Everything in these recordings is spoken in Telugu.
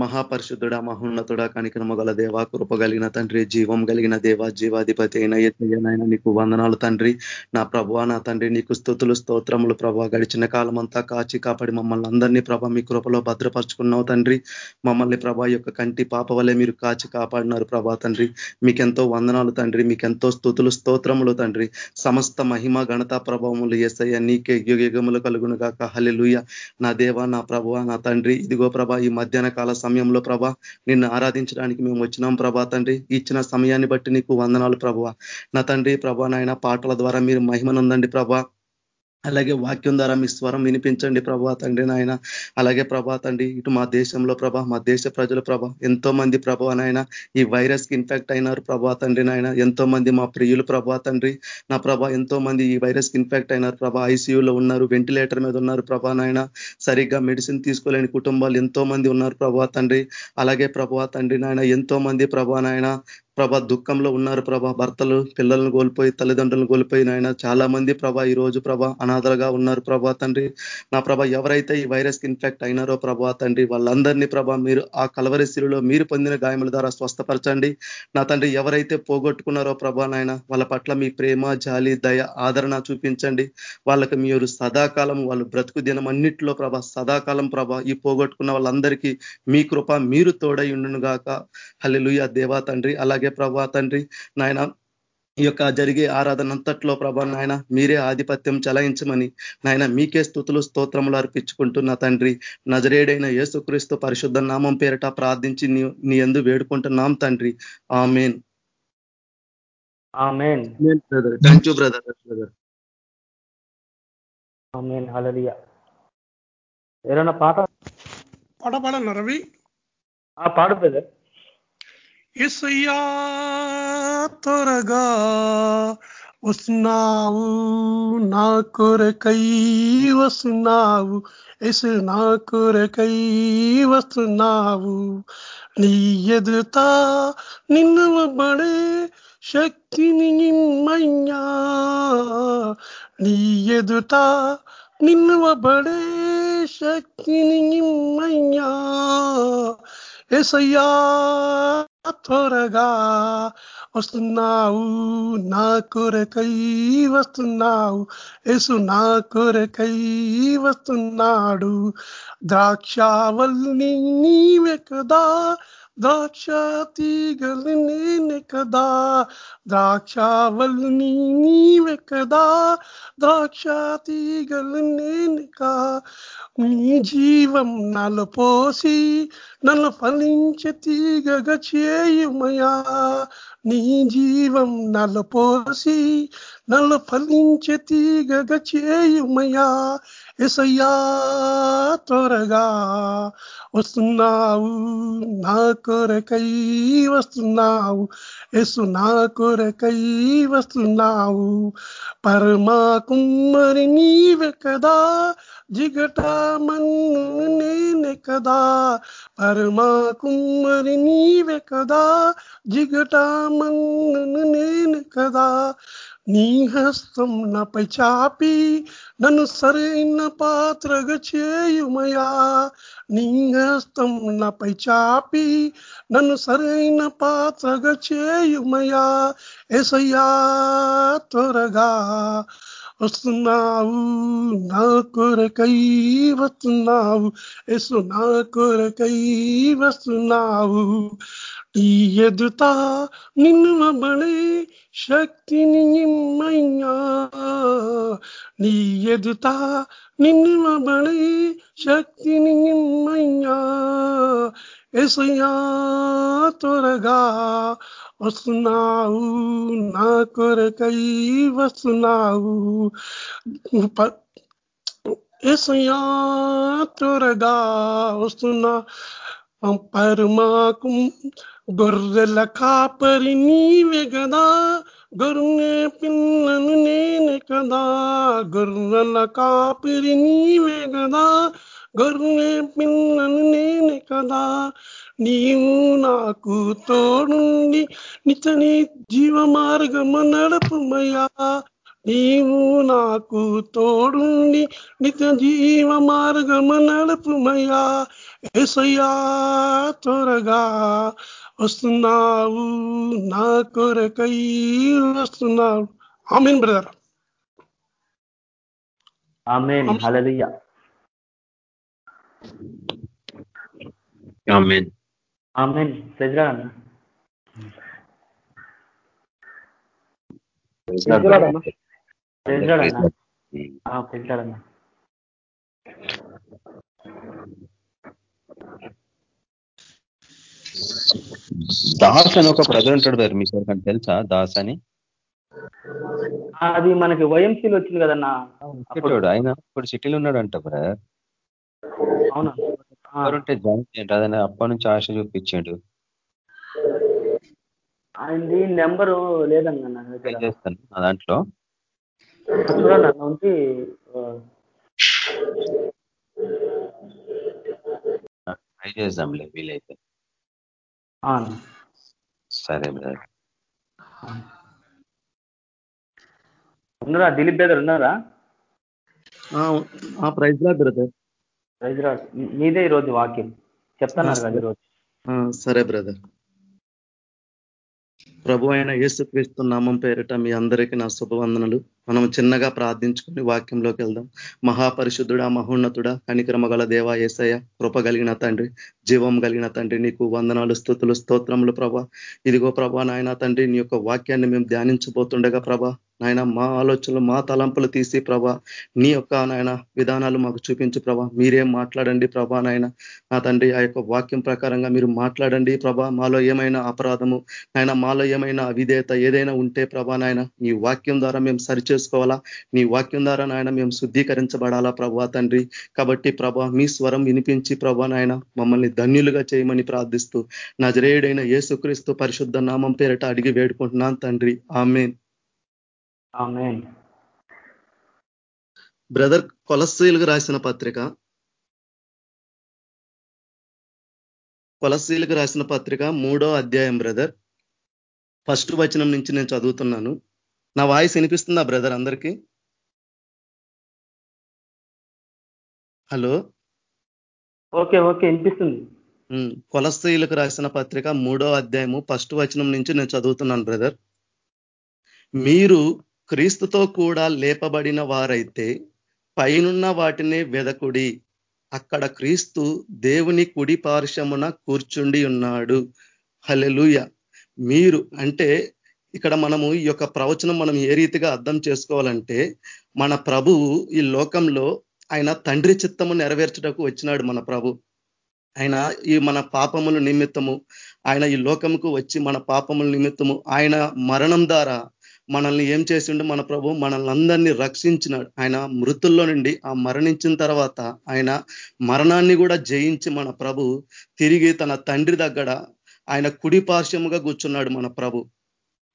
మహాపరిశుద్ధుడ మహోన్నతుడ కనికరమ గల దేవ కృప కలిగిన తండ్రి జీవం కలిగిన దేవ జీవాధిపతి అయిన ఎత్తయ్యనైనా నీకు వందనాలు తండ్రి. నా ప్రభా నా తండ్రి నీకు స్థుతులు స్తోత్రములు ప్రభా గడిచిన కాలం అంతా కాచి కాపాడి మమ్మల్ని అందరినీ ప్రభా మీ కృపలో భద్రపరుచుకున్నావు తండ్రి. మమ్మల్ని ప్రభా యొక్క కంటి పాప వలె మీరు కాచి కాపాడినారు ప్రభా తండ్రి. మీకెంతో వందనాలు తండ్రి మీకెంతో స్థుతులు స్తోత్రములు తండ్రి. సమస్త మహిమ ఘనత ప్రభావములు ఎస్ఐ నీకే యుగములు కలుగును కాక హలెలుయ నా దేవ నా ప్రభు నా తండ్రి. ఇదిగో ప్రభా ఈ మధ్యాహ్న కాల సమయంలో ప్రభా నిన్ను ఆరాధించడానికి మేము వచ్చినాం ప్రభా తండ్రి. ఇచ్చిన సమయాన్ని బట్టి నీకు వందనాలు ప్రభా. నా తండ్రి ప్రభా నాయన పాటల ద్వారా మీరు మహిమనుందండి ప్రభా. అలాగే వాక్యం ద్వారా మీ స్వరం వినిపించండి ప్రభా తండ్రి నాయన. అలాగే ప్రభా తండ్రి ఇటు మా దేశంలో ప్రభా మా దేశ ప్రజల ప్రభా ఎంతో మంది ప్రభా నాయన ఈ వైరస్కి ఇన్ఫెక్ట్ అయినారు ప్రభా తండ్రి నాయన. ఎంతో మంది మా ప్రియులు ప్రభా తండ్రి. నా ప్రభా ఎంతో మంది ఈ వైరస్కి ఇన్ఫెక్ట్ అయినారు ప్రభా. ఐసీయూలో ఉన్నారు వెంటిలేటర్ మీద ఉన్నారు ప్రభా నాయన. సరిగ్గా మెడిసిన్ తీసుకోలేని కుటుంబాలు ఎంతో మంది ఉన్నారు ప్రభా తండ్రి. అలాగే ప్రభా తండ్రి నాయన ఎంతో మంది ప్రభా నాయన ప్రభా దుఃఖంలో ఉన్నారు ప్రభా భర్తలు పిల్లలను కోల్పోయి తల్లిదండ్రులను కోల్పోయి నాయన చాలా మంది ప్రభా ఈ రోజు ప్రభా అనాథలుగా ఉన్నారు ప్రభా తండ్రి. నా ప్రభ ఎవరైతే ఈ వైరస్ ఇన్ఫెక్ట్ అయినారో ప్రభా తండ్రి వాళ్ళందరినీ ప్రభా మీరు ఆ కలవరిశిలో మీరు పొందిన గాయముల ద్వారా స్వస్థపరచండి. నా తండ్రి ఎవరైతే పోగొట్టుకున్నారో ప్రభా నాయన వాళ్ళ పట్ల మీ ప్రేమ జాలి దయ ఆదరణ చూపించండి. వాళ్ళకి మీరు సదాకాలం వాళ్ళు బ్రతుకు దినం అన్నింటిలో ప్రభా సదాకాలం ప్రభా ఈ పోగొట్టుకున్న వాళ్ళందరికీ మీ కృప మీరు తోడై ఉండును గాక హల్లెలుయ దేవా తండ్రి. అలాగే ప్రభా తండ్రి నాయన ఈ యొక్క జరిగే ఆరాధన అంతట్లో ప్రభా నాయన మీరే ఆధిపత్యం చలాయించమని నాయన మీకే స్థుతులు స్తోత్రములు అర్పించుకుంటున్న తండ్రి. నజరేడైన యేసుక్రీస్తు పరిశుద్ధ నామం పేరట ప్రార్థించి నీ ఎందు వేడుకుంటున్నాం తండ్రి. Amen. Thank you brother. Brother. ఏదైనా పాట? పాట పాడన్నా రవి. పాడు బ్రదర్. ఎసయ్యా త్వరగా వస్తున్నావు నా కొరకై వస్తున్నావు. ఎసు నా కొరకై వస్తున్నావు. నీ ఎదుట నిన్నవబడే శక్తిని నిమ్మయ్యా. నీ ఎదుట నిన్నవబడే శక్తిని నిమ్మయ్యా. ఎసయ్యా త్వరగా వస్తున్నావు నా కొరకై వస్తున్నావు. ఎసు నా కొరకై వస్తున్నాడు. ద్రాక్షావల్ని నీవే కదా ద్రాక్ష తీగలు నేనే కదా ద్రాక్షావల్ని నీవే కదా ద్రాక్ష తీగలు నేనుకా నీ జీవం నలు పోసి నన్ను ఫలించే తీగగ చేయుమయా? నీ జీవం నల్ల పోసి నల్ల ఫలించే తీగగ చేయుమయా ఎసయ్యా త్వరగా వస్తున్నావు నా కొరకై వస్తున్నావు. ఎసు నా కొరకై వస్తున్నావు. పరమా కుమ్మరి నీవే కదా జిగట మన్ను నేనే కదా పరమా కుమ్మరి నీవే కదా జిగట మన్ను నేనే కదా. నీ హస్తం నాపై చాపి నన్ను సరైన పాత్రగా చేయుమయా. నీ హస్తం నాపై చాపి నన్ను సరైన పాత్రగా చేయుమయా. ఎసయ్యా త్వరగా వస్తున్నావు నా కొరకై వస్తున్నావు ఎసు నా కొరకై వస్తున్నావు. ఈ ఎదుట నిన్ను బలి శక్తిని నిమ్మయ్యా నీ ఎదుట నిన్ను బలి శక్తిని నిమ్మయ్యా ఎసయా త్వరగా వస్తున్నావు నా కొరకై వస్తున్నావు ఎసయా త్వరగా వస్తున్నా పరమాకు గొర్రెల కాపరి నీవే కదా గొర్రె పిల్లను నేనే కదా గొర్రెల కాపరి నీవే కదా గొర్రె పిల్లను నేనే కదా నీవు నాకు తోడుండి నితని జీవ మార్గము నడపమయ్యా నీవు నాకు తోడుండి నిత్య జీవ మార్గము నడుపుమయ్యా ఏసయ్యా త్వరగా వస్తున్నావు. నా కొరకై వస్తున్నావు. Amen brother. Amen. Hallelujah. Amen amen ప్రెజరా అన్న. ప్రెజరాడన్నా ప్రెజరాడన్నా ప్రెజరాడన్నా దాస్ అని ఒక బ్రదర్ ఉంటాడు బ్రదర్ మీకు ఎవరికైనా తెలుసా? దాస్ అని? అది మనకి వైఎంసీలో వచ్చింది కదన్నా. ఆయన ఇప్పుడు సిటీలో ఉన్నాడు అంట బ్రదర్ అవునా? ఎవరుంటే జాయిన్ చేయండి. అదనే అప్పటి నుంచి ఆశ చూపించాడు. ఆయనది నెంబరు లేదన్నా నా ట్రై దగ్గర చేస్తాను? నా దాంట్లో? చూడండి అన్న ఆ, ట్రై చేద్దాంలే వీలైతే. ఆ, సరే బ్రదర్ ఉన్నారా? దిలీప్ బ్రదర్ ఉన్నారా? ఆ ప్రైజ్ లా బ్రదర్. ప్రెజరాడ్ మీదే ఈరోజు వాక్యం. చెప్తున్నారు కదా ఈరోజు. సరే బ్రదర్. ప్రభు అయిన యేసుక్రీస్తు నామం పేరిట మీ అందరికీ నా శుభవందనలు. మనం చిన్నగా ప్రార్థించుకుని వాక్యంలోకి వెళ్దాం. మహాపరిశుద్ధుడా మహోన్నతుడా కనిక్రమ గల దేవా ఏసయ కృప కలిగిన తండ్రి జీవం కలిగిన తండ్రి నీకు వందనాలు స్థుతులు స్తోత్రములు ప్రభా. ఇదిగో ప్రభా నాయన తండ్రి నీ యొక్క వాక్యాన్ని మేము ధ్యానించబోతుండగా ప్రభా నాయన మా ఆలోచనలు మా తలంపులు తీసి ప్రభా నీ యొక్క నాయన విధానాలు మాకు చూపించు ప్రభా. మీరేం మాట్లాడండి ప్రభా నాయన. నా తండ్రి ఆ యొక్క వాక్యం ప్రకారంగా మీరు మాట్లాడండి ప్రభా. మాలో ఏమైనా అపరాధము నాయన మాలో ఏమైనా అవిధేయత ఏదైనా ఉంటే ప్రభా నాయన నీ వాక్యం ద్వారా మేము సరిచేసుకోవాలా నీ వాక్యం ద్వారా నాయన మేము శుద్ధీకరించబడాలా ప్రభా తండ్రి? కాబట్టి ప్రభా మీ స్వరం వినిపించి ప్రభా నాయన మమ్మల్ని ధన్యులుగా చేయమని ప్రార్థిస్తూ నజరేయుడైన యేసుక్రీస్తు పరిశుద్ధ నామం పేరట అడిగి వేడుకుంటున్నాను తండ్రి. ఆమెన్. ఆమెన్. బ్రదర్ కొలస్సీలకు రాసిన పత్రిక. కొలస్సీలకు రాసిన పత్రిక మూడో అధ్యాయం బ్రదర్. ఫస్ట్ వచనం నుంచి నేను చదువుతున్నాను. నా వాయిస్ వినిపిస్తుందా బ్రదర్ అందరికీ? హలో? ఓకే ఓకే వినిపిస్తుంది. ఉమ్, కొలస్సీలకు రాసిన పత్రిక మూడో అధ్యాయము ఫస్ట్ వచనం నుంచి నేను చదువుతున్నాను బ్రదర్. మీరు క్రీస్తుతో కూడా లేపబడిన వారైతే పైనున్న వాటినే వెదకుడి. అక్కడ క్రీస్తు దేవుని కుడి పార్శ్వమున కూర్చుండి ఉన్నాడు. హలెలుయ మీరు అంటే ఇక్కడ మనము ఈ యొక్క ప్రవచనం మనం ఏ రీతిగా అర్థం చేసుకోవాలంటే మన ప్రభువు ఈ లోకంలో ఆయన తండ్రి చిత్తము నెరవేర్చడానికి వచ్చినాడు మన ప్రభు. ఆయన ఈ మన పాపముల నిమిత్తము ఆయన ఈ లోకముకు వచ్చి మన పాపముల నిమిత్తము ఆయన మరణం ద్వారా మనల్ని ఏం చేసిండు మన ప్రభు? మనల్ని అందరినీ రక్షించినాడు. ఆయన మృతుల్లో నుండి ఆ మరణించిన తర్వాత ఆయన మరణాన్ని కూడా జయించి మన ప్రభు తిరిగి తన తండ్రి దగ్గర ఆయన కుడి పార్శ్వముగా కూర్చున్నాడు మన ప్రభు.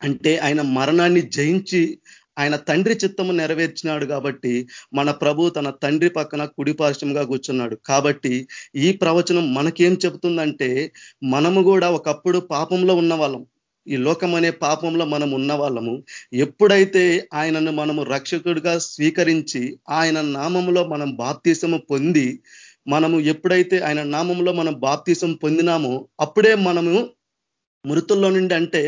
అంటే ఆయన మరణాన్ని జయించి ఆయన తండ్రి చిత్తము నెరవేర్చినాడు కాబట్టి మన ప్రభు తన తండ్రి పక్కన కుడిపార్శ్వంగా కూర్చున్నాడు. కాబట్టి ఈ ప్రవచనం మనకేం చెబుతుందంటే మనము కూడా ఒకప్పుడు పాపంలో ఉన్న ఈ లోకం అనే పాపంలో మనం ఉన్న వాళ్ళము ఎప్పుడైతే ఆయనను మనము రక్షకుడిగా స్వీకరించి ఆయన నామంలో మనం బాప్తీసము పొంది మనము ఎప్పుడైతే ఆయన నామంలో మనం బాప్తీసం పొందినామో అప్పుడే మనము మృతుల్లో నుండి అంటే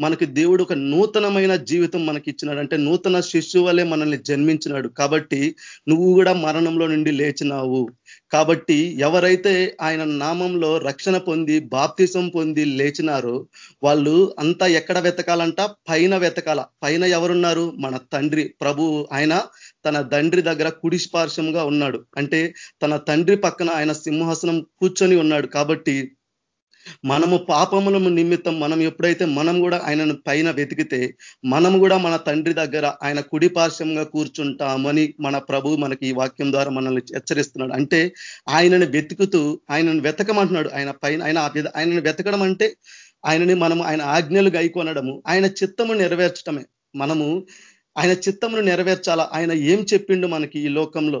మనకి దేవుడు ఒక నూతనమైన జీవితం మనకి ఇచ్చినాడు అంటే నూతన శిశువలే మనల్ని జన్మించినాడు. కాబట్టి నువ్వు కూడా మరణంలో నుండి లేచినావు. కాబట్టి ఎవరైతే ఆయన నామంలో రక్షణ పొంది బాప్తిసం పొంది లేచినారో వాళ్ళు అంతా ఎక్కడ వెతకాలంట? పైన వెతకాల. పైన ఎవరున్నారు? మన తండ్రి. ప్రభు ఆయన తన తండ్రి దగ్గర కుడిస్పార్శంగా ఉన్నాడు. అంటే తన తండ్రి పక్కన ఆయన సింహాసనం కూర్చొని ఉన్నాడు. కాబట్టి మనము పాపముల నిమిత్తం మనం ఎప్పుడైతే మనం కూడా ఆయనను పైన వెతికితే మనం కూడా మన తండ్రి దగ్గర ఆయన కుడి పార్శ్వంగా కూర్చుంటామని మన ప్రభు మనకి ఈ వాక్యం ద్వారా మనల్ని హెచ్చరిస్తున్నాడు. అంటే ఆయనను వెతుకుతూ ఆయనను వెతకమంటున్నాడు. ఆయన పైన ఆయన ఆయనను వెతకడం అంటే ఆయనని మనము ఆయన ఆజ్ఞలు గైకొనడము ఆయన చిత్తము నెరవేర్చడమే మనము ఆయన చిత్తమును నెరవేర్చాలా? ఆయన ఏం చెప్పిండు మనకి ఈ లోకంలో?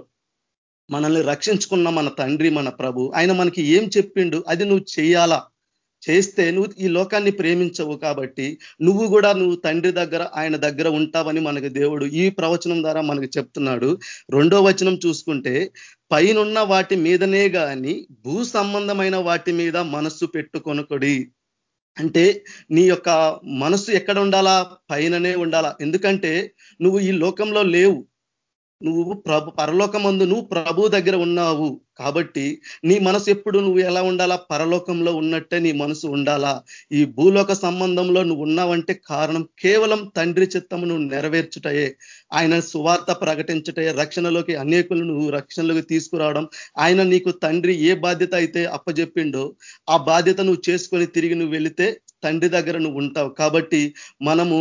మనల్ని రక్షించుకున్న మన తండ్రి మన ప్రభు. ఆయన మనకి ఏం చెప్పిండు? అది నువ్వు చేయాలా? చేస్తే నువ్వు ఈ లోకాన్ని ప్రేమించవు కాబట్టి నువ్వు కూడా నువ్వు తండ్రి దగ్గర ఆయన దగ్గర ఉంటావని మనకు దేవుడు ఈ ప్రవచనం ద్వారా మనకు చెప్తున్నాడు. రెండో వచనం చూసుకుంటే పైనున్న వాటి మీదనే కానీ భూ సంబంధమైన వాటి మీద మనస్సు పెట్టుకొనుకొడి. అంటే నీ యొక్క మనస్సు ఎక్కడ ఉండాలా? పైననే ఉండాలా. ఎందుకంటే నువ్వు ఈ లోకంలో లేవు. నువ్వు ప్రభు పరలోకమందు నువ్వు ప్రభు దగ్గర ఉన్నావు. కాబట్టి నీ మనసు ఎప్పుడు నువ్వు ఎలా ఉండాలా? పరలోకంలో ఉన్నట్టే నీ మనసు ఉండాలా? ఈ భూలోక సంబంధంలో నువ్వు ఉన్నావంటే కారణం కేవలం తండ్రి చిత్తము నువ్వు నెరవేర్చుటయే. ఆయన సువార్త ప్రకటించుటయే. రక్షణలోకి అనేకులు నువ్వు రక్షణలోకి తీసుకురావడం. ఆయన నీకు తండ్రి ఏ బాధ్యత అయితే అప్పజెప్పిండో ఆ బాధ్యత నువ్వు చేసుకొని తిరిగి నువ్వు వెళితే తండ్రి దగ్గర నువ్వు ఉంటావు. కాబట్టి మనము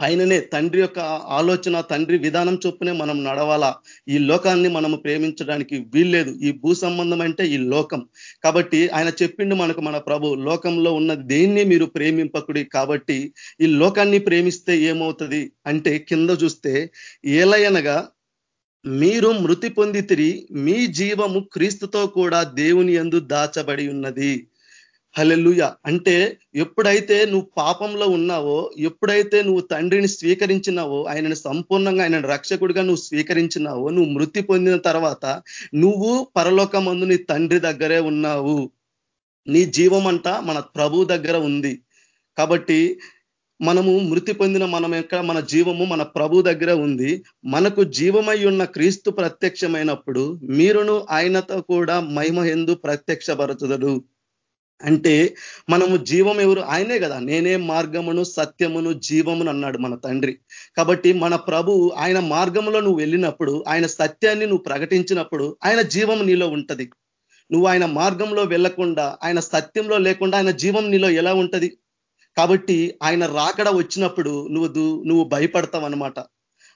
పైననే తండ్రి యొక్క ఆలోచన తండ్రి విధానం చొప్పునే మనం నడవాలా? ఈ లోకాన్ని మనము ప్రేమించడానికి వీల్లేదు. ఈ భూ సంబంధం అంటే ఈ లోకం. కాబట్టి ఆయన చెప్పిండు మనకు మన ప్రభు లోకంలో ఉన్న దేన్ని మీరు ప్రేమింపకుడి? కాబట్టి ఈ లోకాన్ని ప్రేమిస్తే ఏమవుతుంది అంటే కింద చూస్తే ఏలయనగా మీరు మృతి పొందితిరి మీ జీవము క్రీస్తుతో కూడా దేవుని ఎందు దాచబడి ఉన్నది. హలెలుయ అంటే ఎప్పుడైతే నువ్వు పాపంలో ఉన్నావో ఎప్పుడైతే నువ్వు తండ్రిని స్వీకరించినావో ఆయనను సంపూర్ణంగా ఆయన రక్షకుడిగా నువ్వు స్వీకరించినావో నువ్వు మృతి పొందిన తర్వాత నువ్వు పరలోకమందు నీ తండ్రి దగ్గరే ఉన్నావు. నీ జీవం మన ప్రభు దగ్గర ఉంది. కాబట్టి మనము మృతి పొందిన మనం ఎక్కడ? మన జీవము మన ప్రభు దగ్గర ఉంది. మనకు జీవమై ఉన్న క్రీస్తు ప్రత్యక్షమైనప్పుడు మీరును ఆయనతో కూడా మహిమ ఎందు ప్రత్యక్షపరచదడు అంటే మనము జీవం ఎవరు? ఆయనే కదా. నేనే మార్గమును సత్యమును జీవమును అన్నాడు మన తండ్రి. కాబట్టి మన ప్రభు ఆయన మార్గంలో నువ్వు వెళ్ళినప్పుడు ఆయన సత్యాన్ని నువ్వు ప్రకటించినప్పుడు ఆయన జీవం నీలో ఉంటది. నువ్వు ఆయన మార్గంలో వెళ్ళకుండా ఆయన సత్యంలో లేకుండా ఆయన జీవం నీలో ఎలా ఉంటది? కాబట్టి ఆయన రాకడ వచ్చినప్పుడు నువ్వు నువ్వు భయపడతావు అనమాట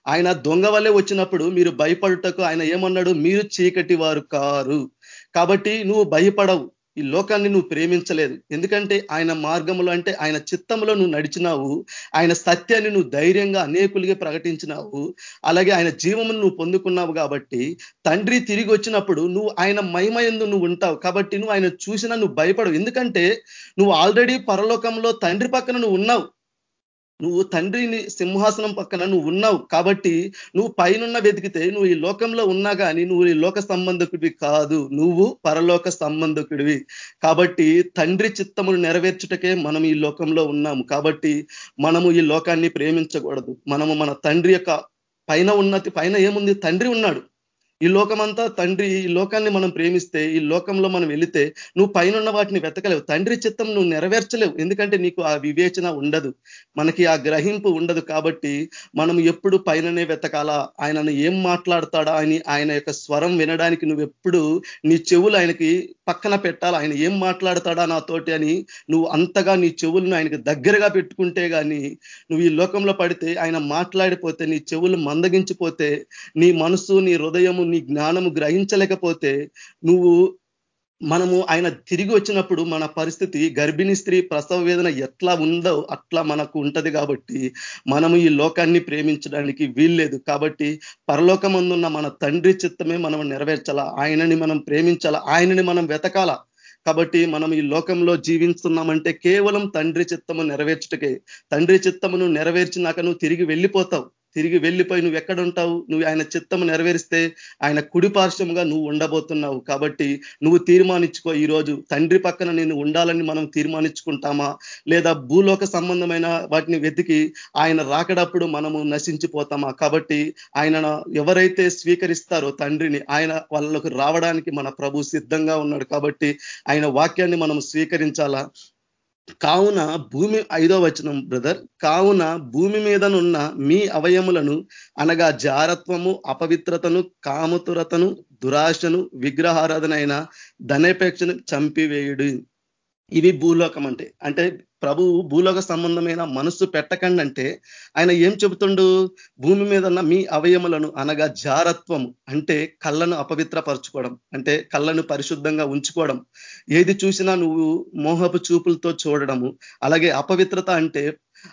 ఆయన దొంగ వల్లే వచ్చినప్పుడు మీరు భయపడుటకు ఆయన ఏమన్నాడు? మీరు చీకటి వారు కారు. కాబట్టి నువ్వు భయపడవు. ఈ లోకాన్ని నువ్వు ప్రేమించలేదు. ఎందుకంటే ఆయన మార్గంలో అంటే ఆయన చిత్తంలో నువ్వు నడిచినావు. ఆయన సత్యాన్ని నువ్వు ధైర్యంగా అనేకులుగా ప్రకటించినావు. అలాగే ఆయన జీవమును నువ్వు పొందుకున్నావు కాబట్టి తండ్రి తిరిగి వచ్చినప్పుడు నువ్వు ఆయన మహిమ ఎందు నువ్వు ఉంటావు. కాబట్టి నువ్వు ఆయన చూసినా నువ్వు భయపడవు. ఎందుకంటే నువ్వు ఆల్రెడీ పరలోకంలో తండ్రి పక్కన నువ్వు ఉన్నావు. నువ్వు తండ్రిని సింహాసనం పక్కన నువ్వు ఉన్నావు కాబట్టి నువ్వు పైనున్న వెతికితే నువ్వు ఈ లోకంలో ఉన్నా కానీ నువ్వు ఈ లోక సంబంధకుడివి కాదు. నువ్వు పరలోక సంబంధకుడివి. కాబట్టి తండ్రి చిత్తమును నెరవేర్చుటకే మనం ఈ లోకంలో ఉన్నాము. కాబట్టి మనము ఈ లోకాన్ని ప్రేమించకూడదు. మనము మన తండ్రి యొక్క పైన ఉన్నతి పైన ఏముంది? తండ్రి ఉన్నాడు. ఈ లోకమంతా తండ్రి ఈ లోకాన్ని మనం ప్రేమిస్తే ఈ లోకంలో మనం వెళితే నువ్వు పైన వాటిని వెతకలేవు. తండ్రి చిత్తం నువ్వు నెరవేర్చలేవు. ఎందుకంటే నీకు ఆ వివేచన ఉండదు. మనకి ఆ గ్రహింపు ఉండదు కాబట్టి మనం ఎప్పుడు పైననే వెతకాలా? ఆయనను ఏం మాట్లాడతాడా? అని ఆయన యొక్క స్వరం వినడానికి నువ్వు ఎప్పుడు నీ చెవులు ఆయనకి పక్కన పెట్టాలా? ఆయన ఏం మాట్లాడతాడా నాతోటి అని నువ్వు అంతగా నీ చెవులను ఆయనకి దగ్గరగా పెట్టుకుంటే కానీ నువ్వు ఈ లోకంలో పడితే ఆయన మాట్లాడిపోతే నీ చెవులు మందగించిపోతే నీ మనసు నీ హృదయము నీ జ్ఞానము గ్రహించలేకపోతే నువ్వు మనము ఆయన తిరిగి వచ్చినప్పుడు మన పరిస్థితి గర్భిణీ స్త్రీ ప్రసవ వేదన ఎట్లా ఉందో అట్లా మనకు ఉంటది కాబట్టి మనము ఈ లోకాన్ని ప్రేమించడానికి వీల్లేదు. కాబట్టి పరలోకమందున్న మన తండ్రి చిత్తమే మనం నెరవేర్చాలా? ఆయనని మనం ప్రేమించాలా? ఆయనని మనం వెతకాలా? కాబట్టి మనం ఈ లోకంలో జీవిస్తున్నామంటే కేవలం తండ్రి చిత్తము నెరవేర్చుటకే. తండ్రి చిత్తమును నెరవేర్చినాక నువ్వు తిరిగి వెళ్ళిపోతావు. తిరిగి వెళ్ళిపోయి నువ్వు ఎక్కడ ఉంటావు నువ్వు ఆయన చిత్తము నెరవేరిస్తే ఆయన కుడిపార్శ్వముగా నువ్వు ఉండబోతున్నావు. కాబట్టి నువ్వు తీర్మానించుకో ఈరోజు తండ్రి పక్కన నేను ఉండాలని మనం తీర్మానించుకుంటామా? లేదా భూలోక సంబంధమైన వాటిని వెతికి ఆయన రాకడప్పుడు మనము నశించిపోతామా? కాబట్టి ఆయన ఎవరైతే స్వీకరిస్తారో తండ్రిని ఆయన వాళ్ళకు రావడానికి మన ప్రభు సిద్ధంగా ఉన్నాడు. కాబట్టి ఆయన వాక్యాన్ని మనం స్వీకరించాలా? కావున భూమి ఐదో వచనం బ్రదర్. కావున భూమి మీదనున్న మీ అవయములను అనగా జారత్వము అపవిత్రతను కామతురతను దురాశను విగ్రహారాధనైన ధనపేక్షను చంపివేయుడు. ఇవి భూలోకం అంటే. అంటే ప్రభువు భూలోక సంబంధమైన మనస్సు పెట్టకండి అంటే ఆయన ఏం చెబుతుండు? భూమి మీద ఉన్న మీ అవయములను అనగా జారత్వము అంటే కళ్ళను అపవిత్రపరచుకోవడం అంటే కళ్ళను పరిశుద్ధంగా ఉంచుకోవడం. ఏది చూసినా నువ్వు మోహపు చూపులతో చూడడము. అలాగే అపవిత్రత అంటే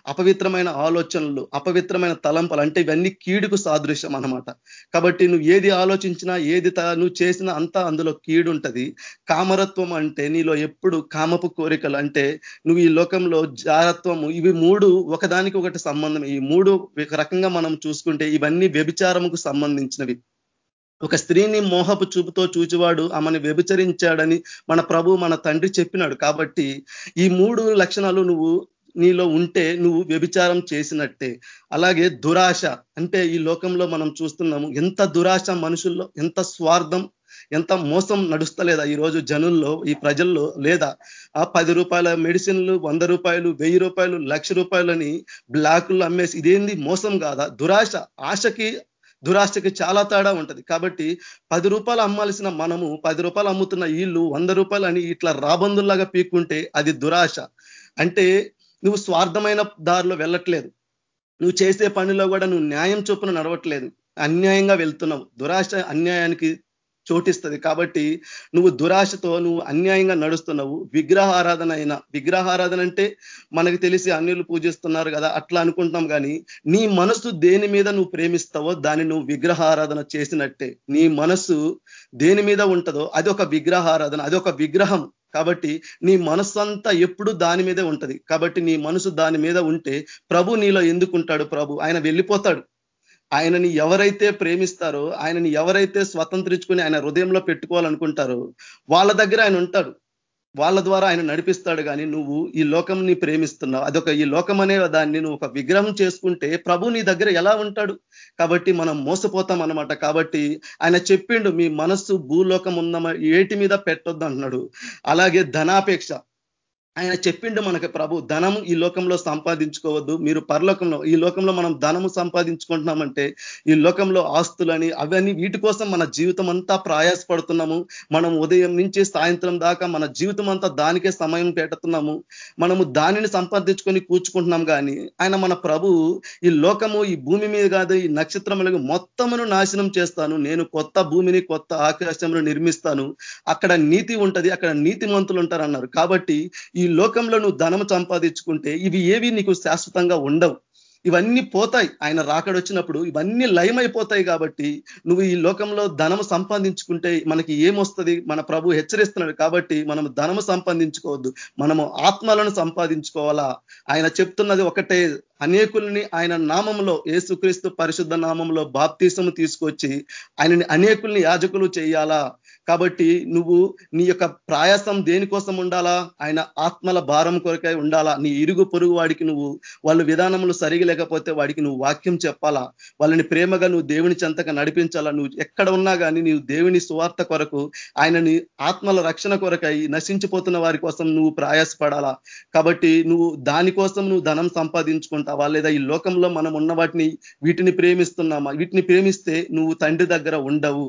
అపవిత్రమైన ఆలోచనలు అపవిత్రమైన తలంపలు అంటే ఇవన్నీ కీడుకు సాదృశ్యం అనమాట కాబట్టి నువ్వు ఏది ఆలోచించినా ఏది నువ్వు చేసినా అంతా అందులో కీడు ఉంటుంది కామరత్వం అంటే నీలో ఎప్పుడు కామపు కోరికలు అంటే నువ్వు ఈ లోకంలో జారత్వము ఇవి మూడు ఒకదానికి ఒకటి సంబంధం. ఈ మూడు రకంగా మనం చూసుకుంటే ఇవన్నీ వ్యభిచారముకు సంబంధించినవి. ఒక స్త్రీని మోహపు చూపుతో చూచివాడు ఆమెను వ్యభిచరించాడని మన ప్రభు మన తండ్రి చెప్పినాడు. కాబట్టి ఈ మూడు లక్షణాలు నువ్వు నీలో ఉంటే నువ్వు వ్యభిచారం చేసినట్టే. అలాగే దురాశ అంటే ఈ లోకంలో మనం చూస్తున్నాము ఎంత దురాశ మనుషుల్లో ఎంత స్వార్థం ఎంత మోసం నడుస్తలేదా ఈరోజు జనుల్లో ఈ ప్రజల్లో లేదా? ఆ పది రూపాయల మెడిసిన్లు వంద రూపాయలు వెయ్యి రూపాయలు లక్ష రూపాయలని బ్లాకులు అమ్మేసి ఇదేంది మోసం కాదా? దురాశ ఆశకి దురాశకి చాలా తేడా ఉంటది. కాబట్టి పది రూపాయలు అమ్మాల్సిన మనము పది రూపాయలు అమ్ముతున్న ఇల్లు వంద రూపాయలు అని ఇట్లా రాబందుల్లాగా పీక్కుంటే అది దురాశ. అంటే నువ్వు స్వార్థమైన దారిలో వెళ్ళట్లేదు. నువ్వు చేసే పనిలో కూడా నువ్వు న్యాయం చొప్పున నడవట్లేదు. అన్యాయంగా వెళ్తున్నావు. దురాశ అన్యాయానికి చోటిస్తుంది. కాబట్టి నువ్వు దురాశతో నువ్వు అన్యాయంగా నడుస్తున్నావు. విగ్రహారాధన అయినా విగ్రహారాధన అంటే మనకు తెలిసి అన్యులు పూజిస్తున్నారు కదా అట్లా అనుకుంటాం కానీ నీ మనసు దేని మీద నువ్వు ప్రేమిస్తావో దాన్ని నువ్వు విగ్రహారాధన చేసినట్టే. నీ మనసు దేని మీద ఉంటుందో అది ఒక విగ్రహారాధన అది ఒక విగ్రహం. కాబట్టి నీ మనస్సంతా ఎప్పుడు దాని మీదే ఉంటది. కాబట్టి నీ మనసు దాని మీద ఉంటే ప్రభు నీలో ఎందుకుంటాడు ప్రభు? ఆయన వెళ్ళిపోతాడు. ఆయనని ఎవరైతే ప్రేమిస్తారో ఆయనని ఎవరైతే స్వతంత్రించుకొని ఆయన హృదయంలో పెట్టుకోవాలనుకుంటారో వాళ్ళ దగ్గర ఆయన ఉంటాడు. వాళ్ళ ద్వారా ఆయన నడిపిస్తాడు కానీ నువ్వు ఈ లోకంని ప్రేమిస్తున్నావు. అదొక ఈ లోకం అనే దాన్ని నువ్వు ఒక విగ్రహం చేసుకుంటే ప్రభు నీ దగ్గర ఎలా ఉంటాడు? కాబట్టి మనం మోసపోతాం అనమాట కాబట్టి ఆయన చెప్పిండు మీ మనస్సు భూలోకం ఉందమ ఏటి మీద పెట్టొద్దు అంటున్నాడు. అలాగే ధనాపేక్ష. ఆయన చెప్పిండు మనకి ప్రభు ధనము ఈ లోకంలో సంపాదించుకోవద్దు. మీరు పరలోకంలో ఈ లోకంలో మనం ధనము సంపాదించుకుంటున్నామంటే ఈ లోకంలో ఆస్తులని అవన్నీ వీటి కోసం మన జీవితం అంతా ప్రయాసపడుతున్నాము. మనం ఉదయం నుంచి సాయంత్రం దాకా మన జీవితం అంతా దానికే సమయం పెడుతున్నాము మనము దానిని సంపాదించుకొని కూర్చుకుంటున్నాం కానీ ఆయన మన ప్రభు ఈ లోకము ఈ భూమి మీద కాదు ఈ నక్షత్రములకు మొత్తమును నాశనం చేస్తాను. నేను కొత్త భూమిని కొత్త ఆకాశమును నిర్మిస్తాను. అక్కడ నీతి ఉంటది అక్కడ నీతిమంతులు ఉంటారన్నారు. కాబట్టి ఈ లోకంలో నువ్వు ధనం సంపాదించుకుంటే ఇవి ఏవి నీకు శాశ్వతంగా ఉండవు. ఇవన్నీ పోతాయి. ఆయన రాకడొచ్చినప్పుడు ఇవన్నీ లయమైపోతాయి కాబట్టి నువ్వు ఈ లోకంలో ధనము సంపాదించుకుంటే మనకి ఏమొస్తుంది? మన ప్రభు హెచ్చరిస్తున్నాడు కాబట్టి మనం ధనము సంపాదించుకోవద్దు. మనము ఆత్మలను సంపాదించుకోవాలా? ఆయన చెప్తున్నది ఒకటే అనేకుల్ని ఆయన నామంలో ఏసుక్రీస్తు పరిశుద్ధ నామంలో బాప్తీసము తీసుకొచ్చి ఆయనని అనేకుల్ని యాజకులు చేయాలా? కాబట్టి నువ్వు నీ యొక్క ప్రయాసం దేనికోసం ఉండాలా? ఆయన ఆత్మల భారం కొరకై ఉండాలా? నీ ఇరుగు పొరుగు వాడికి నువ్వు వాళ్ళ విధానములు సరిగి లేకపోతే వాడికి నువ్వు వాక్యం చెప్పాలా? వాళ్ళని ప్రేమగా నువ్వు దేవుని చెంతగా నడిపించాలా? నువ్వు ఎక్కడ ఉన్నా కానీ నీవు దేవుని సువార్త కొరకు ఆయనని ఆత్మల రక్షణ కొరకై నశించిపోతున్న వారి కోసం నువ్వు ప్రయాసపడాలా? కాబట్టి నువ్వు దానికోసం నువ్వు ధనం సంపాదించుకుంటావా? లేదా ఈ లోకంలో మనం ఉన్న వాటిని వీటిని ప్రేమిస్తున్నామా? వీటిని ప్రేమిస్తే నువ్వు తండ్రి దగ్గర ఉండవు.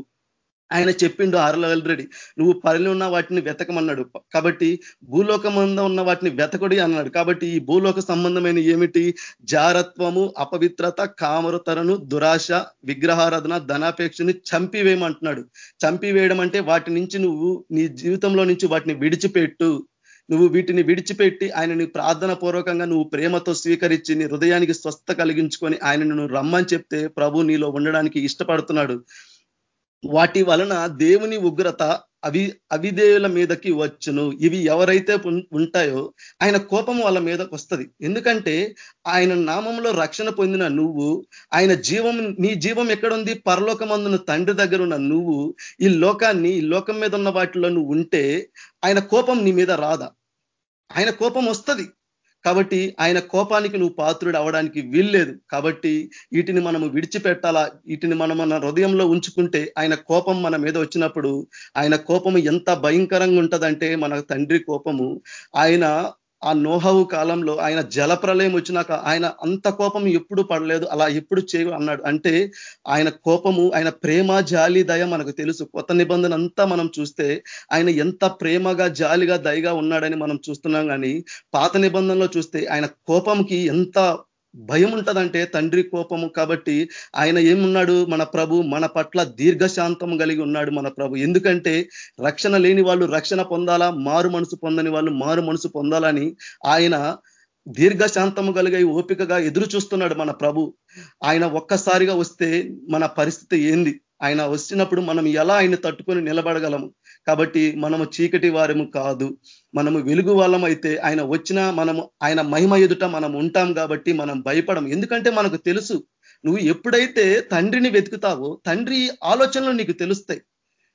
ఆయన చెప్పిండు ఆల్రెడీ నువ్వు పని ఉన్న వాటిని వెతకమన్నాడు. కాబట్టి భూలోకమంద ఉన్న వాటిని వెతకుడి అన్నాడు. కాబట్టి ఈ భూలోక సంబంధమైన ఏమిటి? జారత్వము అపవిత్రత కామరతరను దురాశ విగ్రహారాధన ధనాపేక్షని చంపివేయమంటున్నాడు. చంపివేయడం అంటే వాటి నుంచి నువ్వు నీ జీవితంలో నుంచి వాటిని విడిచిపెట్టు. నువ్వు వీటిని విడిచిపెట్టి ఆయనని ప్రార్థన పూర్వకంగా నువ్వు ప్రేమతో స్వీకరించి నీ హృదయానికి స్వస్థ కలిగించుకొని ఆయనను నువ్వు రమ్మని చెప్తే ప్రభు నీలో ఉండడానికి ఇష్టపడుతున్నాడు. వాటి వలన దేవుని ఉగ్రత అవి అవిధేయుల మీదకి వచ్చును. ఇవి ఎవరైతే ఉంటాయో ఆయన కోపం వాళ్ళ మీదకి వస్తుంది. ఎందుకంటే ఆయన నామంలో రక్షణ పొందిన నువ్వు ఆయన జీవం నీ జీవం ఎక్కడుంది? పరలోకమందున తండ్రి దగ్గర ఉన్న నువ్వు. ఈ లోకాన్ని ఈ లోకం మీద ఉన్న వాటిలో నువ్వు ఉంటే ఆయన కోపం నీ మీద రాదా? ఆయన కోపం వస్తుంది. కాబట్టి ఆయన కోపానికి నువ్వు పాత్రుడు అవడానికి వీల్లేదు. కాబట్టి వీటిని మనము విడిచిపెట్టాలా? వీటిని మనం మన హృదయంలో ఉంచుకుంటే ఆయన కోపం మన మీద వచ్చినప్పుడు ఆయన కోపము ఎంత భయంకరంగా ఉంటుందంటే మన తండ్రి కోపము. ఆయన ఆ నోహవు కాలంలో ఆయన జలప్రలయం వచ్చినాక ఆయన అంత కోపం ఎప్పుడు పడలేదు అలా ఎప్పుడు చేయు అన్నాడు. అంటే ఆయన కోపము ఆయన ప్రేమ జాలి దయ మనకు తెలుసు. కొత్త నిబంధన అంతా మనం చూస్తే ఆయన ఎంత ప్రేమగా జాలిగా దయగా ఉన్నాడని మనం చూస్తున్నాం కానీ పాత నిబంధనలో చూస్తే ఆయన కోపంకి ఎంత భయం ఉంటదంటే తండ్రి కోపము కాబట్టి ఆయన ఏమున్నాడు? మన ప్రభు మన పట్ల దీర్ఘశాంతం కలిగి ఉన్నాడు మన ప్రభు. ఎందుకంటే రక్షణ లేని వాళ్ళు రక్షణ పొందాలా? మారు మనసు పొందని వాళ్ళు మారు మనసు పొందాలని ఆయన దీర్ఘశాంతము కలిగి ఓపికగా ఎదురు చూస్తున్నాడు మన ప్రభు. ఆయన ఒక్కసారిగా వస్తే మన పరిస్థితి ఏంది? ఆయన వచ్చినప్పుడు మనం ఎలా ఆయన తట్టుకొని నిలబడగలము? కాబట్టి మనము చీకటి వారము కాదు. మనము వెలుగు వాళ్ళం అయితే ఆయన వచ్చినా మనము ఆయన మహిమ ఎదుట మనం ఉంటాం కాబట్టి మనం భయపడం. ఎందుకంటే మనకు తెలుసు నువ్వు ఎప్పుడైతే తండ్రిని వెతుకుతావో తండ్రి ఆలోచనలు నీకు తెలుస్తాయి.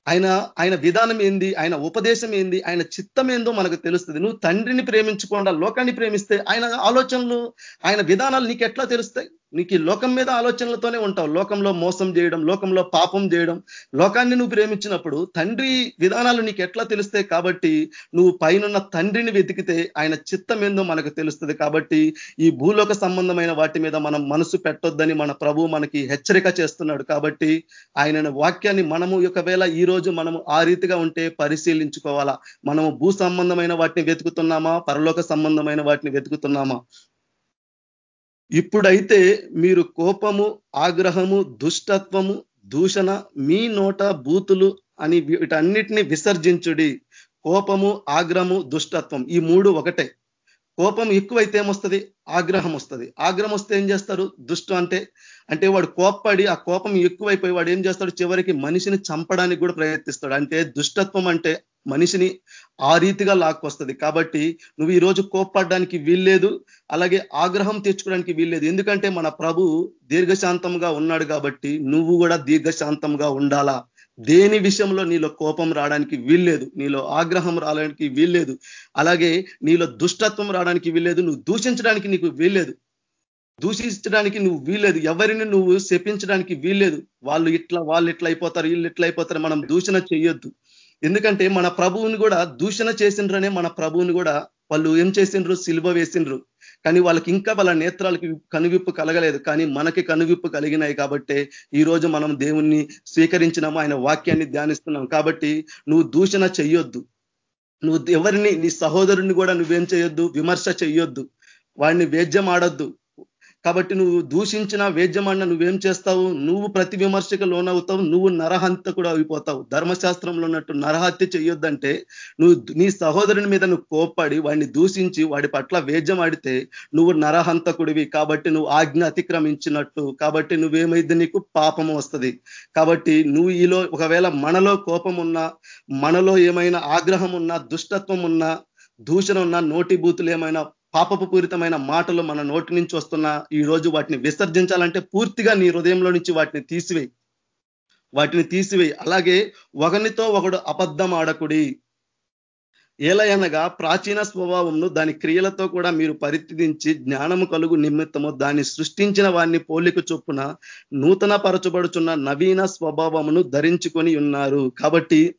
ఆయన ఆయన విధానం ఏంది ఆయన ఉపదేశం ఏంది ఆయన చిత్తం ఏందో మనకు తెలుస్తుంది. నువ్వు తండ్రిని ప్రేమించకుండా లోకాన్ని ప్రేమిస్తే ఆయన ఆలోచనలు ఆయన విధానాలు నీకు ఎట్లా తెలుస్తాయి? నీకు లోకం మీద ఆలోచనలతోనే ఉంటావు. లోకంలో మోసం చేయడం లోకంలో పాపం చేయడం. లోకాన్ని నువ్వు ప్రేమించినప్పుడు తండ్రి విధానాలు నీకు ఎట్లా తెలుస్తాయి కాబట్టి నువ్వు పైనున్న తండ్రిని వెతికితే ఆయన చిత్తం ఏందో మనకు తెలుస్తుంది కాబట్టి ఈ భూలోక సంబంధమైన వాటి మీద మనం మనసు పెట్టొద్దని మన ప్రభు మనకి హెచ్చరిక చేస్తున్నాడు కాబట్టి ఆయన వాక్యాన్ని మనము ఒకవేళ ఈ రోజు మనము ఆ రీతిగా ఉంటే పరిశీలించుకోవాలా? మనము భూ సంబంధమైన వాటిని వెతుకుతున్నామా? పరలోక సంబంధమైన వాటిని వెతుకుతున్నామా? ఇప్పుడైతే మీరు కోపము ఆగ్రహము దుష్టత్వము దూషణ మీ నోట బూతులు అని వీటన్నిటిని విసర్జించుడి. కోపము ఆగ్రహము దుష్టత్వం ఈ మూడు ఒకటే. కోపం ఎక్కువైతే ఏమొస్తుంది? ఆగ్రహం వస్తుంది. ఆగ్రహం వస్తే ఏం చేస్తారు? దుష్టు అంటే అంటే వాడు కోప్పడి ఆ కోపం ఎక్కువైపోయి వాడు ఏం చేస్తాడు? చివరికి మనిషిని చంపడానికి కూడా ప్రయత్నిస్తాడు. అంటే దుష్టత్వం అంటే మనిషిని ఆ రీతిగా లాక్కొస్తుంది. కాబట్టి నువ్వు ఈరోజు కోప్పడడానికి వీల్లేదు అలాగే ఆగ్రహం తెచ్చుకోవడానికి వీల్లేదు. ఎందుకంటే మన ప్రభు దీర్ఘశాంతంగా ఉన్నాడు కాబట్టి నువ్వు కూడా దీర్ఘశాంతంగా ఉండాలా? దేని విషయంలో నీలో కోపం రావడానికి వీల్లేదు నీలో ఆగ్రహం రావడానికి వీల్లేదు అలాగే నీలో దుష్టత్వం రావడానికి వీల్లేదు నువ్వు దూషించడానికి నీకు వీల్లేదు. దూషించడానికి నువ్వు వీల్లేదు. ఎవరిని నువ్వు శపించడానికి వీల్లేదు. వాళ్ళు ఇట్లా వాళ్ళు ఇట్లా అయిపోతారు వీళ్ళు ఇట్లా అయిపోతారు. మనం దూషణ చేయొద్దు ఎందుకంటే మన ప్రభువుని కూడా దూషణ చేసిండ్రనే మన ప్రభువుని కూడా వాళ్ళు ఏం చేసిండ్రు? సిల్వ వేసిండ్రు. కానీ వాళ్ళకి ఇంకా వాళ్ళ నేత్రాలకి కనువిప్పు కలగలేదు. కానీ మనకి కనువిప్పు కలిగినాయి కాబట్టే ఈ రోజు మనం దేవుణ్ణి స్వీకరించినాము. ఆయన వాక్యాన్ని ధ్యానిస్తున్నాం. కాబట్టి నువ్వు దూషణ చెయ్యొద్దు. నువ్వు ఎవరిని నీ సహోదరుని కూడా నువ్వేం చేయొద్దు విమర్శ చెయ్యొద్దు. వాడిని వేద్యం ఆడొద్దు. కాబట్టి నువ్వు దూషించిన వేద్యమన్న నువ్వేం చేస్తావు? నువ్వు ప్రతి విమర్శకు లోనవుతావు. నువ్వు నరహంత కూడా అయిపోతావు. ధర్మశాస్త్రంలో ఉన్నట్టు నరహత్య చెయ్యొద్దంటే నువ్వు నీ సహోదరుని మీద నువ్వు కోప్పడి వాడిని దూషించి వాడి పట్ల వేద్యం ఆడితే నువ్వు నరహంతకుడివి. కాబట్టి నువ్వు ఆజ్ఞ అతిక్రమించినట్టు. కాబట్టి నువ్వేమైంది నీకు పాపం వస్తుంది? కాబట్టి నువ్వు ఈలో ఒకవేళ మనలో కోపం ఉన్నా మనలో ఏమైనా ఆగ్రహం ఉన్నా దుష్టత్వం ఉన్నా దూషణ ఉన్నా నోటి బూతులు ఏమైనా పాపపు పూరితమైన మాటలు మన నోటి నుంచి వస్తున్న ఈ రోజు వాటిని విసర్జించాలంటే పూర్తిగా నీ హృదయంలో నుంచి వాటిని తీసివేయి. వాటిని తీసివేయి. అలాగే ఒకనితో ఒకడు అబద్ధం ఆడకుడి ఏలయనగా ప్రాచీన స్వభావంను దాని క్రియలతో కూడా మీరు పరిత్తించి జ్ఞానము కలుగు నిమిత్తము దాన్ని సృష్టించిన వారిని పోలిక చొప్పున నూతన పరచబడుచున్న నవీన స్వభావమును ధరించుకొని ఉన్నారు. కాబట్టి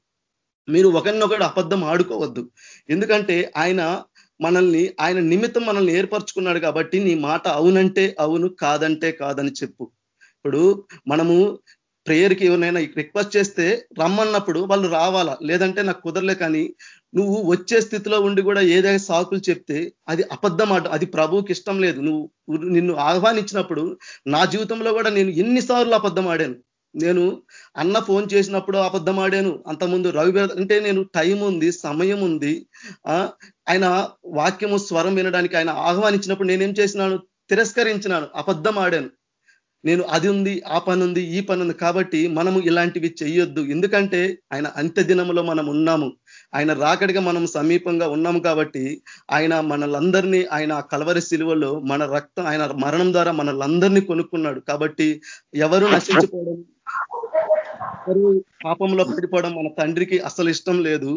మీరు ఒకరినొకడు అబద్ధం ఆడుకోవద్దు. ఎందుకంటే ఆయన మనల్ని ఆయన నిమిత్తం మనల్ని ఏర్పరచుకున్నాడు కాబట్టి నీ మాట అవునంటే అవును కాదంటే కాదని చెప్పు. ఇప్పుడు మనము ప్రేయర్కి ఏమైనా రిక్వెస్ట్ చేస్తే రమ్మన్నప్పుడు వాళ్ళు రావాలా? లేదంటే నాకు కుదరలే కానీ నువ్వు వచ్చే స్థితిలో ఉండి కూడా ఏదైనా సాకులు చెప్తే అది అబద్ధం అది ప్రభువుకి ఇష్టం లేదు. నువ్వు నిన్ను ఆహ్వానించినప్పుడు నా జీవితంలో కూడా నేను ఎన్నిసార్లు అబద్ధం ఆడాను. నేను అన్న ఫోన్ చేసినప్పుడు అబద్ధం ఆడాను. అంతకుముందు రవి అంటే నేను టైం ఉంది సమయం ఉంది. ఆయన వాక్యము స్వరం వినడానికి ఆయన ఆహ్వానించినప్పుడు నేనేం చేసినాను? తిరస్కరించినాను. అబద్ధం ఆడాను. నేను అది ఉంది ఆ పని ఉంది ఈ పని ఉంది కాబట్టి మనము ఇలాంటివి చెయ్యొద్దు. ఎందుకంటే ఆయన అంత్య దినములో మనం ఉన్నాము. ఆయన రాకడిగా మనం సమీపంగా ఉన్నాము కాబట్టి ఆయన మనలందరినీ ఆయన కలవరి శిలువలో మన రక్తం ఆయన మరణం ద్వారా మనలందరినీ కొనుక్కున్నాడు. కాబట్టి ఎవరు నశించుకోవడం పాపంలో పడిపోవడం మన తండ్రికి అసలు ఇష్టం లేదు.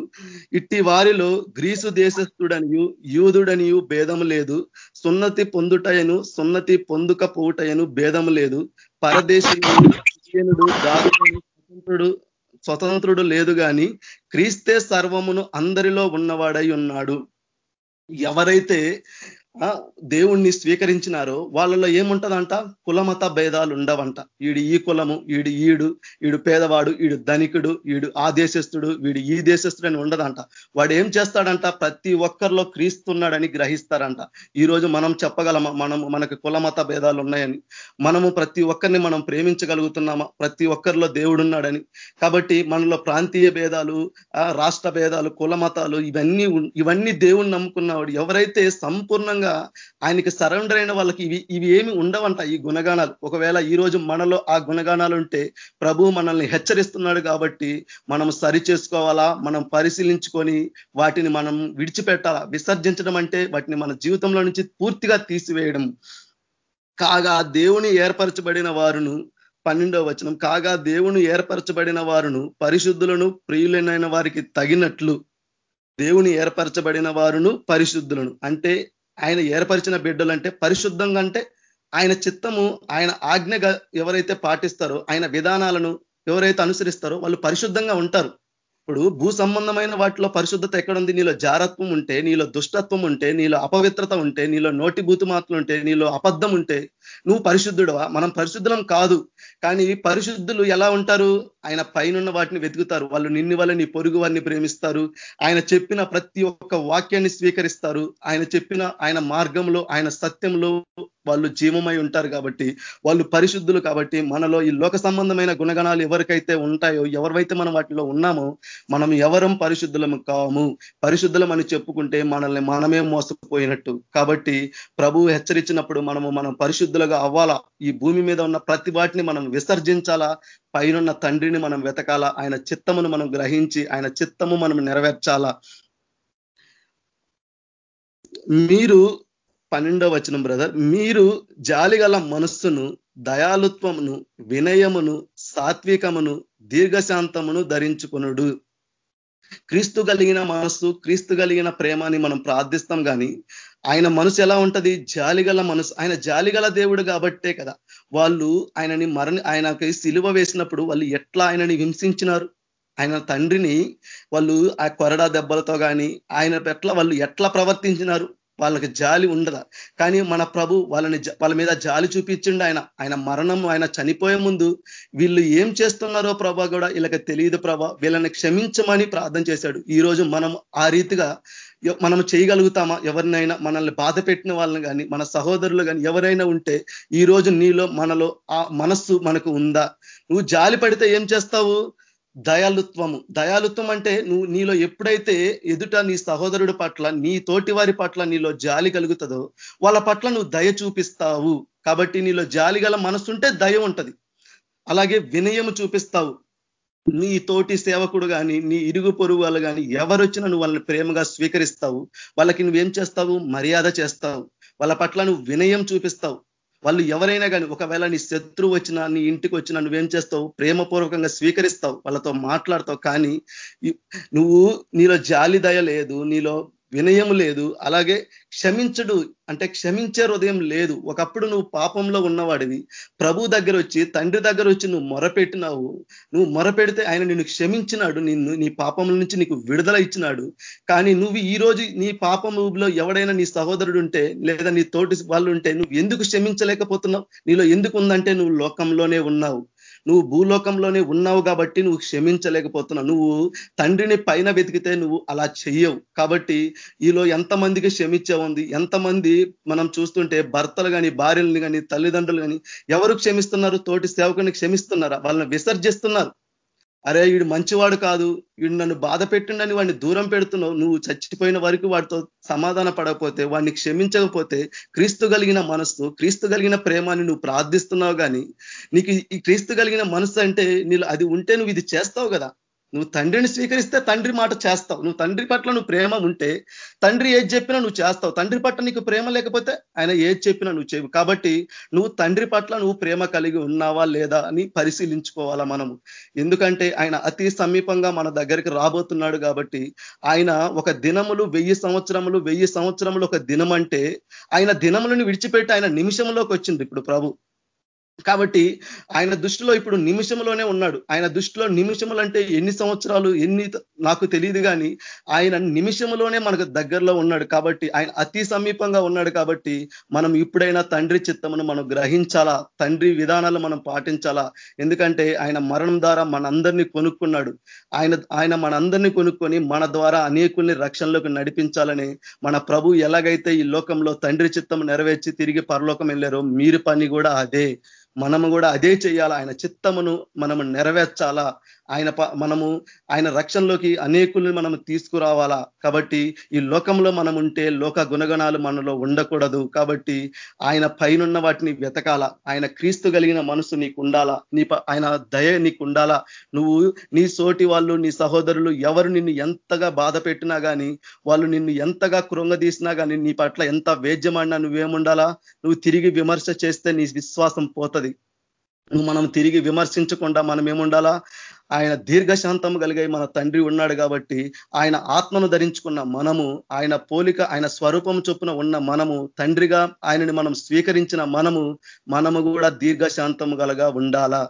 ఇట్టి వారిలో గ్రీసు దేశస్థుడనియు యూదుడనియు భేదం లేదు. సున్నతి పొందుటయను సున్నతి పొందుకపోవుటయను భేదం లేదు. పరదేశీయుడు స్వతంత్రుడు స్వతంత్రుడు లేదు గాని క్రీస్తే సర్వమును అందరిలో ఉన్నవాడై ఉన్నాడు. ఎవరైతే దేవుణ్ణి స్వీకరించినారో వాళ్ళలో ఏముంటదంట? కులమత భేదాలు ఉండవంట ఈడు ఈ కులము ఈడు ఈడు ఈడు పేదవాడు ఈడు ధనికుడు ఈడు ఆ దేశస్థుడు వీడు ఈ దేశస్థుడు అని ఉండదంట. వాడు ఏం చేస్తాడంట? ప్రతి ఒక్కరిలో క్రీస్తున్నాడని గ్రహిస్తారంట. ఈ రోజు మనం చెప్పగలమా? మనం మనకు కులమత భేదాలు ఉన్నాయని మనము ప్రతి ఒక్కరిని మనం ప్రేమించగలుగుతున్నామా? ప్రతి ఒక్కరిలో దేవుడు ఉన్నాడని కాబట్టి మనలో ప్రాంతీయ భేదాలు రాష్ట్ర భేదాలు కుల మతాలు ఇవన్నీ ఇవన్నీ దేవుణ్ణి నమ్ముకున్నవాడు ఎవరైతే సంపూర్ణంగా పూర్తిగా ఆయనకి సరెండర్ అయిన వాళ్ళకి ఇవి ఇవి ఏమి ఉండవంట ఈ గుణగానాలు ఒకవేళ ఈ రోజు మనలో ఆ గుణగానాలు ఉంటే ప్రభు మనల్ని హెచ్చరిస్తున్నాడు కాబట్టి మనం సరి చేసుకోవాలా మనం పరిశీలించుకొని వాటిని మనం విడిచిపెట్టాలా? విసర్జించడం అంటే వాటిని మన జీవితంలో నుంచి పూర్తిగా తీసివేయడం. కాగా దేవుని ఏర్పరచబడిన వారును పన్నెండవ వచనం కాగా దేవుని ఏర్పరచబడిన వారును పరిశుద్ధులను ప్రియులైన వారికి తగినట్లు దేవుని ఏర్పరచబడిన వారును పరిశుద్ధులను. అంటే ఆయన ఏర్పరిచిన బిడ్డలు అంటే పరిశుద్ధంగా అంటే ఆయన చిత్తము ఆయన ఆజ్ఞగా ఎవరైతే పాటిస్తారో ఆయన విధానాలను ఎవరైతే అనుసరిస్తారో వాళ్ళు పరిశుద్ధంగా ఉంటారు. ఇప్పుడు భూ సంబంధమైన వాటిలో పరిశుద్ధత ఎక్కడుంది? నీలో జారత్వం ఉంటే నీలో దుష్టత్వం ఉంటే నీలో అపవిత్రత ఉంటే నీలో నోటి బూతు ఉంటే నీలో అబద్ధం ఉంటే నువ్వు పరిశుద్ధుడవా? మనం పరిశుద్ధులం కాదు. కానీ పరిశుద్ధులు ఎలా ఉంటారు? ఆయన పైనున్న వాటిని వెతుకుతారు. వాళ్ళు నిన్ను వల్ల నీ పొరుగు వారిని ప్రేమిస్తారు. ఆయన చెప్పిన ప్రతి ఒక్క వాక్యాన్ని స్వీకరిస్తారు. ఆయన చెప్పిన ఆయన మార్గంలో ఆయన సత్యంలో వాళ్ళు జీవమై ఉంటారు కాబట్టి వాళ్ళు పరిశుద్ధులు కాబట్టి మనలో ఈ లోక సంబంధమైన గుణగణాలు ఎవరికైతే ఉంటాయో ఎవరైతే మనం వాటిలో ఉన్నామో మనం ఎవరం పరిశుద్ధులం కాము. పరిశుద్ధులం అని చెప్పుకుంటే మనల్ని మనమే మోసపోయినట్టు. కాబట్టి ప్రభు హెచ్చరించినప్పుడు మనము మనం పరిశుద్ధులుగా అవ్వాలా? ఈ భూమి మీద ఉన్న ప్రతి వాటిని మనం విసర్జించాలా? పైనున్న తండ్రిని మనం వెతకాల? ఆయన చిత్తమును మనం గ్రహించి ఆయన చిత్తము మనం నెరవేర్చాలా? మీరు పన్నెండవ వచనం బ్రదర్ మీరు జాలిగల మనస్సును దయాలుత్వమును వినయమును సాత్వికమును దీర్ఘశాంతమును ధరించుకునుడు. క్రీస్తు కలిగిన మనస్సు క్రీస్తు కలిగిన ప్రేమని మనం ప్రార్థిస్తాం కానీ ఆయన మనసు ఎలా ఉంటది? జాలిగల మనసు ఆయన జాలిగల దేవుడు కాబట్టే కదా. వాళ్ళు ఆయనని మరణి ఆయనకి సిలువ వేసినప్పుడు వాళ్ళు ఎట్లా ఆయనని హింసించినారు? ఆయన తండ్రిని వాళ్ళు ఆ కొరడా దెబ్బలతో కానీ ఆయన ఎట్లా వాళ్ళు ఎట్లా ప్రవర్తించినారు? వాళ్ళకి జాలి ఉండదా? కానీ మన ప్రభు వాళ్ళని వాళ్ళ మీద జాలి చూపించిండు ఆయన. ఆయన మరణం ఆయన చనిపోయే ముందు వీళ్ళు ఏం చేస్తున్నారో ప్రభా కూడా వీళ్ళకి తెలియదు ప్రభా. వీళ్ళని క్షమించమని ప్రార్థన చేశాడు. ఈ రోజు మనం ఆ రీతిగా మనం చేయగలుగుతామా? ఎవరినైనా మనల్ని బాధ పెట్టిన వాళ్ళని కానీ మన సహోదరులు కానీ ఎవరైనా ఉంటే ఈ రోజు నీలో మనలో ఆ మనస్సు మనకు ఉందా? నువ్వు జాలి పడితే ఏం చేస్తావు? దయాలుత్వము. దయాలుత్వం అంటే నువ్వు నీలో ఎప్పుడైతే ఎదుట నీ సహోదరుడి పట్ల నీ తోటి వారి పట్ల నీలో జాలి కలుగుతుందో వాళ్ళ పట్ల నువ్వు దయ చూపిస్తావు. కాబట్టి నీలో జాలి గల మనసుంటే దయ ఉంటది. అలాగే వినయము చూపిస్తావు. నీ తోటి సేవకుడు కానీ నీ ఇరుగు పొరుగు వాళ్ళు కానీ ఎవరు వచ్చినా నువ్వు వాళ్ళని ప్రేమగా స్వీకరిస్తావు. వాళ్ళకి నువ్వేం చేస్తావు? మర్యాద చేస్తావు. వాళ్ళ పట్ల నువ్వు వినయం చూపిస్తావు. వాళ్ళు ఎవరైనా కానీ ఒకవేళ నీ శత్రువు వచ్చినా నీ ఇంటికి వచ్చినా నువ్వేం చేస్తావు? ప్రేమపూర్వకంగా స్వీకరిస్తావు. వాళ్ళతో మాట్లాడతావు. కానీ నువ్వు నీలో జాలి దయ లేదు. నీలో వినయం లేదు. అలాగే క్షమించడు అంటే క్షమించే హృదయం లేదు. ఒకప్పుడు నువ్వు పాపంలో ఉన్నవాడివి. ప్రభు దగ్గర వచ్చి తండ్రి దగ్గర వచ్చి నువ్వు మొరపెట్టినావు. నువ్వు మొరపెడితే ఆయన నిన్ను క్షమించినాడు. నిన్ను నీ పాపముల నుంచి నీకు విడుదల ఇచ్చినాడు. కానీ నువ్వు ఈ రోజు నీ పాపములో ఎవడైనా నీ సహోదరుడు ఉంటే లేదా నీ తోటి వాళ్ళు ఉంటే నువ్వు ఎందుకు క్షమించలేకపోతున్నావు? నీలో ఎందుకు ఉందంటే నువ్వు లోకంలోనే ఉన్నావు. నువ్వు భూలోకంలోనే ఉన్నావు కాబట్టి నువ్వు క్షమించలేకపోతున్నావు. నువ్వు తండ్రిని పైన వెతికితే నువ్వు అలా చెయ్యవు. కాబట్టి ఈలో ఎంతమందికి క్షమించే ఉంది ఎంతమంది మనం చూస్తుంటే భర్తలు కానీ భార్యలను కానీ తల్లిదండ్రులు కానీ ఎవరు క్షమిస్తున్నారు? తోటి సేవకుని క్షమిస్తున్నారా? వాళ్ళని విసర్జిస్తున్నారు. అరే వీడు మంచివాడు కాదు. వీడు నన్ను బాధ పెట్టిండని వాడిని దూరం పెడుతున్నావు. నువ్వు చచ్చిపోయిన వరకు వాడితో సమాధాన పడకపోతే వాడిని క్షమించకపోతే క్రీస్తు కలిగిన మనస్సు క్రీస్తు కలిగిన ప్రేమాన్ని నువ్వు ప్రార్థిస్తున్నావు కానీ నీకు ఈ క్రీస్తు కలిగిన మనసు అంటే నీళ్ళు అది ఉంటే నువ్వు ఇది చేస్తావు కదా. నువ్వు తండ్రిని స్వీకరిస్తే తండ్రి మాట చేస్తావు. నువ్వు తండ్రి పట్ల నువ్వు ప్రేమ ఉంటే తండ్రి ఏది చెప్పినా నువ్వు చేస్తావు. తండ్రి పట్ల నీకు ప్రేమ లేకపోతే ఆయన ఏది చెప్పినా నువ్వు చేయవు. కాబట్టి నువ్వు తండ్రి పట్ల నువ్వు ప్రేమ కలిగి ఉన్నావా లేదా అని పరిశీలించుకోవాలా మనము. ఎందుకంటే ఆయన అతి సమీపంగా మన దగ్గరికి రాబోతున్నాడు కాబట్టి ఆయన ఒక దినములు వెయ్యి సంవత్సరములు వెయ్యి సంవత్సరములు ఒక దినం అంటే ఆయన దినములను విడిచిపెట్టి ఆయన నిమిషంలోకి వచ్చింది ఇప్పుడు ప్రభు. కాబట్టి ఆయన దృష్టిలో ఇప్పుడు నిమిషంలోనే ఉన్నాడు. ఆయన దృష్టిలో నిమిషములు అంటే ఎన్ని సంవత్సరాలు ఎన్ని నాకు తెలియదు కానీ ఆయన నిమిషంలోనే మనకు దగ్గరలో ఉన్నాడు కాబట్టి ఆయన అతి సమీపంగా ఉన్నాడు కాబట్టి మనం ఇప్పుడైనా తండ్రి చిత్తమును మనం గ్రహించాలా? తండ్రి విధానాలు మనం పాటించాలా? ఎందుకంటే ఆయన మరణం ద్వారా మనందరినీ కొనుక్కున్నాడు. ఆయన ఆయన మనందరినీ కొనుక్కొని మన ద్వారా అనేకుల్ని రక్షణలోకి నడిపించాలని మన ప్రభు ఎలాగైతే ఈ లోకంలో తండ్రి చిత్తం నెరవేర్చి తిరిగి పరలోకం వెళ్ళారో మీరు పని కూడా అదే. మనము కూడా అదే చేయాలా? ఆయన చిత్తమును మనము నెరవేర్చాలా? ఆయన మనము ఆయన రక్షణలోకి అనేకుల్ని మనం తీసుకురావాలా? కాబట్టి ఈ లోకంలో మనం ఉంటే లోక గుణగణాలు మనలో ఉండకూడదు. కాబట్టి ఆయన పైనున్న వాటిని వెతకాల? ఆయన క్రీస్తు కలిగిన మనసు నీకు ఉండాలా నీ ఆయన దయ నీకు ఉండాలా నువ్వు నీ సోటి వాళ్ళు నీ సహోదరులు ఎవరు నిన్ను ఎంతగా బాధ పెట్టినా కానీ వాళ్ళు నిన్ను ఎంతగా కృంగదీసినా కానీ నీ పట్ల ఎంత వేద్యమన్నా నువ్వేముండాలా? నువ్వు తిరిగి విమర్శ చేస్తే నీ విశ్వాసం పోతుంది. నువ్వు మనం తిరిగి విమర్శించకుండా మనం ఏముండాలా ఆయన దీర్ఘశాంతము కలిగే మన తండ్రి ఉన్నాడు కాబట్టి ఆయన ఆత్మను ధరించుకున్న మనము ఆయన పోలిక ఆయన స్వరూపం చొప్పున ఉన్న మనము తండ్రిగా ఆయనని మనం స్వీకరించిన మనము మనము కూడా దీర్ఘశాంతము గలగా ఉండాలా?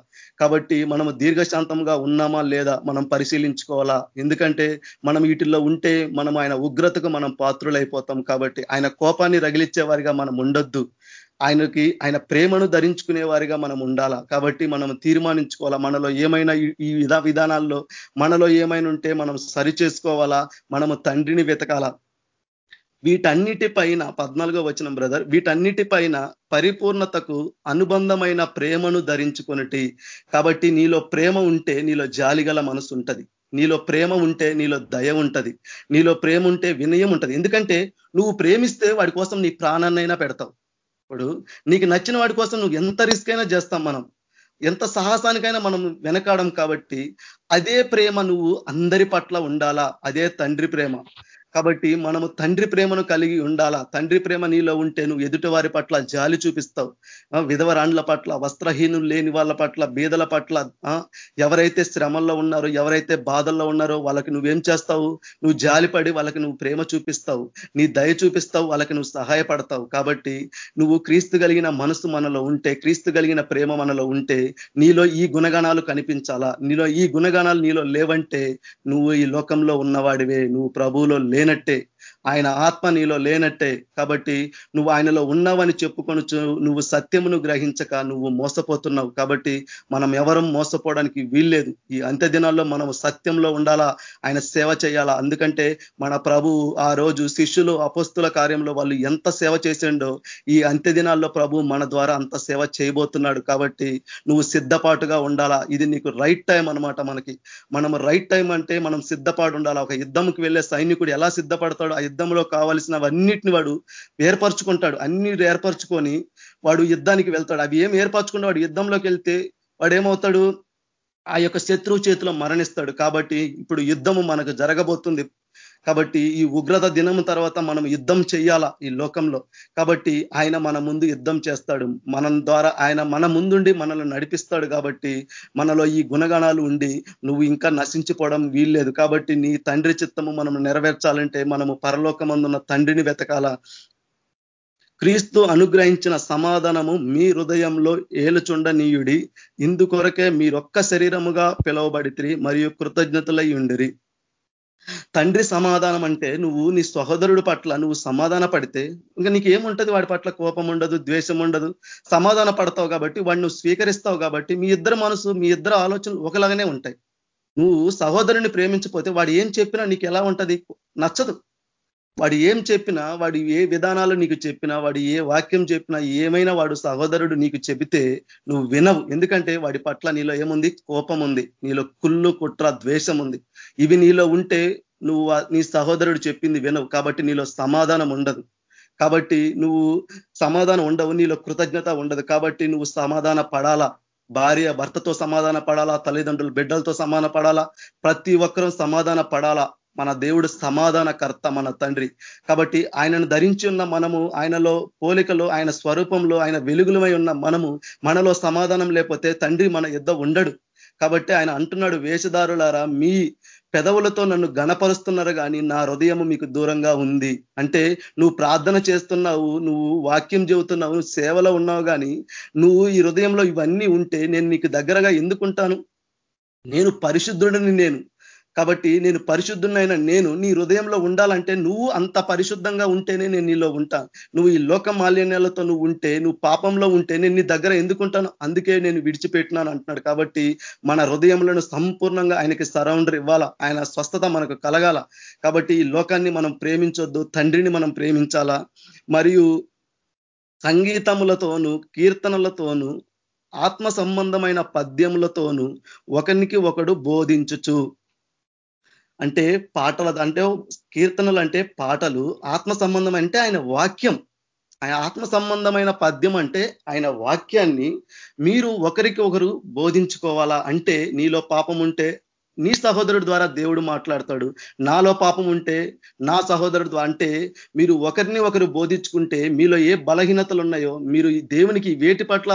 కాబట్టి మనము దీర్ఘశాంతంగా ఉన్నామా లేదా మనం పరిశీలించుకోవాలా? ఎందుకంటే మనం వీటిల్లో ఉంటే మనం ఆయన ఉగ్రతకు మనం పాత్రులైపోతాం కాబట్టి ఆయన కోపాన్ని రగిలిచ్చేవారిగా మనం ఉండొద్దు. ఆయనకి ఆయన ప్రేమను ధరించుకునే వారిగా మనం ఉండాలా? కాబట్టి మనం తీర్మానించుకోవాలా? మనలో ఏమైనా ఈ విధా విధానాల్లో మనలో ఏమైనా ఉంటే మనం సరి చేసుకోవాలా? మనము తండ్రిని వెతకాలా? వీటన్నిటిపైన పద్నాలుగో వచ్చిన బ్రదర్ వీటన్నిటిపైన పరిపూర్ణతకు అనుబంధమైన ప్రేమను ధరించుకున్నటి కాబట్టి నీలో ప్రేమ ఉంటే నీలో జాలిగల మనసు ఉంటుంది. నీలో ప్రేమ ఉంటే నీలో దయ ఉంటుంది. నీలో ప్రేమ ఉంటే వినయం ఉంటుంది. ఎందుకంటే నువ్వు ప్రేమిస్తే వాడి కోసం నీ ప్రాణాన్నైనా పెడతావు. ఇప్పుడు నీకు నచ్చిన వాడి కోసం నువ్వు ఎంత రిస్క్ అయినా చేస్తాం మనం. ఎంత సాహసానికైనా మనం వెనకాడం కాబట్టి అదే ప్రేమ నువ్వు అందరి పట్ల ఉండాలా? అదే తండ్రి ప్రేమ. కాబట్టి మనము తండ్రి ప్రేమను కలిగి ఉండాలా? తండ్రి ప్రేమ నీలో ఉంటే నువ్వు ఎదుటి వారి పట్ల జాలి చూపిస్తావు. విధవరాండ్ల పట్ల వస్త్రహీనులు లేని వాళ్ళ పట్ల బీదల పట్ల ఎవరైతే శ్రమల్లో ఉన్నారో ఎవరైతే బాధల్లో ఉన్నారో వాళ్ళకి నువ్వేం చేస్తావు? నువ్వు జాలిపడి వాళ్ళకి నువ్వు ప్రేమ చూపిస్తావు. నీ దయ చూపిస్తావు వాళ్ళకి నువ్వు సహాయపడతావు. కాబట్టి నువ్వు క్రీస్తు కలిగిన మనసు మనలో ఉంటే క్రీస్తు కలిగిన ప్రేమ మనలో ఉంటే నీలో ఈ గుణగణాలు కనిపించాలా? నీలో ఈ గుణగణాలు నీలో లేవంటే నువ్వు ఈ లోకంలో ఉన్నవాడివే. నువ్వు ప్రభువులో లేనట్టే ఆయన ఆత్మ నీలో లేనట్టే. కాబట్టి నువ్వు ఆయనలో ఉన్నావని చెప్పుకొని నువ్వు సత్యమును గ్రహించక నువ్వు మోసపోతున్నావు. కాబట్టి మనం ఎవరం మోసపోవడానికి వీల్లేదు. ఈ అంత్య దినాల్లో మనం సత్యంలో ఉండాలా? ఆయన సేవ చేయాలా? ఎందుకంటే మన ప్రభు ఆ రోజు శిష్యులు అపస్తుల కార్యంలో వాళ్ళు ఎంత సేవ చేసిండో ఈ అంత్య దినాల్లో ప్రభు మన ద్వారా అంత సేవ చేయబోతున్నాడు. కాబట్టి నువ్వు సిద్ధపాటుగా ఉండాలా? ఇది నీకు రైట్ టైం అనమాట మనకి. మనం రైట్ టైం అంటే మనం సిద్ధపాటు ఉండాలా? ఒక యుద్ధంకి వెళ్ళే సైనికుడు ఎలా సిద్ధపడతాడో ఆ యుద్ధంలో కావాల్సినవన్నిటిని వాడు ఏర్పరచుకుంటాడు. అన్ని ఏర్పరచుకొని వాడు యుద్ధానికి వెళ్తాడు. అవి ఏం ఏర్పరచుకుంటే వాడు యుద్ధంలోకి వెళ్తే వాడు ఏమవుతాడు ఆ యొక్క శత్రువు చేతిలో మరణిస్తాడు. కాబట్టి ఇప్పుడు యుద్ధము మనకు జరగబోతుంది. కాబట్టి ఈ ఉగ్రత దినం తర్వాత మనం యుద్ధం చేయాలా ఈ లోకంలో? కాబట్టి ఆయన మన ముందు యుద్ధం చేస్తాడు. మనం ద్వారా ఆయన మన ముందుండి మనల్ని నడిపిస్తాడు కాబట్టి మనలో ఈ గుణగణాలు ఉండి నువ్వు ఇంకా నశించిపోవడం వీల్లేదు. కాబట్టి నీ తండ్రి చిత్తము మనం నెరవేర్చాలంటే మనము పరలోకమందున్న తండ్రిని వెతకాల? క్రీస్తు అనుగ్రహించిన సమాధానము మీ హృదయంలో ఏలుచుండనీయుడి. ఇందుకొరకే మీరొక్క శరీరముగా పిలువబడితిరి మరియు కృతజ్ఞతలై ఉండిరి. తండ్రి సమాధానం అంటే నువ్వు నీ సహోదరుడు పట్ల నువ్వు సమాధాన పడితే ఇంకా నీకు ఏముంటది వాడి పట్ల కోపం ఉండదు ద్వేషం ఉండదు. సమాధాన పడతావు కాబట్టి వాడిని నువ్వు స్వీకరిస్తావు కాబట్టి మీ ఇద్దరు మనసు మీ ఇద్దరు ఆలోచనలు ఒకలాగానే ఉంటాయి. నువ్వు సహోదరుని ప్రేమించపోతే వాడు ఏం చెప్పినా నీకు ఎలా ఉంటది? నచ్చదు. వాడు ఏం చెప్పినా వాడు ఏ విధానాలు నీకు చెప్పినా వాడు ఏ వాక్యం చెప్పినా ఏమైనా వాడు సహోదరుడు నీకు చెబితే నువ్వు వినవు. ఎందుకంటే వాడి పట్ల నీలో ఏముంది? కోపం ఉంది. నీలో కుళ్ళు కుట్ర ద్వేషం ఉంది. ఇవి నీలో ఉంటే నువ్వు నీ సహోదరుడు చెప్పింది వినవు. కాబట్టి నీలో సమాధానం ఉండదు. కాబట్టి నువ్వు సమాధానం ఉండవు నీలో కృతజ్ఞత ఉండదు. కాబట్టి నువ్వు సమాధాన పడాలా? భార్య భర్తతో సమాధాన పడాలా? తల్లిదండ్రులు బిడ్డలతో సమాధాన పడాలా? ప్రతి ఒక్కరూ సమాధాన పడాలా? మన దేవుడు సమాధానకర్త మన తండ్రి. కాబట్టి ఆయనను ధరించి ఉన్న మనము ఆయనలో పోలికలో ఆయన స్వరూపంలో ఆయన వెలుగులమై ఉన్న మనము మనలో సమాధానం లేకపోతే తండ్రి మన యుద్ధ ఉండడు. కాబట్టి ఆయన అంటున్నాడు వేషధారులారా మీ పెదవులతో నన్ను గణపరుస్తున్నారు కానీ నా హృదయం మీకు దూరంగా ఉంది. అంటే నువ్వు ప్రార్థన చేస్తున్నావు నువ్వు వాక్యం చెబుతున్నావు సేవలో ఉన్నావు కానీ నువ్వు ఈ హృదయంలో ఇవన్నీ ఉంటే నేను నీకు దగ్గరగా ఎందుకుంటాను? నేను పరిశుద్ధుడిని నేను. కాబట్టి నేను పరిశుద్ధునైన నేను నీ హృదయంలో ఉండాలంటే నువ్వు అంత పరిశుద్ధంగా ఉంటేనే నేను నీలో ఉంటాను నువ్వు ఈ లోక మాలిన్యాలతో నువ్వు ఉంటే నువ్వు పాపంలో ఉంటే నేను నీ దగ్గర ఎందుకుంటాను అందుకే నేను విడిచిపెట్టినాను అంటున్నాడు. కాబట్టి మన హృదయంలో సంపూర్ణంగా ఆయనకి సరౌండర్ ఇవ్వాలా? ఆయన స్వస్థత మనకు కలగాల? కాబట్టి ఈ లోకాన్ని మనం ప్రేమించొద్దు తండ్రిని మనం ప్రేమించాలా? మరియు సంగీతములతోనూ కీర్తనలతోనూ ఆత్మ సంబంధమైన పద్యములతోనూ ఒకరికి ఒకడు బోధించుచు. అంటే పాటల అంటే కీర్తనలు అంటే పాటలు ఆత్మ సంబంధం అంటే ఆయన వాక్యం. ఆయన ఆత్మ సంబంధమైన పద్యం అంటే ఆయన వాక్యాన్ని మీరు ఒకరికి ఒకరు బోధించుకోవాలా? అంటే నీలో పాపం ఉంటే నీ సహోదరుడు ద్వారా దేవుడు మాట్లాడతాడు. నాలో పాపం ఉంటే నా సహోదరుడు అంటే మీరు ఒకరిని ఒకరు బోధించుకుంటే మీలో ఏ బలహీనతలు ఉన్నాయో మీరు దేవునికి వేటి పట్ల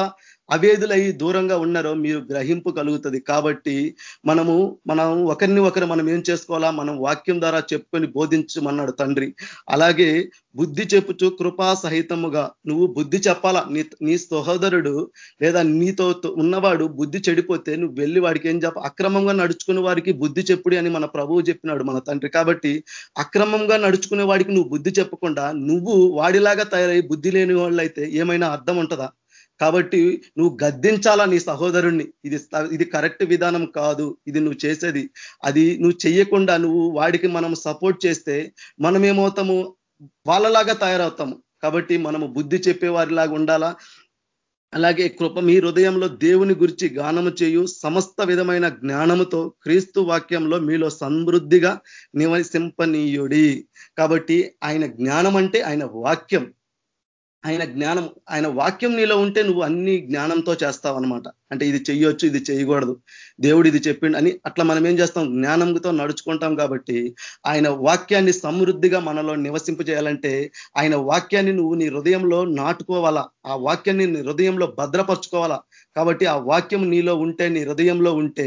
అవేదులై దూరంగా ఉన్నారో మీరు గ్రహింపు కలుగుతుంది. కాబట్టి మనము మనం ఒకరిని ఒకరు మనం ఏం చేసుకోవాలా? మనం వాక్యం ద్వారా చెప్పుకొని బోధించమన్నాడు తండ్రి. అలాగే బుద్ధి చెప్పుచు కృపా సహితముగా నువ్వు బుద్ధి చెప్పాలా? నీ నీ సహోదరుడు లేదా నీతో ఉన్నవాడు బుద్ధి చెడిపోతే నువ్వు వెళ్ళి వాడికి ఏం చెప్ప? అక్రమంగా నడుచుకునే వారికి బుద్ధి చెప్పుడి అని మన ప్రభువు చెప్పినాడు మన తండ్రి. కాబట్టి అక్రమంగా నడుచుకునే వాడికి నువ్వు బుద్ధి చెప్పకుండా నువ్వు వాడిలాగా తయారై బుద్ధి లేని వాళ్ళైతే ఏమైనా అర్థం ఉంటుందా? కాబట్టి నువ్వు గద్దించాలా నీ సహోదరుణ్ణి? ఇది ఇది కరెక్ట్ విధానం కాదు. ఇది నువ్వు చేసేది. అది నువ్వు చెయ్యకుండా నువ్వు వాడికి మనం సపోర్ట్ చేస్తే మనం ఏమవుతాము వాళ్ళలాగా తయారవుతాము. కాబట్టి మనము బుద్ధి చెప్పే వారిలాగా ఉండాలా? అలాగే కృప మీ హృదయంలో దేవుని గురించి గానము చేయు సమస్త విధమైన జ్ఞానముతో క్రీస్తు వాక్యంలో మీలో సమృద్ధిగా నివసింపనీయుడి. కాబట్టి ఆయన జ్ఞానం అంటే ఆయన వాక్యం. ఆయన జ్ఞానం ఆయన వాక్యం నీలో ఉంటే నువ్వు అన్ని జ్ఞానంతో చేస్తావు అనమాట అంటే ఇది చెయ్యొచ్చు ఇది చేయకూడదు దేవుడు ఇది చెప్పిండు అని అట్లా మనం ఏం చేస్తాం? జ్ఞానంతో నడుచుకుంటాం కాబట్టి ఆయన వాక్యాన్ని సమృద్ధిగా మనలో నివసింపు చేయాలంటే ఆయన వాక్యాన్ని నువ్వు నీ హృదయంలో నాటుకోవాలా? ఆ వాక్యాన్ని నీ హృదయంలో భద్రపరచుకోవాలా? కాబట్టి ఆ వాక్యం నీలో ఉంటే నీ హృదయంలో ఉంటే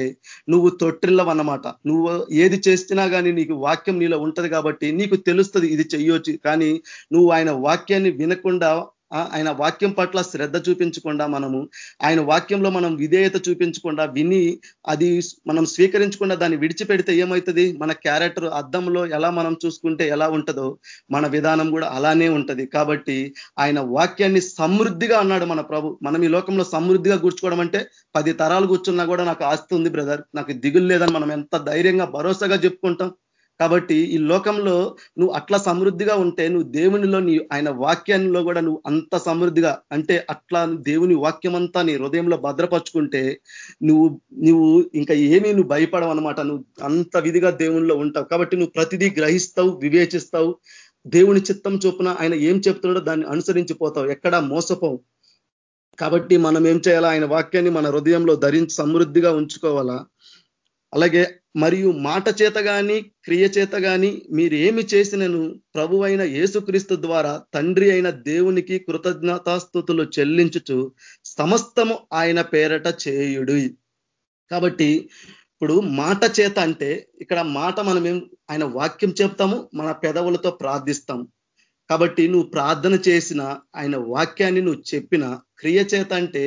నువ్వు తొట్టిల్లవన్నమాట. నువ్వు ఏది చేసినా కానీ నీకు వాక్యం నీలో ఉంటది కాబట్టి నీకు తెలుస్తుంది ఇది చెయ్యొచ్చు. కానీ నువ్వు ఆయన వాక్యాన్ని వినకుండా ఆయన వాక్యం పట్ల శ్రద్ధ చూపించకుండా మనము ఆయన వాక్యంలో మనం విధేయత చూపించకుండా విని అది మనం స్వీకరించకుండా దాన్ని విడిచిపెడితే ఏమవుతుంది? మన క్యారెక్టర్ అద్దంలో ఎలా మనం చూసుకుంటే ఎలా ఉంటుందో మన విధానం కూడా అలానే ఉంటది. కాబట్టి ఆయన వాక్యాన్ని సమృద్ధిగా అన్నాడు మన ప్రభు. మనం ఈ లోకంలో సమృద్ధిగా కూర్చుకోవడం అంటే పది తరాలు కూర్చున్నా కూడా నాకు ఆస్తి ఉంది బ్రదర్. నాకు దిగులు లేదని మనం ఎంత ధైర్యంగా భరోసాగా చెప్పుకుంటాం? కాబట్టి ఈ లోకంలో నువ్వు అట్లా సమృద్ధిగా ఉంటే నువ్వు దేవునిలో నీ ఆయన వాక్యంలో కూడా నువ్వు అంత సమృద్ధిగా అంటే అట్లా దేవుని వాక్యం అంతా నీ హృదయంలో భద్రపరుచుకుంటే నువ్వు నువ్వు ఇంకా ఏమీ నువ్వు భయపడవు అనమాట నువ్వు అంత విధిగా దేవునిలో ఉంటావు. కాబట్టి నువ్వు ప్రతిదీ గ్రహిస్తావు వివేచిస్తావు. దేవుని చిత్తం చొప్పున ఆయన ఏం చెప్తున్నాడో దాన్ని అనుసరించిపోతావు. ఎక్కడా మోసపోవు. కాబట్టి మనం ఏం చేయాలా? ఆయన వాక్యాన్ని మన హృదయంలో ధరించి సమృద్ధిగా ఉంచుకోవాలా? అలాగే మరియు మాట చేత కానీ క్రియ చేత కానీ మీరు ఏమి చేసినను ప్రభు అయిన యేసుక్రీస్తు ద్వారా తండ్రి అయిన దేవునికి కృతజ్ఞతాస్థుతులు చెల్లించుచు సమస్తము ఆయన పేరట చేయుడు. కాబట్టి ఇప్పుడు మాట చేత అంటే ఇక్కడ మాట మనం ఆయన వాక్యం చెప్తాము మన పెదవులతో ప్రార్థిస్తాము కాబట్టి నువ్వు ప్రార్థన చేసిన ఆయన వాక్యాన్ని నువ్వు చెప్పిన క్రియ చేత అంటే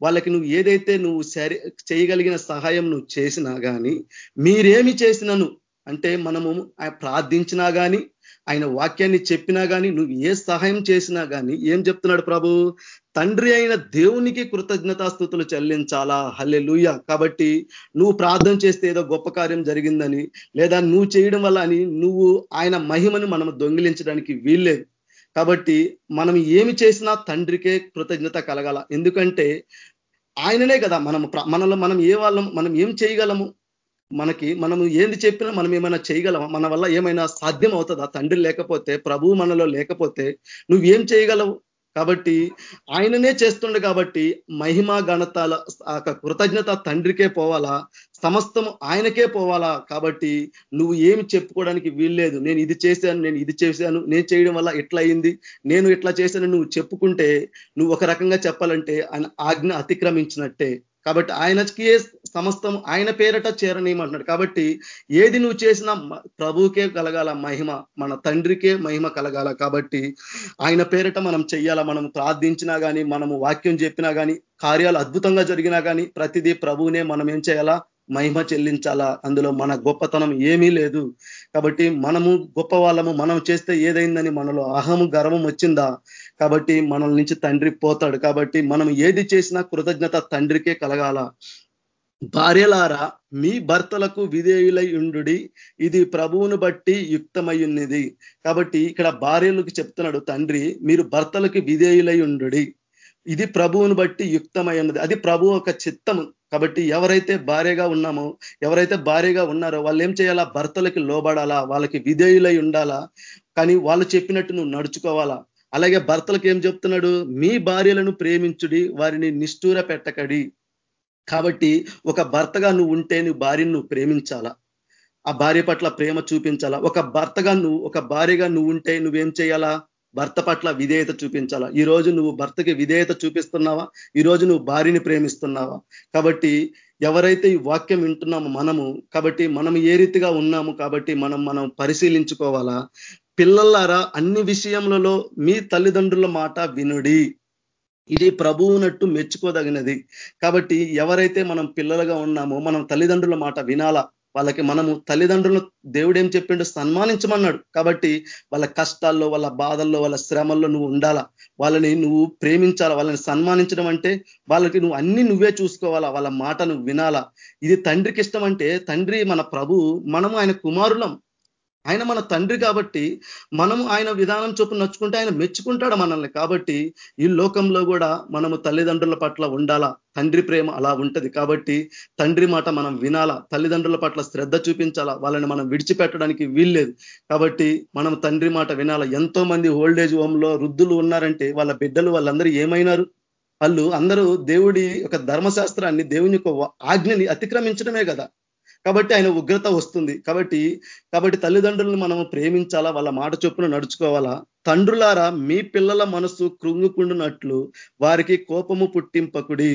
వాళ్ళకి నువ్వు ఏదైతే నువ్వు సరి చేయగలిగిన సహాయం నువ్వు చేసినా కానీ మీరేమి చేసినను అంటే మనము ప్రార్థించినా కానీ ఆయన వాక్యాన్ని చెప్పినా కానీ నువ్వు ఏ సహాయం చేసినా కానీ ఏం చెప్తున్నాడు ప్రభు? తండ్రి అయిన దేవునికి కృతజ్ఞతాస్థుతులు చెల్లించాలా? హల్లే కాబట్టి నువ్వు ప్రార్థన చేస్తే ఏదో గొప్ప కార్యం జరిగిందని లేదా నువ్వు చేయడం వల్ల అని నువ్వు ఆయన మహిమను మనం దొంగిలించడానికి వీల్లేదు. కాబట్టి మనం ఏమి చేసినా తండ్రికే కృతజ్ఞత కలగాల. ఎందుకంటే ఆయననే కదా మనం మనలో మనం ఏ వాళ్ళం మనం ఏం చేయగలము? మనకి మనం ఏంది చెప్పినా మనం ఏమైనా చేయగలమా? మన వల్ల ఏమైనా సాధ్యం అవుతుందా? తండ్రి లేకపోతే ప్రభువు మనలో లేకపోతే నువ్వేం చేయగలవు? కాబట్టి ఆయననే చేస్తుండే కాబట్టి మహిమ ఘనతల కృతజ్ఞత తండ్రికే పోవాలా? సమస్తము ఆయనకే పోవాలా? కాబట్టి నువ్వు ఏమి చెప్పుకోవడానికి వీల్లేదు. నేను ఇది చేశాను నేను ఇది చేశాను నేను చేయడం వల్ల ఇట్లా అయింది? నేను ఇట్లా చేశాను నువ్వు చెప్పుకుంటే నువ్వు ఒక రకంగా చెప్పాలంటే ఆయన ఆజ్ఞ అతిక్రమించినట్టే. కాబట్టి ఆయనకి సమస్తం ఆయన పేరట చేరనీయమంటున్నాడు. కాబట్టి ఏది నువ్వు చేసినా ప్రభువుకే కలగాల మహిమ మన తండ్రికే మహిమ కలగాల. కాబట్టి ఆయన పేరట మనం చెయ్యాలా? మనం ప్రార్థించినా కానీ మనము వాక్యం చెప్పినా కానీ కార్యాలు అద్భుతంగా జరిగినా కానీ ప్రతిదీ ప్రభువునే మనం ఏం చేయాలా? మహిమ చెల్లించాలా? అందులో మన గొప్పతనం ఏమీ లేదు. కాబట్టి మనము గొప్ప వాళ్ళము మనం చేస్తే ఏదైందని మనలో అహము గర్వం వచ్చిందా? కాబట్టి మనల్ నుంచి తండ్రి పోతాడు. కాబట్టి మనం ఏది చేసినా కృతజ్ఞత తండ్రికే కలగాల. భార్యలారా మీ భర్తలకు విధేయులై ఉండు ఇది ప్రభువును బట్టి యుక్తమై ఉన్నది కాబట్టి ఇక్కడ భార్యలకు చెప్తున్నాడు తండ్రి మీరు భర్తలకు విధేయులై ఉండు ఇది ప్రభువును బట్టి యుక్తమై ఉన్నది అది ప్రభు ఒక చిత్తము. కాబట్టి ఎవరైతే భార్యగా ఉన్నామో ఎవరైతే భార్యగా ఉన్నారో వాళ్ళు ఏం చేయాలా? భర్తలకి లోబడాలా వాళ్ళకి విధేయులై ఉండాలా? కానీ వాళ్ళు చెప్పినట్టు నువ్వు నడుచుకోవాలా? అలాగే భర్తలకు ఏం చెప్తున్నాడు? మీ భార్యలను ప్రేమించుడి వారిని నిష్ఠూర పెట్టకడి. కాబట్టి ఒక భర్తగా నువ్వు ఉంటే నువ్వు భార్యను నువ్వు ప్రేమించాలా? ఆ భార్య పట్ల ప్రేమ చూపించాలా? ఒక భర్తగా నువ్వు ఒక భార్యగా నువ్వు ఉంటే నువ్వేం చేయాలా? భర్త పట్ల విధేయత చూపించాలా? ఈ రోజు నువ్వు భర్తకి విధేయత చూపిస్తున్నావా? ఈ రోజు నువ్వు భార్యని ప్రేమిస్తున్నావా? కాబట్టి ఎవరైతే ఈ వాక్యం వింటున్నామో మనము కాబట్టి మనం ఏ రీతిగా ఉన్నాము కాబట్టి మనం మనం పరిశీలించుకోవాలా? పిల్లలారా అన్ని విషయములలో మీ తల్లిదండ్రుల మాట వినుడి. ఇది ప్రభువునట్టు మెచ్చుకోదగినది. కాబట్టి ఎవరైతే మనం పిల్లలుగా ఉన్నామో మనం తల్లిదండ్రుల మాట వినాలా? వాళ్ళకి మనము తల్లిదండ్రులను దేవుడు ఏం చెప్పిండు? సన్మానించమన్నాడు. కాబట్టి వాళ్ళ కష్టాల్లో వాళ్ళ బాధల్లో వాళ్ళ శ్రమల్లో నువ్వు ఉండాలా? వాళ్ళని నువ్వు ప్రేమించాలా? వాళ్ళని సన్మానించడం అంటే వాళ్ళకి నువ్వు అన్ని నువ్వే చూసుకోవాలా? వాళ్ళ మాట నువ్వు వినాలా? ఇది తండ్రికి ఇష్టం అంటే తండ్రి మన ప్రభు మనము ఆయన కుమారులం. ఆయన మన తండ్రి కాబట్టి మనము ఆయన విధానం చొప్పున నచ్చుకుంటే ఆయన మెచ్చుకుంటాడు మనల్ని. కాబట్టి ఈ లోకంలో కూడా మనము తల్లిదండ్రుల పట్ల ఉండాలా? తండ్రి ప్రేమ అలా ఉంటది. కాబట్టి తండ్రి మాట మనం వినాలా? తల్లిదండ్రుల పట్ల శ్రద్ధ చూపించాలా? వాళ్ళని మనం విడిచిపెట్టడానికి వీల్లేదు. కాబట్టి మనం తండ్రి మాట వినాలా? ఎంతో మంది ఓల్డేజ్ హోమ్లో వృద్ధులు ఉన్నారంటే వాళ్ళ బిడ్డలు వాళ్ళందరూ ఏమైనారు? వాళ్ళు అందరూ దేవుడి యొక్క ధర్మశాస్త్రాన్ని దేవుని యొక్క ఆజ్ఞని అతిక్రమించడమే కదా. కాబట్టి ఆయన ఉగ్రత వస్తుంది. కాబట్టి కాబట్టి తల్లిదండ్రులను మనము ప్రేమించాలా? వాళ్ళ మాట చొప్పున నడుచుకోవాలా? తండ్రులారా మీ పిల్లల మనసు కృంగుకుండునట్లు వారికి కోపము పుట్టింపకుడి.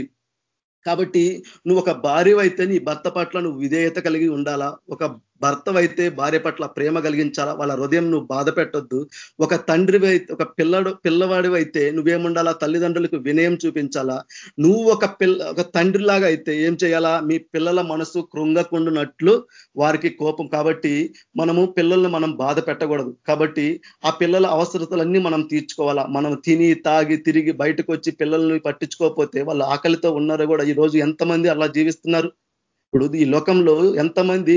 కాబట్టి నువ్వు ఒక భార్య అయితే నీ భర్త పట్ల నువ్వు విధేయత కలిగి ఉండాలా? ఒక భర్తవైతే భార్య పట్ల ప్రేమ కలిగించాలా? వాళ్ళ హృదయం నువ్వు బాధ పెట్టొద్దు. ఒక తండ్రి ఒక పిల్లడు పిల్లవాడి అయితే నువ్వేముండాలా? తల్లిదండ్రులకు వినయం చూపించాలా? నువ్వు ఒక పిల్ల ఒక తండ్రిలాగా అయితే ఏం చేయాలా? మీ పిల్లల మనసు కృంగకుండునట్లు వారికి కోపం. కాబట్టి మనము పిల్లల్ని మనం బాధ పెట్టకూడదు. కాబట్టి ఆ పిల్లల అవసరతలన్నీ మనం తీర్చుకోవాలా? మనం తిని తాగి తిరిగి బయటకు వచ్చి పిల్లల్ని పట్టించుకోకపోతే వాళ్ళు ఆకలితో ఉన్నారో కూడా ఈ రోజు ఎంతమంది అలా జీవిస్తున్నారు? ఇప్పుడు ఈ లోకంలో ఎంతమంది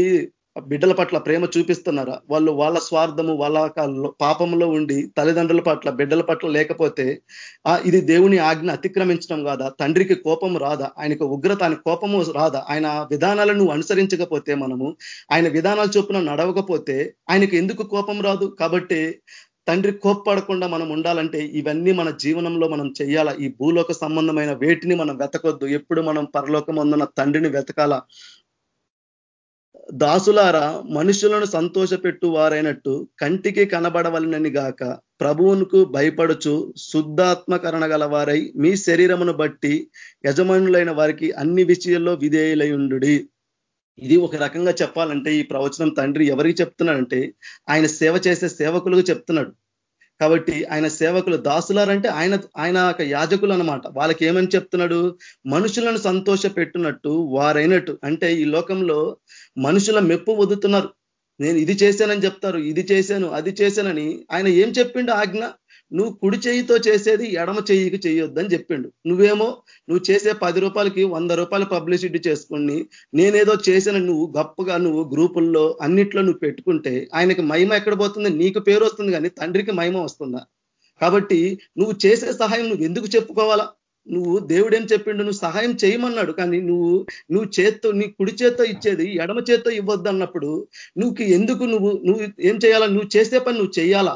బిడ్డల పట్ల ప్రేమ చూపిస్తున్నారా? వాళ్ళు వాళ్ళ స్వార్థము వాళ్ళ పాపంలో ఉండి తల్లిదండ్రుల పట్ల బిడ్డల పట్ల లేకపోతే ఇది దేవుని ఆజ్ఞ అతిక్రమించడం కాదా? తండ్రికి కోపం రాదా? ఆయనకు ఉగ్రత ఆయన కోపము రాదా? ఆయన విధానాలను అనుసరించకపోతే మనము ఆయన విధానాలు చొప్పున నడవకపోతే ఆయనకు ఎందుకు కోపం రాదు? కాబట్టి తండ్రి కోప్పడకుండా మనం ఉండాలంటే ఇవన్నీ మన జీవనంలో మనం చేయాలా ఈ భూలోక సంబంధమైన వేటిని మనం వెతకొద్దు. ఎప్పుడు మనం పరలోకం తండ్రిని వెతకాల? దాసులారా మనుషులను సంతోషపెట్టు వారైనట్టు కంటికి కనబడవలనని గాక ప్రభువునికి భయపడుచు శుద్ధాత్మకరణ గలవారై మీ శరీరమును బట్టి యజమానులైన వారికి అన్ని విషయాల్లో విధేయులయుండు ఇది ఒక రకంగా చెప్పాలంటే ఈ ప్రవచనం తండ్రి ఎవరికి చెప్తున్నాడంటే ఆయన సేవ చేసే సేవకులకు చెప్తున్నాడు. కాబట్టి ఆయన సేవకులు దాసులారంటే ఆయన ఆయన యాజకులు అనమాట వాళ్ళకి ఏమని చెప్తున్నాడు? మనుషులను సంతోష పెట్టునట్టు వారైనట్టు. అంటే ఈ లోకంలో మనుషుల మెప్పు వదుతున్నారు నేను ఇది చేశానని చెప్తారు ఇది చేశాను అది చేశానని ఆయన ఏం చెప్పిండు ఆజ్ఞ? నువ్వు కుడి చేయితో చేసేది ఎడమ చేయికి చేయొద్దని చెప్పిండు. నువ్వేమో నువ్వు చేసే పది రూపాయలకి వంద రూపాయలు పబ్లిసిటీ చేసుకుని నేనేదో చేసిన నువ్వు గొప్పగా నువ్వు గ్రూపుల్లో అన్నిట్లో నువ్వు పెట్టుకుంటే ఆయనకి మహిమ ఎక్కడ పోతుంది? నీకు పేరు వస్తుంది కానీ తండ్రికి మహిమ వస్తుందా? కాబట్టి నువ్వు చేసే సహాయం నువ్వు ఎందుకు చెప్పుకోవాలా? నువ్వు దేవుడు ఏం చెప్పిండు? నువ్వు సహాయం చేయమన్నాడు. కానీ నువ్వు నువ్వు చేత్తో నీ కుడి చేత్తో ఇచ్చేది ఎడమ చేత్తో ఇవ్వద్దు అన్నప్పుడు నువ్వు ఎందుకు నువ్వు నువ్వు ఏం చేయాలా? నువ్వు చేసే పని నువ్వు చేయాలా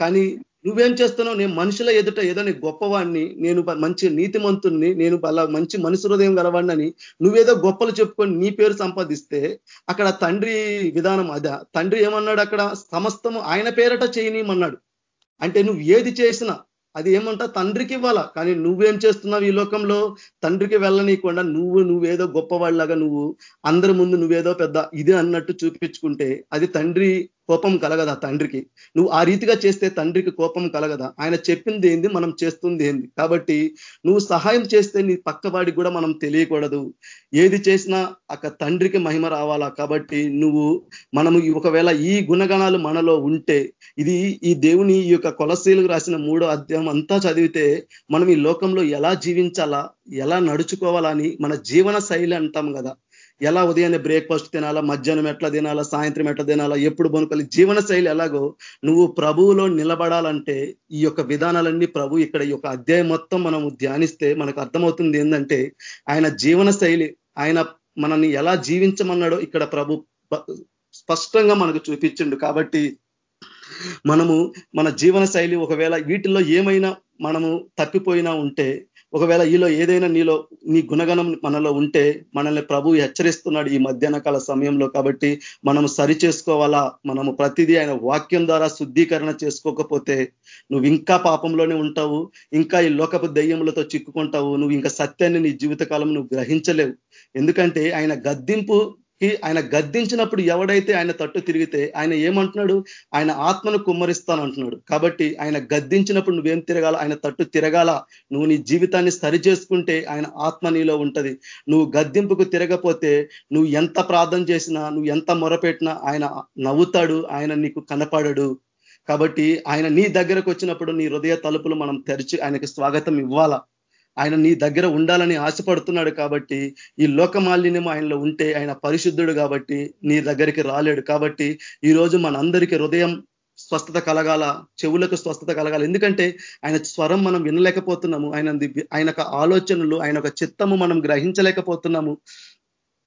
కానీ నువ్వేం చేస్తున్నావు? నేను మనుషుల ఎదుట ఏదో నీ గొప్పవాడిని నేను మంచి నీతిమంతుణ్ణి నేను అలా మంచి మనసు హృదయం గలవాడిని నువ్వేదో గొప్పలు చెప్పుకొని నీ పేరు సంపాదిస్తే అక్కడ తండ్రి విధానం అదా. తండ్రి ఏమన్నాడు అక్కడ? సమస్తము ఆయన పేరట చేయనీయమన్నాడు. అంటే నువ్వు ఏది చేసినా అది ఏమంటా? తండ్రికి ఇవ్వాలా? కానీ నువ్వేం చేస్తున్నావు ఈ లోకంలో? తండ్రికి వెళ్ళనీయకుండా నువ్వు నువ్వేదో గొప్పవాళ్ళగా నువ్వు అందరి ముందు నువ్వేదో పెద్ద ఇది అన్నట్టు చూపించుకుంటే అది తండ్రి కోపం కలగదా తండ్రికి? నువ్వు ఆ రీతిగా చేస్తే తండ్రికి కోపం కలగదా? ఆయన చెప్పింది ఏంది? మనం చేస్తుంది ఏంది? కాబట్టి నువ్వు సహాయం చేస్తే నీ పక్కవాడికి కూడా మనం తెలియకూడదు. ఏది చేసినా అక్క తండ్రికి మహిమ రావాలా? కాబట్టి నువ్వు మనము ఒకవేళ ఈ గుణగణాలు మనలో ఉంటే ఇది ఈ దేవుని ఈ యొక్క కొలశీలకు రాసిన మూడో అధ్యాయం అంతా చదివితే మనం ఈ లోకంలో ఎలా జీవించాలా ఎలా నడుచుకోవాలని మన జీవన శైలి అంటాం కదా. ఎలా ఉదయాన్నే బ్రేక్ఫాస్ట్ తినాలా మధ్యాహ్నం ఎట్లా తినాలా సాయంత్రం ఎట్లా తినాలా ఎప్పుడు బనుకోవాలి జీవన శైలి ఎలాగో నువ్వు ప్రభువులో నిలబడాలంటే ఈ యొక్క విధానాలన్నీ ప్రభు ఇక్కడ ఈ యొక్క అధ్యాయం మొత్తం మనము ధ్యానిస్తే మనకు అర్థమవుతుంది ఏంటంటే ఆయన జీవన శైలి ఆయన మనల్ని ఎలా జీవించమన్నాడో ఇక్కడ ప్రభు స్పష్టంగా మనకు చూపించిండు. కాబట్టి మనము మన జీవన శైలి ఒకవేళ వీటిల్లో ఏమైనా మనము తప్పిపోయినా ఉంటే ఒకవేళ ఈలో ఏదైనా నీలో నీ గుణగణం మనలో ఉంటే మనల్ని ప్రభు హెచ్చరిస్తున్నాడు ఈ మధ్యాహ్న కాల సమయంలో కాబట్టి మనము సరి చేసుకోవాలా? మనము ప్రతిదీ ఆయన వాక్యం ద్వారా శుద్ధీకరణ చేసుకోకపోతే నువ్వు ఇంకా పాపంలోనే ఉంటావు ఇంకా ఈ లోకపు దయ్యములతో చిక్కుకుంటావు నువ్వు ఇంకా సత్యాన్ని నీ జీవితకాలం నువ్వు గ్రహించలేవు. ఎందుకంటే ఆయన గద్దింపు ఆయన గద్దించినప్పుడు ఎవడైతే ఆయన తట్టు తిరిగితే ఆయన ఏమంటున్నాడు? ఆయన ఆత్మను కుమ్మరిస్తానంటున్నాడు. కాబట్టి ఆయన గద్దించినప్పుడు నువ్వేం తిరగాల? ఆయన తట్టు తిరగాల. నువ్వు నీ జీవితాన్ని సరి చేసుకుంటే ఆయన ఆత్మ నీలో ఉంటది. నువ్వు గద్దింపుకు తిరగపోతే నువ్వు ఎంత ప్రార్థన చేసినా నువ్వు ఎంత మొరపెట్టినా ఆయన నవ్వుతాడు ఆయన నీకు కనపడడు. కాబట్టి ఆయన నీ దగ్గరకు వచ్చినప్పుడు నీ హృదయ తలుపులు మనం తెరిచి ఆయనకి స్వాగతం ఇవ్వాలా? ఆయన నీ దగ్గర ఉండాలని ఆశపడుతున్నాడు కాబట్టి ఈ లోకమాలిన్యం ఆయనలో ఉంటే ఆయన పరిశుద్ధుడు కాబట్టి నీ దగ్గరికి రాలేడు కాబట్టి ఈరోజు మనందరికీ హృదయం స్వస్థత కలగాల చెవులకు స్వస్థత కలగాల. ఎందుకంటే ఆయన స్వరం మనం వినలేకపోతున్నాము. ఆయన ఆయన ఆలోచనలు ఆయన చిత్తము మనం గ్రహించలేకపోతున్నాము.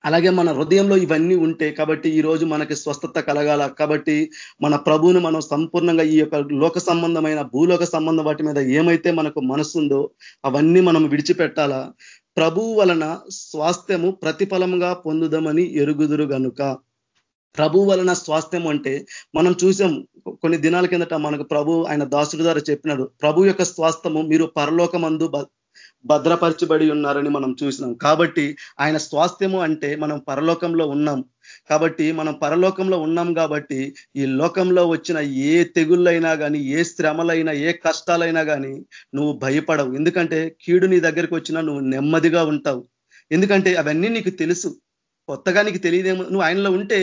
అలాగే మన హృదయంలో ఇవన్నీ ఉంటే కాబట్టి ఈ రోజు మనకి స్వస్థత కలగాల. కాబట్టి మన ప్రభువును మనం సంపూర్ణంగా ఈ యొక్క లోక సంబంధమైన భూలోక సంబంధం వాటి మీద ఏమైతే మనకు మనసుందో అవన్నీ మనం విడిచిపెట్టాలా. ప్రభువు వలన స్వాస్థ్యము ప్రతిఫలంగా పొందుదామని ఎరుగుదురు గనుక. ప్రభు వలన స్వాస్థ్యం అంటే మనం చూసాం కొన్ని దినాల కిందట మనకు ప్రభు ఆయన దాసుడు ద్వారా చెప్పినాడు. ప్రభు యొక్క స్వాస్థ్యము మీరు పరలోకమందు భద్రపరచబడి ఉన్నారని మనం చూసినాం. కాబట్టి ఆయన స్వాస్థ్యము అంటే మనం పరలోకంలో ఉన్నాం. కాబట్టి మనం పరలోకంలో ఉన్నాం కాబట్టి ఈ లోకంలో వచ్చిన ఏ తెగుళ్ళైనా కానీ ఏ శ్రమలైనా ఏ కష్టాలైనా కానీ నువ్వు భయపడవు. ఎందుకంటే కీడు నీ దగ్గరికి వచ్చినా నువ్వు నెమ్మదిగా ఉంటావు. ఎందుకంటే అవన్నీ నీకు తెలుసు. కొత్తగా నీకు తెలియదేమో. నువ్వు ఆయనలో ఉంటే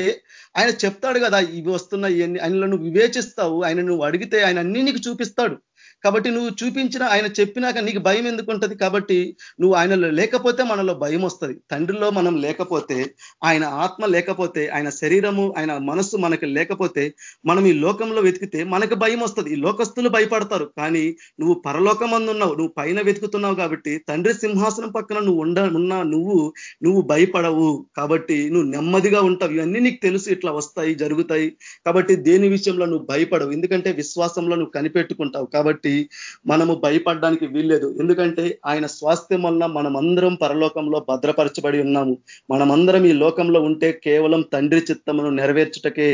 ఆయన చెప్తాడు కదా ఇవి వస్తున్నాయి ఆయనలో నువ్వు వివేచిస్తావు. ఆయన నువ్వు అడిగితే ఆయన అన్ని నీకు చూపిస్తాడు. కాబట్టి నువ్వు చూపించిన ఆయన చెప్పినాక నీకు భయం ఎందుకు ఉంటుంది? కాబట్టి నువ్వు ఆయనలో లేకపోతే మనలో భయం వస్తుంది. తండ్రిలో మనం లేకపోతే ఆయన ఆత్మ లేకపోతే ఆయన శరీరము ఆయన మనస్సు మనకి లేకపోతే మనం ఈ లోకంలో వెతికితే మనకు భయం వస్తుంది. ఈ లోకస్తులు భయపడతారు. కానీ నువ్వు పరలోకం ఉన్నావు నువ్వు పైన వెతుకుతున్నావు కాబట్టి తండ్రి సింహాసనం పక్కన నువ్వు ఉండ ఉన్నా నువ్వు నువ్వు భయపడవు. కాబట్టి నువ్వు నెమ్మదిగా ఉంటావు. ఇవన్నీ నీకు తెలుసు. ఇట్లా వస్తాయి జరుగుతాయి. కాబట్టి దేని విషయంలో నువ్వు భయపడవు? ఎందుకంటే విశ్వాసంలో నువ్వు కనిపెట్టుకుంటావు. కాబట్టి మనము భయపడడానికి వీల్లేదు. ఎందుకంటే ఆయన స్వాస్థ్యం వలన మనమందరం పరలోకంలో భద్రపరచబడి ఉన్నాము. మనమందరం ఈ లోకంలో ఉంటే కేవలం తండ్రి చిత్తమును నెరవేర్చుటకే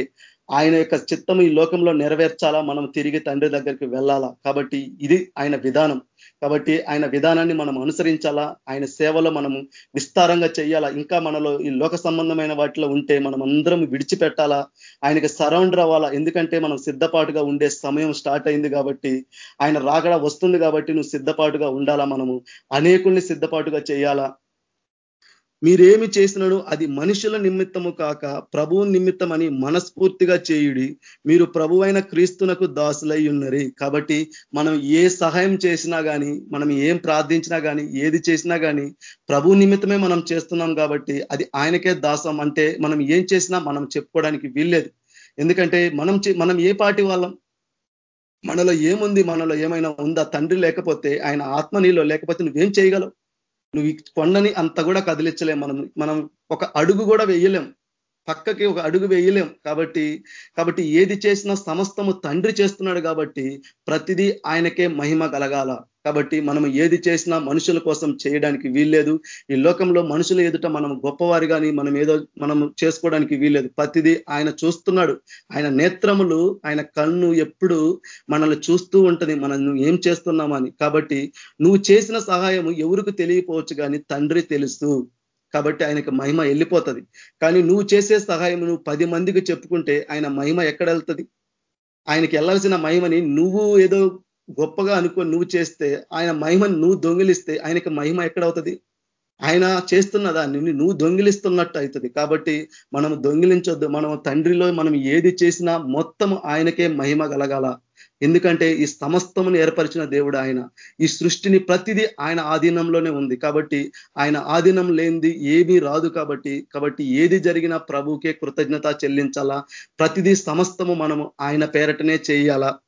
ఆయన యొక్క చిత్తం ఈ లోకంలో నెరవేర్చాలా? మనం తిరిగి తండ్రి దగ్గరికి వెళ్ళాలా? కాబట్టి ఇది ఆయన విధానం. కాబట్టి ఆయన విధానాన్ని మనం అనుసరించాలా? ఆయన సేవలో మనము విస్తారంగా చేయాలా ఇంకా మనలో ఈ లోక సంబంధమైన వాటిలో ఉంటే మనం అందరం విడిచిపెట్టాలా? ఆయనకి సరౌండర్ అవ్వాలా? ఎందుకంటే మనం సిద్ధపాటుగా ఉండే సమయం స్టార్ట్ అయింది కాబట్టి ఆయన రాకడ వస్తుంది కాబట్టి నువ్వు సిద్ధపాటుగా ఉండాలా? మనము అనేకుల్ని సిద్ధపాటుగా చేయాలా మీరేమి చేసినను అది మనుషుల నిమిత్తము కాక ప్రభువు నిమిత్తం అని మనస్ఫూర్తిగా చేయుడి. మీరు ప్రభు అయిన క్రీస్తునకు దాసులై ఉన్నరి. కాబట్టి మనం ఏ సహాయం చేసినా కానీ మనం ఏం ప్రార్థించినా కానీ ఏది చేసినా కానీ ప్రభు నిమిత్తమే మనం చేస్తున్నాం కాబట్టి అది ఆయనకే దాసం. అంటే మనం ఏం చేసినా మనం చెప్పుకోవడానికి వీల్లేదు. ఎందుకంటే మనం మనం ఏ పాటి వాళ్ళం? మనలో ఏముంది? మనలో ఏమైనా ఉందా? తండ్రి లేకపోతే ఆయన ఆత్మ నీలో లేకపోతే నువ్వేం చేయగలవు? నువ్వు కొండని అంత కూడా కదిలించలేం. మనం మనం ఒక అడుగు కూడా వేయలేం. పక్కకి ఒక అడుగు వేయలేం. కాబట్టి కాబట్టి ఏది చేసినా సమస్తము తండ్రి చేస్తున్నాడు కాబట్టి ప్రతిదీ ఆయనకే మహిమ కలగాల. కాబట్టి మనం ఏది చేసినా మనుషుల కోసం చేయడానికి వీల్లేదు. ఈ లోకంలో మనుషుల ఎదుట మనం గొప్పవారి కానీ మనం ఏదో మనం చేసుకోవడానికి వీల్లేదు. ప్రతిదీ ఆయన చూస్తున్నాడు. ఆయన నేత్రములు ఆయన కన్ను ఎప్పుడు మనల్ని చూస్తూ ఉంటది. మనం ఏం చేస్తున్నామని కాబట్టి నువ్వు చేసిన సహాయము ఎవరికి తెలియపోవచ్చు కానీ తండ్రి తెలుసు. కాబట్టి ఆయనకు మహిమ వెళ్ళిపోతుంది. కానీ నువ్వు చేసే సహాయం నువ్వు పది మందికి చెప్పుకుంటే ఆయన మహిమ ఎక్కడ వెళ్తుంది? ఆయనకి వెళ్ళాల్సిన మహిమని నువ్వు ఏదో గొప్పగా అనుకో నువ్వు చేస్తే ఆయన మహిమను నువ్వు దొంగిలిస్తే ఆయనకి మహిమ ఎక్కడవుతుంది? ఆయన చేస్తున్న దాన్ని నువ్వు దొంగిలిస్తున్నట్టు అవుతుంది. కాబట్టి మనం దొంగిలించొద్దు. మనం తండ్రిలో మనం ఏది చేసినా మొత్తం ఆయనకే మహిమ కలగాల. ఎందుకంటే ఈ సమస్తమును ఏర్పరిచిన దేవుడు ఆయన. ఈ సృష్టిని ప్రతిదీ ఆయన ఆధీనంలోనే ఉంది. కాబట్టి ఆయన ఆధీనం లేనిది ఏమీ రాదు కాబట్టి కాబట్టి ఏది జరిగినా ప్రభుకే కృతజ్ఞత చెల్లించాలా? ప్రతిదీ సమస్తము మనము ఆయన పేరటనే చేయాలా?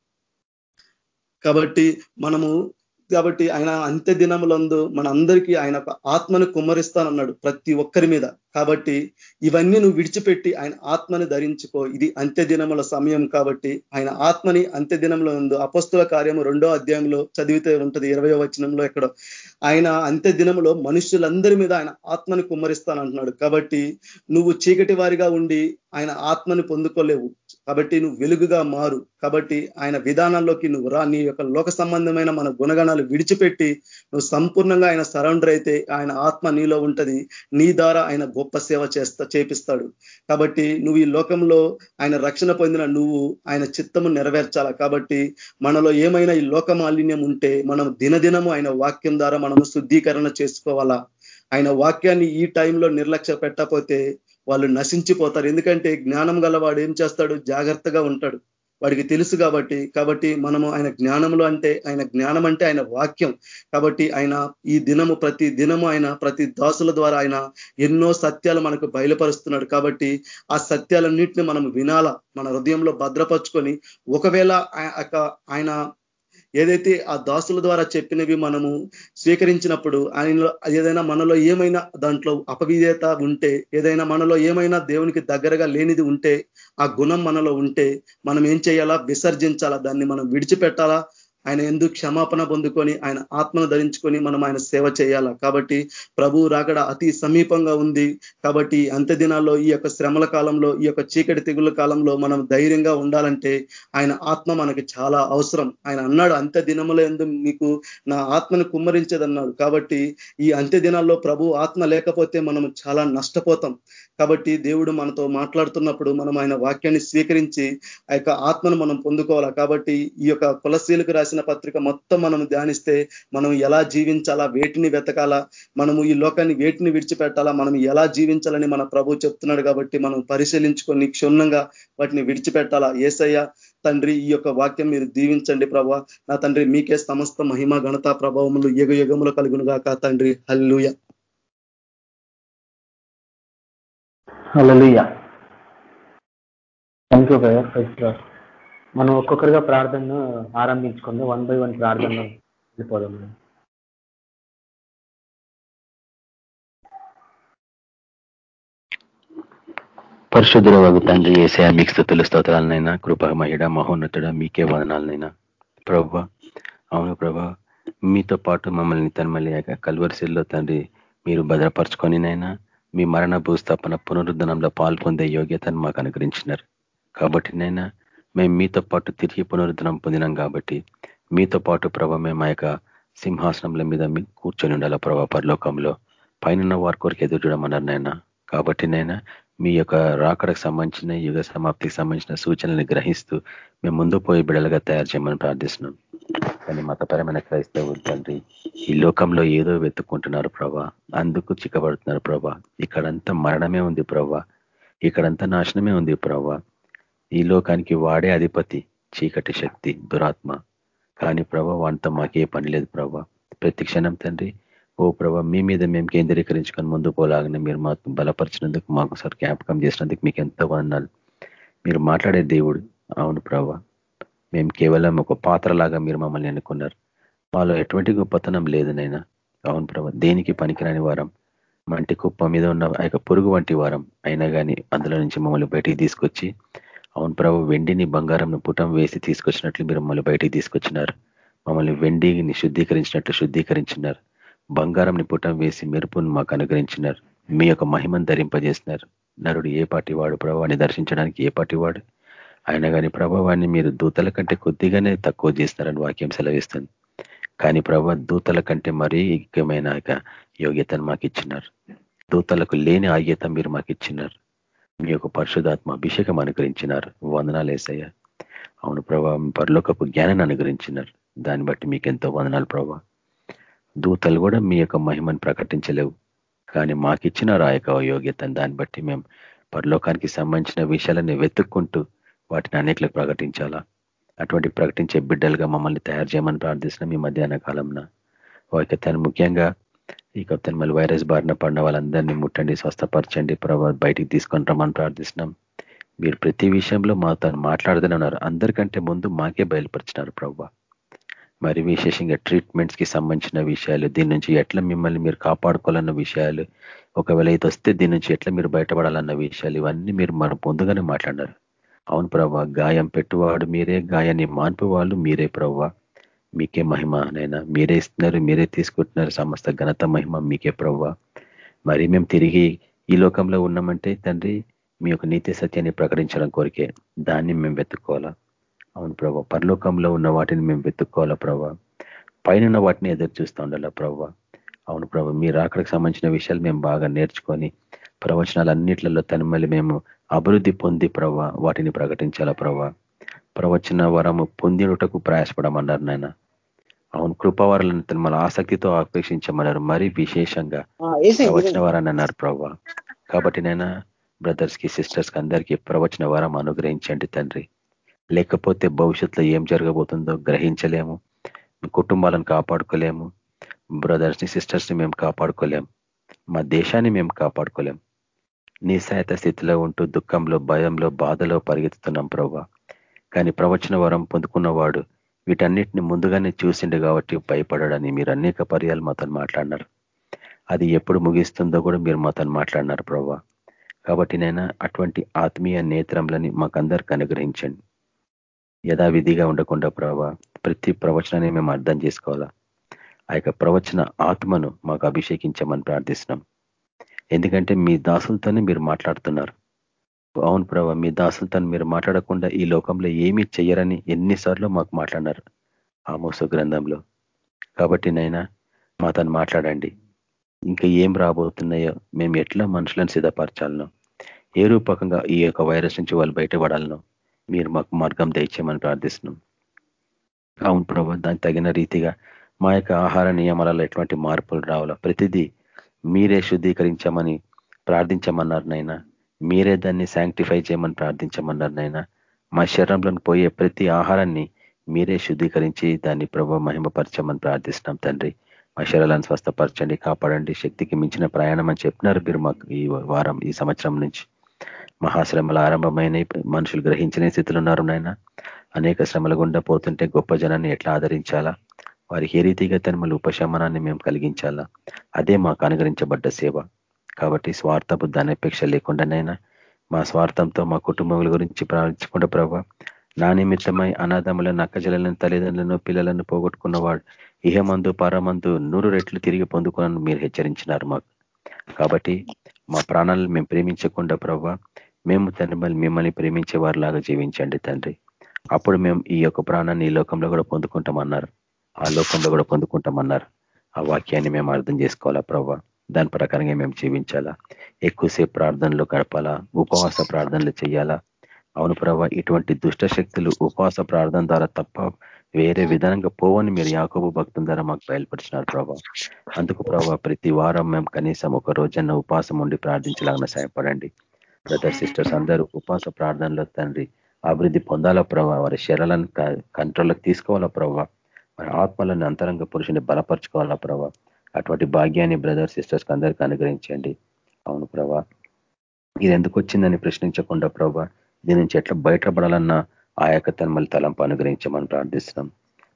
కాబట్టి మనము కాబట్టి ఆయన అంత్య దినములందు మన అందరికీ ఆయన ఆత్మను కుమ్మరిస్తానన్నాడు ప్రతి ఒక్కరి మీద. కాబట్టి ఇవన్నీ నువ్వు విడిచిపెట్టి ఆయన ఆత్మని ధరించుకో. ఇది అంత్య దినముల సమయం కాబట్టి ఆయన ఆత్మని అంత్య దినంలో ఉందో అపస్తుల కార్యము రెండో అధ్యాయంలో చదివితే ఉంటుంది ఇరవయో వచనంలో ఎక్కడ. ఆయన అంత్య దినములో మనుషులందరి మీద ఆయన ఆత్మని కుమ్మరిస్తానంటున్నాడు. కాబట్టి నువ్వు చీకటి వారిగా ఉండి ఆయన ఆత్మని పొందుకోలేవు. కాబట్టి నువ్వు వెలుగుగా మారు. కాబట్టి ఆయన విధానాల్లోకి నువ్వు రా. నీ యొక్క లోక సంబంధమైన మన గుణగణాలు విడిచిపెట్టి నువ్వు సంపూర్ణంగా ఆయన సరౌండర్ అయితే ఆయన ఆత్మ నీలో ఉంటది. నీ ద్వారా ఆయన గొప్ప సేవ చేస్తా చేపిస్తాడు. కాబట్టి నువ్వు ఈ లోకంలో ఆయన రక్షణ పొందిన నువ్వు ఆయన చిత్తము నెరవేర్చాల? కాబట్టి మనలో ఏమైనా ఈ లోక మాలిన్యం ఉంటే మనం దినదినము ఆయన వాక్యం ద్వారా మనము శుద్ధీకరణ చేసుకోవాలా? ఆయన వాక్యాన్ని ఈ టైంలో నిర్లక్ష్య పెట్టకపోతే వాళ్ళు నశించిపోతారు. ఎందుకంటే జ్ఞానం గలవాడు ఏం చేస్తాడు? జాగ్రత్తగా ఉంటాడు. వాడికి తెలుసు కాబట్టి కాబట్టి మనము ఆయన జ్ఞానంలో అంటే ఆయన జ్ఞానం అంటే ఆయన వాక్యం. కాబట్టి ఆయన ఈ దినము ప్రతి దినము ఆయన ప్రతి దాసుల ద్వారా ఆయన ఎన్నో సత్యాలు మనకు బయలుపరుస్తున్నాడు. కాబట్టి ఆ సత్యాలన్నింటినీ మనం వినాల? మన హృదయంలో భద్రపరుచుకొని ఒకవేళ ఆయన ఏదైతే ఆ దాసుల ద్వారా చెప్పినవి మనము స్వీకరించినప్పుడు ఆయనలో ఏదైనా మనలో ఏమైనా దాంట్లో అపవిధేత ఉంటే ఏదైనా మనలో ఏమైనా దేవునికి దగ్గరగా లేనిది ఉంటే ఆ గుణం మనలో ఉంటే మనం ఏం చేయాలా? విసర్జించాలా? దాన్ని మనం విడిచిపెట్టాలా? ఆయన ఎందుకు క్షమాపణ పొందుకొని ఆయన ఆత్మను ధరించుకొని మనం ఆయన సేవ చేయాల? కాబట్టి ప్రభు రాకడ అతి సమీపంగా ఉంది. కాబట్టి అంత్య దినాల్లో ఈ యొక్క శ్రమల కాలంలో ఈ యొక్క చీకటి తెగుల కాలంలో మనం ధైర్యంగా ఉండాలంటే ఆయన ఆత్మ మనకి చాలా అవసరం. ఆయన అన్నాడు అంత్య దినముల ఎందు మీకు నా ఆత్మను కుమ్మరించదన్నాడు. కాబట్టి ఈ అంత్య దినాల్లో ప్రభు ఆత్మ లేకపోతే మనం చాలా నష్టపోతాం. కాబట్టి దేవుడు మనతో మాట్లాడుతున్నప్పుడు మనం ఆయన వాక్యాన్ని స్వీకరించి ఆ యొక్క ఆత్మను మనం పొందుకోవాలా? కాబట్టి ఈ యొక్క కులశీలకు రాసిన పత్రిక మొత్తం మనం ధ్యానిస్తే మనం ఎలా జీవించాలా? వేటిని వెతకాలా? మనము ఈ లోకాన్ని వేటిని విడిచిపెట్టాలా? మనం ఎలా జీవించాలని మన ప్రభు చెప్తున్నాడు కాబట్టి మనం పరిశీలించుకొని క్షుణ్ణంగా వాటిని విడిచిపెట్టాలా? ఏసయ్య తండ్రి ఈ యొక్క వాక్యం మీరు దీవించండి ప్రభా. నా తండ్రి మీకే సమస్త మహిమ ఘనత ప్రభావములు యుగ యుగములు కలుగునుగాక తండ్రి. Hallelujah hallelujah thank you brother మనం ఒక్కొక్కరిగా ప్రార్థనను ఆరంభించుకుందాం. వన్ బై వన్ ప్రార్థనలో వెళ్ళిపోదాం. పరిశుద్ధుల వగు తండ్రి ఏసే మీకు స్థుతుల స్తోత్రాలనైనా కృప మహిళ మహోన్నతుడ మీకే వదనాలనైనా ప్రభ అవును ప్రభ మీతో పాటు మమ్మల్ని తన్మలియాక కల్వరిశిల్లో తండ్రి మీరు భద్రపరచుకొనినైనా మీ మరణ భూస్థాపన పునరుద్ధరణంలో పాల్పొందే యోగ్యతను మాకు అనుగ్రహించినారు. కాబట్టి నైనా మేము మీతో పాటు తిరిగి పునరుద్ధరణం పొందినాం కాబట్టి మీతో పాటు ప్రభ మేము ఆ యొక్క సింహాసనంల మీద మీ కూర్చొని ఉండాల ప్రభా పరలోకంలో. పైన వారి కొరకు ఎదురు చూడమన్నారు నైనా. కాబట్టి నైనా మీ యొక్క రాకడకు సంబంధించిన యుగ సమాప్తికి సంబంధించిన సూచనల్ని గ్రహిస్తూ మేము ముందు పోయి బిడలుగా తయారు చేయమని ప్రార్థిస్తున్నాం. కానీ మతపరమైన క్రైస్తవులు తండ్రి ఈ లోకంలో ఏదో వెతుక్కుంటున్నారు ప్రభా. అందుకు చిక్కబడుతున్నారు ప్రభా. ఇక్కడంతా మరణమే ఉంది ప్రభా. ఇక్కడంతా నాశనమే ఉంది ప్రభా. ఈ లోకానికి వాడే అధిపతి చీకటి శక్తి దురాత్మ. కానీ ప్రభా వాంతో మాకే పని లేదు ప్రభా. ప్రతి క్షణం తండ్రి ఓ ప్రభా మీ మీద మేము కేంద్రీకరించుకొని ముందు పోలాగానే మీరు మాకు బలపరిచినందుకు మాకు సార్ జ్ఞాపకం చేసినందుకు మీకు ఎంతో వందాలు మీరు మాట్లాడే దేవుడు. అవును ప్రభా. మేము కేవలం ఒక పాత్రలాగా మీరు మమ్మల్ని అనుకున్నారు మాలో ఎటువంటి గొప్పతనం లేదు నైనా అవును ప్రభా దేనికి పనికిరాని వారం మంటి కుప్ప మీద ఉన్న ఆ పొరుగు వంటి వారం అయినా కానీ అందులో నుంచి మమ్మల్ని బయటికి తీసుకొచ్చి అవును ప్రభు వెండిని బంగారంను పుటం వేసి తీసుకొచ్చినట్లు మీరు మమ్మల్ని బయటికి తీసుకొచ్చినారు. మమ్మల్ని వెండిని శుద్ధీకరించినట్లు శుద్ధీకరించినారు. బంగారంని పుటం వేసి మెరుపును మాకు అనుగ్రహించినారు. మీ యొక్క మహిమను ధరింపజేసినారు. నరుడు ఏ పాటి వాడు ప్రభావాన్ని దర్శించడానికి ఏ పాటి వాడు? ఆయన కానీ ప్రభావాన్ని మీరు దూతల కంటే కొద్దిగానే తక్కువ చేస్తారని వాక్యం సెలవిస్తుంది. కానీ ప్రభా దూతల కంటే మరీ ముఖ్యమైన యోగ్యతను మాకు ఇచ్చినారు దూతలకు లేని ఆగ్యత మీరు మాకు ఇచ్చినారు మీ యొక్క పరిశుధాత్మ అభిషేకం అనుగ్రహించినారు. వందనాలు వేసయ్య అవును ప్రభా పరలోకపు జ్ఞానాన్ని అనుగ్రహించినారు. దాన్ని బట్టి మీకు ఎంతో వందనాలు ప్రభా. దూతలు కూడా మీ యొక్క మహిమను ప్రకటించలేవు. కానీ మాకిచ్చినారు ఆ యొక్క యోగ్యతను. దాన్ని బట్టి మేము పరలోకానికి సంబంధించిన విషయాలని వెతుక్కుంటూ వాటిని అనేకలకు ప్రకటించాలా? అటువంటి ప్రకటించే బిడ్డలుగా మమ్మల్ని తయారు చేయమని ప్రార్థిస్తున్నాం ఈ మధ్యాహ్న కాలంన. ఓకే తను ముఖ్యంగా ఈ తను మళ్ళీ వైరస్ బారిన పడిన వాళ్ళందరినీ ముట్టండి స్వస్థపరచండి ప్రభావ బయటికి తీసుకొని రమ్మని ప్రార్థిస్తున్నాం. మీరు ప్రతి విషయంలో మా తను మాట్లాడుతూనే ఉన్నారు. అందరికంటే ముందు మాకే బయలుపరిచినారు ప్రభావ మరి విశేషంగా ట్రీట్మెంట్స్కి సంబంధించిన విషయాలు దీని నుంచి ఎట్లా మిమ్మల్ని మీరు కాపాడుకోవాలన్న విషయాలు ఒకవేళ ఇది వస్తే దీని నుంచి ఎట్లా మీరు బయటపడాలన్న విషయాలు ఇవన్నీ మీరు మనం ముందుగానే మాట్లాడారు అవును ప్రభా గాయం పెట్టువాడు మీరే గాయాన్ని మాన్పు వాళ్ళు మీరే ప్రభా. మీకే మహిమ నైనా మీరే ఇస్తున్నారు మీరే తీసుకుంటున్నారు సమస్త ఘనత మహిమ మీకే ప్రవ్వ మరి మేము తిరిగి ఈ లోకంలో ఉన్నామంటే తండ్రి మీ యొక్క నీతి సత్యాన్ని ప్రకటించడం కోరికే దాన్ని మేము వెతుక్కోవాలా? అవును ప్రభా పరలోకంలో ఉన్న వాటిని మేము వెతుక్కోవాలా ప్రభా? పైన వాటిని ఎదురు చూస్తూ ఉండాలా ప్రభా? అవును ప్రభా మీరు అక్కడికి సంబంధించిన విషయాలు మేము బాగా నేర్చుకొని ప్రవచనాలు అన్నిట్లలో తనమల్లి మేము అభివృద్ధి పొంది ప్రభా వాటిని ప్రకటించాలా ప్రభా? ప్రవచన వరము పొందినటకు ప్రయాసపడమన్నారు నాయన. అవును కృపవరాలను మన ఆసక్తితో అపేక్షించమన్నారు మరి విశేషంగా ప్రవచన వరాన్ని అన్నారు ప్రభావ కాబట్టి నేను బ్రదర్స్కి సిస్టర్స్కి అందరికీ ప్రవచన వరం అనుగ్రహించండి తండ్రి. లేకపోతే భవిష్యత్తులో ఏం జరగబోతుందో గ్రహించలేము. కుటుంబాలను కాపాడుకోలేము. బ్రదర్స్ని సిస్టర్స్ని మేము కాపాడుకోలేము. మా దేశాన్ని మేము కాపాడుకోలేం నిస్సాయత స్థితిలో ఉంటూ దుఃఖంలో భయంలో బాధలో పరిగెత్తుతున్నాం ప్రభా. కానీ ప్రవచన వరం పొందుకున్నవాడు వీటన్నిటిని ముందుగానే చూసిండు కాబట్టి భయపడడని మీరు అనేక పర్యాలు మాతో మాట్లాడినారు. అది ఎప్పుడు ముగిస్తుందో కూడా మీరు మాతో మాట్లాడినారు ప్రభా. కాబట్టి నేను అటువంటి ఆత్మీయ నేత్రంలని మాకందరికి అనుగ్రహించండి. యథావిధిగా ఉండకుండా ప్రభా ప్రతి ప్రవచనాన్ని మేము అర్థం చేసుకోవాలా? ఆ యొక్క ప్రవచన ఆత్మను మాకు అభిషేకించమని ప్రార్థిస్తున్నాం. ఎందుకంటే మీ దాసులతోనే మీరు మాట్లాడుతున్నారు. అవును ప్రభా మీ దాసులతో మీరు మాట్లాడకుండా ఈ లోకంలో ఏమీ చెయ్యరని ఎన్నిసార్లు మాకు మాట్లాడినారు ఆ మోస గ్రంథంలో. కాబట్టి నైనా మా తను మాట్లాడండి. ఇంకా ఏం రాబోతున్నాయో మేము ఎట్లా మనుషులను సిద్ధపరచాలను ఏ రూపకంగా ఈ యొక్క వైరస్ నుంచి వాళ్ళు బయటపడాలనో మీరు మాకు మార్గం దయచేయమని ప్రార్థిస్తున్నాం. అవును ప్రభా దానికి తగిన రీతిగా మా యొక్క ఆహార నియమాలలో ఎటువంటి మార్పులు రావాలో ప్రతిదీ మీరే శుద్ధీకరించమని ప్రార్థించమన్నారు నైనా మీరే దాన్ని శాంక్టిఫై చేయమని ప్రార్థించమన్నారు నైనా మా శరీరంలోకి పోయే ప్రతి ఆహారాన్ని మీరే శుద్ధీకరించి దాన్ని ప్రభు మహిమపరచమని ప్రార్థిస్తున్నాం తండ్రి. మా శరీరాలను స్వస్థపరచండి కాపాడండి. శక్తికి మించిన ప్రయాణం అని చెప్పినారు మీరు మాకు ఈ వారం ఈ సంవత్సరం నుంచి. మహాశ్రమల ఆరంభమైన మనుషులు గ్రహించిన స్థితిలో ఉన్నారు నాయన. అనేక శ్రమల గుండా పోతుంటే గొప్ప జనాన్ని ఎట్లా ఆదరించాలా? వారికి ఏ రీతిగా తనమల ఉపశమనాన్ని మేము కలిగించాలా? అదే మాకు అనుగరించబడ్డ సేవ. కాబట్టి స్వార్థ బుద్ధ అనేపేక్ష లేకుండానైనా మా స్వార్థంతో మా కుటుంబముల గురించి ప్రార్థించకుండా ప్రభావ నా నిమిత్తమై అనాథములను నక్కజలను తల్లిదండ్రులను పిల్లలను పోగొట్టుకున్నవాడు ఇహమందు పరమందు నూరు రెట్లు తిరిగి పొందుకున్నాను మీరు హెచ్చరించినారు మాకు. కాబట్టి మా ప్రాణాలను మేము ప్రేమించకుండా ప్రభావ మేము తండ్రి మిమ్మల్ని ప్రేమించే వారిలాగా జీవించండి తండ్రి. అప్పుడు మేము ఈ యొక్క ప్రాణాన్ని ఈ లోకంలో కూడా పొందుకుంటామన్నారు. ఆ లోకంలో కూడా పొందుకుంటామన్నారు. ఆ వాక్యాన్ని మేము అర్థం చేసుకోవాలా ప్రభావ దాని ప్రకారంగా మేము జీవించాలా? ఎక్కువసేపు ప్రార్థనలు గడపాలా? ఉపవాస ప్రార్థనలు చేయాలా? అవును ప్రభా ఇటువంటి దుష్ట శక్తులు ఉపవాస ప్రార్థన ద్వారా తప్ప వేరే విధానంగా పోవని మీరు యాకోబు భక్తుల ద్వారా మాకు బయలుపరిచినారు ప్రభా. అందుకు ప్రభా ప్రతి వారం మేము కనీసం ఒక రోజన్న ఉపవాసం ఉండి ప్రార్థించలాగా సహాయపడండి. బ్రదర్ సిస్టర్స్ అందరూ ఉపవాస ప్రార్థనలో తండ్రి అభివృద్ధి పొందాలా ప్రభావ వారి శరీరాలను కంట్రోల్లోకి తీసుకోవాలా ప్రభావ వారి ఆత్మలను అంతరంగ పురుషుని బలపరచుకోవాలా ప్రభావ అటువంటి భాగ్యాన్ని బ్రదర్ సిస్టర్స్ అందరికీ అనుగ్రహించండి. అవును ప్రభా. ఇది ఎందుకు వచ్చిందని ప్రశ్నించకుండా ప్రభా దీని నుంచి ఎట్లా బయటపడాలన్న ఆ యొక్క తన్మల తలంపు అనుగ్రహించమని ప్రార్థిస్తున్నాం.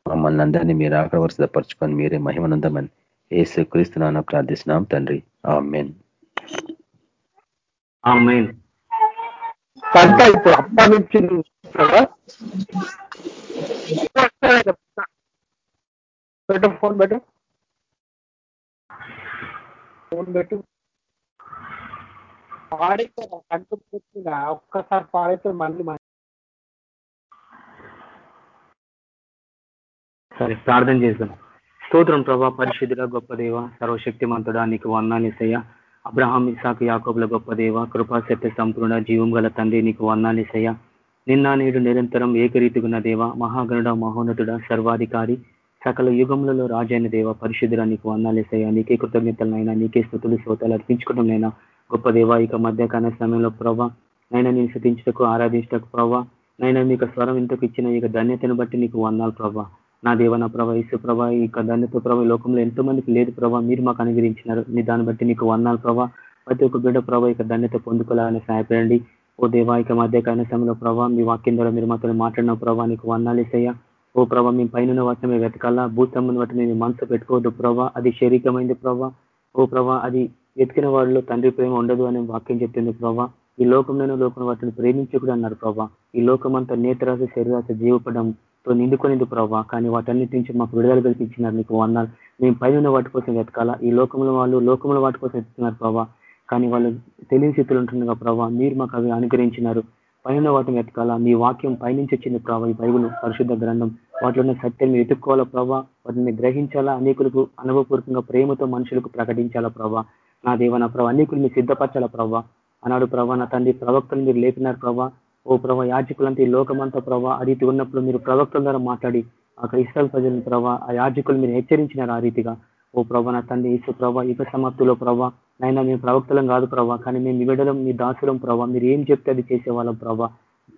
మమ్మల్ని అందరినీ మీరు ఆకలి వరుసపరచుకొని మీరే మహిమనందమని ఏసు క్రీస్తున్నా ప్రార్థిస్తున్నాం తండ్రి. ఆ మెయిన్ ఇప్పుడు అప్ప నుంచి పెట్టు ఫోన్ పెట్టు. ఫోన్ పెట్టు. పాడైతే కంటు పెట్టిన ఒక్కసారి పాడైతే మళ్ళీ సరే ప్రార్థన చేద్దాం. స్తోత్రం ప్రభా పరిశుద్ధుల గొప్ప దేవ సర్వశక్తిమంతుడా నీకు వందాలిసయ్య అబ్రహాం ఇసాకు యాకోబుల గొప్ప దేవ కృపా సత్య సంపూర్ణ జీవం గల తండ్రి నీకు వందాలిసయ్య నిన్న నేడు నిరంతరం ఏకరీతిగున్న దేవ మహాగణుడ మహోన్నతుడ సర్వాధికారి సకల యుగములలో రాజైన దేవ పరిశుద్ధుల నీకు వందాలేసయ్యా నీకే కృతజ్ఞతలనైనా నీకే స్థుతులు శ్రోతలు అర్పించుకోవడంనైనా గొప్ప దేవ ఇక మధ్యకాల సమయంలో ప్రభా నైనా నేను శృతించటకు ఆరాధించటకు ప్రభా నైనా మీకు స్వరం ఇంతకు ఇచ్చిన ఈ ధన్యతను బట్టి నీకు వందాలు ప్రభా నా దేవ నా ప్రభా ఇసు ప్రభా ఈ ధన్యత ప్రభా లోకంలో ఎంతో మందికి లేదు ప్రభా మీరు మాకు అనుగ్రహించినారు. మీ దాన్ని బట్టి నీకు వందాలు ప్రభా ప్రతి ఒక్క బిడ్డ ప్రభా ఇక ధన్యత పొందుకోవాలని సహాయపడండి. ఓ దేవా ఇక మధ్యకాల సమయంలో ప్రభావ మీ వాక్యం ద్వారా మీరు మాతో మాట్లాడిన ప్రభావ నీకు వందాలు ఇసయ్యా ఓ ప్రభా మీ పైన వాక్యమే వెతకాలా? భూతమ్మని బట్టి మేము మనసు పెట్టుకోవద్దు ప్రభా అది శరీరమైంది ప్రభా. ఓ ప్రభా అది వెతికిన వాళ్ళు తండ్రి ప్రేమ ఉండదు అనే వాక్యం చెప్పింది ప్రభా. ఈ లోకంలోనే లోకం వాటిని ప్రేమించకూడదు అన్నారు ప్రభా. ఈ లోకం అంతా నేతరాశ శరీరాశ జీవపడంతో నిండుకొనింది ప్రభా. కానీ వాటన్నిటి నుంచి మాకు విడుదల కల్పించినారు నీకు అన్నారు మేము పైన వాటి కోసం వెతకాలా? ఈ లోకంలో వాళ్ళు లోకంలో వాటి కోసం వెతుకున్నారు ప్రభా. కానీ వాళ్ళు తెలియని స్థితిలో ఉంటుండగా ప్రభా మీరు మాకు అవి అనుగ్రహించినారు. పైన వాటిని వెతకాలా? మీ వాక్యం పైనుంచి వచ్చింది ప్రభా ఈ బైబుల్ పరిశుద్ధ గ్రంథం. వాటిలో ఉన్న సత్యం వెతుక్కోవాలా ప్రభా? వాటిని గ్రహించాలా? అనేకులకు అనుభవపూర్వకంగా ప్రేమతో మనుషులకు ప్రకటించాలా ప్రభా? నా దేవ నా ప్రభా అనేకులు మీరు సిద్ధపరచాలా ప్రభా? అన్నాడు ప్రభా నా తండ్రి ప్రవక్తలు మీరు లేపినారు ప్రభా. ఓ ప్రభా యాజకులంతా ఈ లోకమంతా ప్రభా ఆ రీతి ఉన్నప్పుడు మీరు ప్రవక్తల ద్వారా మాట్లాడి అక్కడ ఇస్రాయల్ ప్రజలను ప్రభా ఆ యాజకులు మీరు హెచ్చరించినారు ఆ రీతిగా. ఓ ప్రభా నా తండ్రి ఈసు ప్రభా యుగ సమాప్తిలో ప్రభా నైనా మేము ప్రవక్తలం కాదు ప్రభా కానీ మేము బిడ్డలం మీ దాసులం ప్రభా మీరు ఏం చెప్తే అది చేసేవాళ్ళం ప్రభా.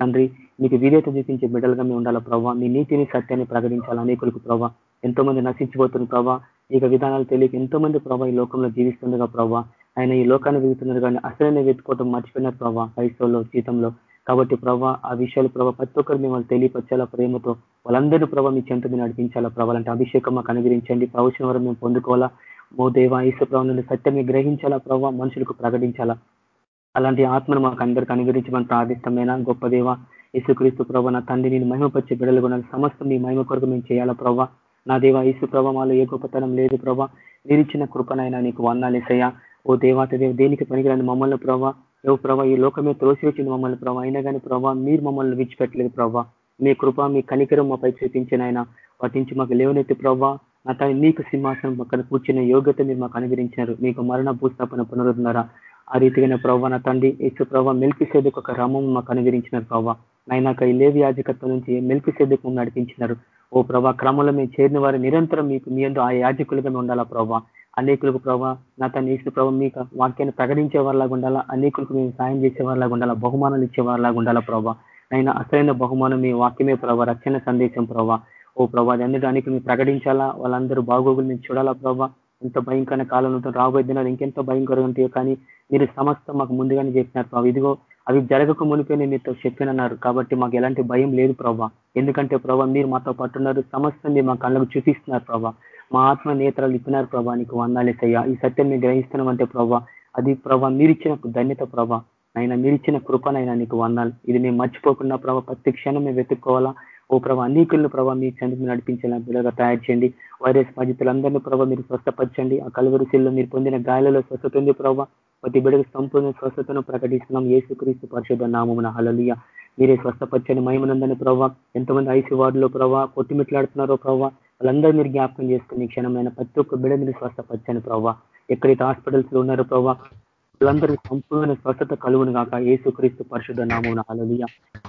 తండ్రి మీకు వీరేత చూపించే బిడ్డలుగా మేము ఉండాలా ప్రభావ మీ నీతిని సత్యాన్ని ప్రకటించాలి అనేకులకు ప్రభావ ఎంతో మంది నశించిపోతున్న ప్రభా. ఇక విధానాలు తెలియక ఎంతో మంది ప్రభా ఈ లోకంలో జీవిస్తుండగా ప్రభావ ఆయన ఈ లోకాన్ని వెతున్నారు కానీ అసలైన వెతుకోవటం మర్చిపోయినారు ప్రభా క్రైస్తవుల్లో జీతంలో కాబట్టి ప్రభా ఆ విషయాలు ప్రభా ప్రతి ఒక్కరు మిమ్మల్ని తెలియపరచాలా ప్రేమతో వాళ్ళందరూ ప్రభావ మీ చెంత మీద నడిపించాలా ప్రభావాలంటే అభిషేకం మాకు అనుగ్రహించండి. ప్రవచన వరం మేము పొందుకోవాలా? మో దేవ ఈశ్వ ప్రభావం నుండి సత్యం గ్రహించాలా ప్రభావ మనుషులకు ప్రకటించాలా? అలాంటి ఆత్మను మాకు అందరికి అనుగ్రహించమని ప్రార్థిష్టమైన గొప్ప దేవ యేసుక్రీస్తు ప్రభా నా తండ్రి నేను మహిమపరిచే బిడ్డలు కూడా సమస్తం మీ మహిమ కొరకు మేము చేయాలా ప్రభా? నా దేవ ఈసు ప్రభా మాలో ఏ గొప్పతనం లేదు ప్రభా. మీరిచ్చిన కృపనైనా నీకు వందాలేసయ్యా ఓ దేవాత దేవ దేనికి పనికిరాని మమ్మల్ని ప్రభా? ఏ ప్రభా ఈ లోకమే త్రోసివచ్చింది మమ్మల్ని ప్రభా. అయినా కానీ ప్రభా మీరు మమ్మల్ని విడిచిపెట్టలేదు ప్రభా. మీ కృప మీ కనికరం మాపై చూపించిన ఆయన వాటి నుంచి మాకు లేవనెత్తి ప్రభా. నా తన నీకు సింహాసనం పక్కన కూర్చున్న యోగ్యత మీరు మాకు అనుగ్రహించినారు. మీకు మరణ భూస్థాపన పునరుద్ధరణ ఆ రీతిగానే ప్రభావ నా తండ్రి ఇసు ప్రభావ మెల్కి సేదుకు ఒక రమం మాకు అనుగ్రహించినారు ప్రభావ నైనాక లేవి యాజకత్వం నుంచి మెల్కి సేదకు నడిపించినారు. ఓ ప్రభా క్రమంలో మేము చేరిన వారు నిరంతరం మీకు మీ ఆ యాజకులుగా ఉండాలా ప్రభావ అనేకులకు ప్రభావ నా తను ఈసు ప్రభావ మీకు వాక్యాన్ని ప్రకటించే వారిలాగా ఉండాలా? అనేకులకు మేము సాయం చేసే వారిలాగా ఉండాలా? బహుమానాలు ఇచ్చే వారిలాగా ఉండాలా ప్రభావ అయినా అసలైన బహుమానం మీ వాక్యమే ప్రభావ రక్షణ సందేశం ప్రభావ ఓ ప్రభా అందుడానికి మేము ప్రకటించాలా? వాళ్ళందరూ బాగోగులు మేము చూడాలా ప్రభా? ఎంత భయంకరమైన కాలం ఉంటుంది రాబోయే దినాలు ఇంకెంతో భయంకరంగా ఉంటాయో కానీ మీరు సమస్తం మాకు ముందుగానే చెప్పినారు ప్రభావ ఇదిగో అవి జరగక మునిపే నేను మీతో చెప్పినన్నారు కాబట్టి మాకు ఎలాంటి భయం లేదు ప్రభా. ఎందుకంటే ప్రభా మీరు మాతో పట్టున్నారు సమస్తం మీరు మా కళ్ళకు చూపిస్తున్నారు ప్రభా. మా ఆత్మ నేత్రాలు ఇప్పినారు ప్రభా. నీకు వందాలేసయ్యా ఈ సత్యం మేము గ్రహిస్తున్నాం అంటే ప్రభా అది ప్రభా మీరిచ్చిన ధన్యత ప్రభా. అయినా మీరిచ్చిన కృపనైనా నీకు వందాలి. ఇది మేము మర్చిపోకుండా ప్రభా ప్రతి క్షణం మేము వెతుక్కోవాలా? ఓ ప్రభా అనేకులను ప్రభావ మీ చెందుకు నడిపించేలా బిడ్డగా తయారు చేయండి. వైరస్ బాధితులందరినీ ప్రభావ మీరు స్వస్థపరచండి. ఆ కలువరిశీల్లో మీరు పొందిన గాయాలలో స్వస్థత ఉంది ప్రభావ ప్రతి బిడ్డకు సంపూర్ణ స్వస్థతను ప్రకటిస్తున్నాం. ఏసుక్రీస్తు పరిశుద్ధ నామమున. హలలియ మీరే స్వస్థపరచండి. మహిమనందని ప్రభావ ఎంతమంది ఐసీ వార్డులో ప్రభావ కొట్టిమిట్లాడుతున్నారో ప్రభావ వాళ్ళందరూ మీరు జ్ఞాపకం చేసుకుని క్షణమైన ప్రతి ఒక్క బిడ్డ మీరు స్వస్థపరచండి ప్రభావ ఎక్కడైతే హాస్పిటల్స్లో ఉన్నారో ప్రభావ వాళ్ళందరికీ సంపూర్ణ స్వచ్ఛత కలుగును కాక ఏసుక్రీస్తు పరిశుద్ధ నామం హలలియ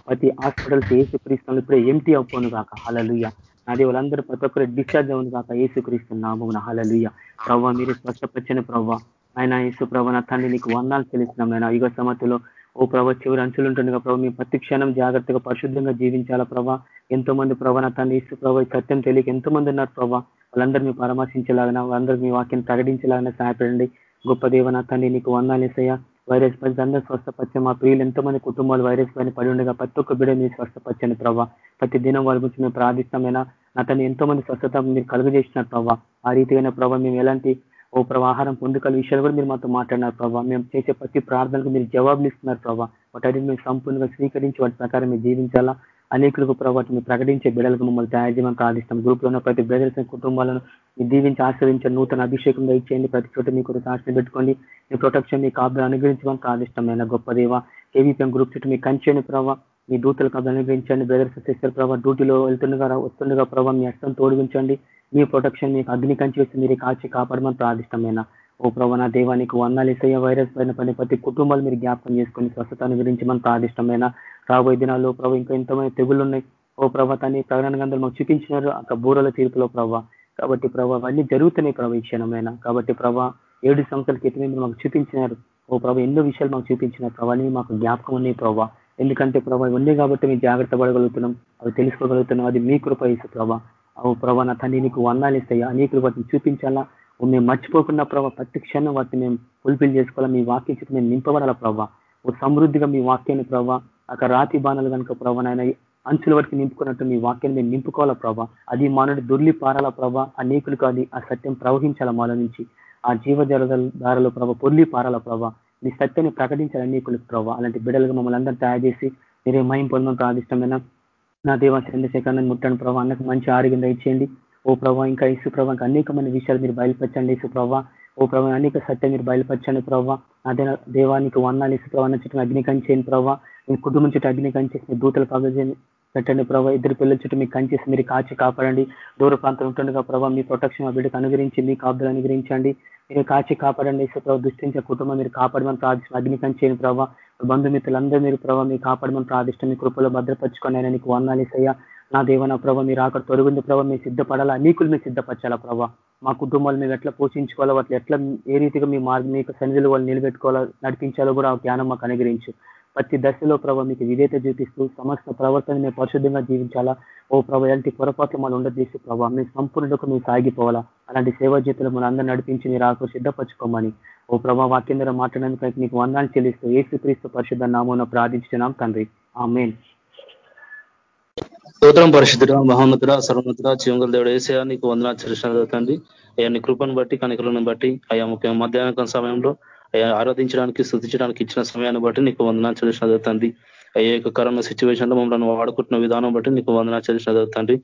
ప్రతి హాస్పిటల్స్ ఏసుక్రీస్తు ఇప్పుడే ఎంటీ అవ్వను కాక హలలుయ అదే వాళ్ళందరూ ప్రతి ఒక్కరు డిశ్చార్జ్ అవును కాక ఏసుక్రీస్తు నామమున. హలలుయ ప్రవ్వ మీరు స్వస్థపచ్చని ప్రవ్వ. ఆయన యేసు ప్రభ నా తండ్రి నీకు వందాలు తెలుస్తున్నాం ఆయన యుగ సమతిలో ఓ ప్రభ చివరి అంచులుంటుండగా ప్రభు మీ ప్రతి క్షణం జాగ్రత్తగా పరిశుద్ధంగా జీవించాలా ప్రభా ఎంతో మంది ప్రభా నా తండ్రి ఇసు ప్రభావ సత్యం తెలియక ఎంతో మంది ఉన్నారు ప్రభా వాళ్ళందరూ మీ పరామర్శించేలాగా వాళ్ళందరూ మీ వాక్యం ప్రకటించేలాగా సహాయపడండి. గొప్ప దేవన తండ్రి నీకు వందాలేసయ్యా వైరస్ పని అందరూ స్వస్థపచ్చే మా ప్రియులు ఎంతో మంది కుటుంబాలు వైరస్ పని పడి ఉండగా ప్రతి ఒక్క బిడ్డ మీరు స్వస్థపచ్చని ప్రభావ ప్రతి దినం వారి గురించి మేము ప్రార్థిస్తామైనా నా తను ఎంతో మంది స్వస్థత మీరు కలుగజేసినారు ప్రభావ ఆ రీతిగా ప్రభావ మేము ఎలాంటి ఓ ప్రభా ఆహారం పొందుకల విషయాలు కూడా మీరు మాతో మాట్లాడినారు ప్రభావ మేము చేసే ప్రతి ప్రార్థనకు మీరు జవాబులు ఇస్తున్నారు ప్రభావ వాటి మేము సంపూర్ణంగా స్వీకరించి వాటి ప్రకారం మేము జీవించాలా? అనేకులకు ప్రభావం ప్రకటించే బిడలకు మమ్మల్ని తయారు చేయమని ప్రార్థిస్తాం గ్రూప్లో ఉన్న ప్రతి బ్రదర్స్ కుటుంబాలను దీవించి ఆశ్రయించండి నూతన అభిషేకంగా ఇచ్చేయండి ప్రతి చోట మీ కొరకు ఆశ్రయం పెట్టుకోండి. మీ ప్రొటెక్షన్ మీ కాపులు అనుగ్రహించమని ప్రార్థిష్టమైన గొప్ప దేవ కేవీపీఎం గ్రూప్ చుట్టూ మీ కంచేయండి ప్రభావ మీ దూతలకు అనుగ్రహించండి. బ్రదర్స్ సిస్టర్ ప్రభావ డ్యూటీలో వెళ్తుండగా వస్తుండగా ప్రభావ మీ అష్టం తోడిగించండి. మీ ప్రొటెక్షన్ మీకు అగ్ని కంచి వేసి మీరు కాచి కాపాడమని ప్రార్థిష్టమైన ఓ ప్రభా దేవానికి వందాలు ఇసయ్య వైరస్ పైన పని ప్రతి కుటుంబాలు మీరు జ్ఞాపకం చేసుకుని స్వస్థతను గురించి ప్రార్థిష్టమైన రాబోయే దినాల్లో ప్రభు ఇంకా ఎంతమంది తెగులు ఉన్నాయి ఓ ప్రభా తని ప్రకటన గంధలు మాకు చూపించినారు. అక్కడ బూరల తీర్పులో ప్రభావ కాబట్టి ప్రభా అవన్నీ జరుగుతున్నాయి ప్రభావ ఈ క్షణమైన. కాబట్టి ప్రభా ఏడు సంవత్సరాల క్రితమే మాకు చూపించినారు. ఓ ప్రభా ఎన్నో విషయాలు మాకు చూపించినారు. ప్రభావ మాకు జ్ఞాపకం ఉన్నాయి ప్రభా. ఎందుకంటే ప్రభా ఇవన్నీ కాబట్టి మేము జాగ్రత్త పడగలుగుతున్నాం. అవి తెలుసుకోగలుగుతున్నాం. అది మీ కృప ఇసు ప్రభా. ఓ ప్రభా నా తండ్రి నీకు వందాలు ఇస్తాయి. అనేకులు వాటిని చూపించాలా? మేము మర్చిపోకుండా ప్రభావ ప్రతి క్షణం వాటిని మేము ఫుల్ఫిల్ చేసుకోవాలా? మీ వాక్యం చెప్పి మేము నింపబడాలా ప్రభా? ఓ సమృద్ధిగా మీ వాక్యాన్ని ప్రభావ అక్కడ రాతి బాణాలు కనుక ప్రభా నాయన అంచుల వరకు నింపుకున్నట్టు మీ వాక్యం మేము నింపుకోవాలా ప్రభా? అది మానవుడు దొర్లి పారాల ప్రభా? అనేకులకు అది ఆ సత్యం ప్రవహించాల మాల నుంచి? ఆ జీవ దారిలో ప్రభ పొర్లి పారాల ప్రభా? మీ సత్యాన్ని ప్రకటించాలి అనేకులకు ప్రభా? అలాంటి బిడలుగా మమ్మల్ని అందరూ తయారు చేసి మీరే మహిం పొందడం ప్రాదిష్టమైన నా దేవా చంద్రశేఖర్ ముట్టండి ప్రభా. అన్నకు మంచి ఆరోగ్యం దయచేయండి. ఓ ప్రభా ఇంకా ఇసు ప్రభా ఇంకా అనేకమైన విషయాలు మీరు బయలుపరచండి ఇసు ప్రభా. ఓ ప్రభావ అనేక సత్యం మీరు బయలుపరచండి ప్రభావ అదే దేవానికి వందాలు ఇసు ప్రభావ చుట్టూ అగ్ని కంచేయండి ప్రభావ మీ కుటుంబం చుట్టూ అగ్ని కంచేసి మీ దూతలు పగజేయండి పెట్టండి ప్రభావ ఇద్దరు పిల్లల చుట్టూ మీకు కంచేసి మీరు కాచి కాపాడండి. దూర ప్రాంతం ఉంటుండగా ప్రభావ మీ ప్రొటెక్షన్ ఆ బిడ్డకు అనుగ్రహించి మీ కాపుదలు అనుగ్రహించండి. మీరు కాచి కాపాడండి ప్రభావ దృష్టించే కుటుంబం మీరు కాపాడమని ప్రార్థిస్తున్న. అగ్ని కంచేయని ప్రభావ బంధుమిత్రులందరూ మీరు ప్రభావ మీ కాపాడమని ప్రార్థిష్టం మీ కృపలో భద్రపరచుకొని ఆయన నీకు వందాలేసయ్యా నా దేవ నా ప్రభావ మీరు అక్కడ తొలగింది ప్రభావ మీరు సిద్ధపడాలా? అనేకులు మీరు సిద్ధపరచాలా ప్రభావ మా కుటుంబాలు మేము ఎట్లా పోషించుకోవాలో వాటిని ఎట్లా ఏ రీతిగా మీ మార్గం మీకు సన్నిధిలో వాళ్ళు నిలబెట్టుకోవాలో నడిపించాలో కూడా ఆ జ్ఞానం మాకు అనుగ్రహించు. ప్రతి దశలో ప్రభావ మీకు విధేత చూపిస్తూ సమస్త ప్రవర్తన మేము పరిశుద్ధంగా జీవించాలా? ఓ ప్రభావ ఎలాంటి పొరపాట్లు మనం ఉండదీసి ప్రభావ మీ సంపూర్ణకు మేము సాగిపోవాలా? అలాంటి సేవా జీతులు మనం అందరూ నడిపించి మీరు ఆకు సిద్ధపరచుకోమని. ఓ ప్రభావ వాక్యం ద్వారా మాట్లాడడానికి మీకు వందాలు చెల్లిస్తూ ఏసుక్రీస్తు పరిశుద్ధ నామం ప్రార్థించినాం తండ్రి. ఆ మెయిన్ స్తోత్రం పరిశుద్ధుడ మహోన్నతుడ సర్వోన్నతుడ జీవంగల దేవుడు వేసేయా నీకు వందనా చరిష్ణ జరుగుతుంది అయ్యా నీ కృపను బట్టి కనికలను బట్టి అయ్యా ముఖ్యం మధ్యాహ్న సమయంలో అయ్యా ఆరాధించడానికి స్థుతించడానికి ఇచ్చిన సమయాన్ని బట్టి నీకు వందనా చరిష్ణ జరుగుతుంది అయ్యా యొక్క కరోనా సిచ్యువేషన్లో మమ్మల్ని వాడుకుంటున్న విధానం బట్టి నీకు వందనా చరిష్ణ జరుగుతుంది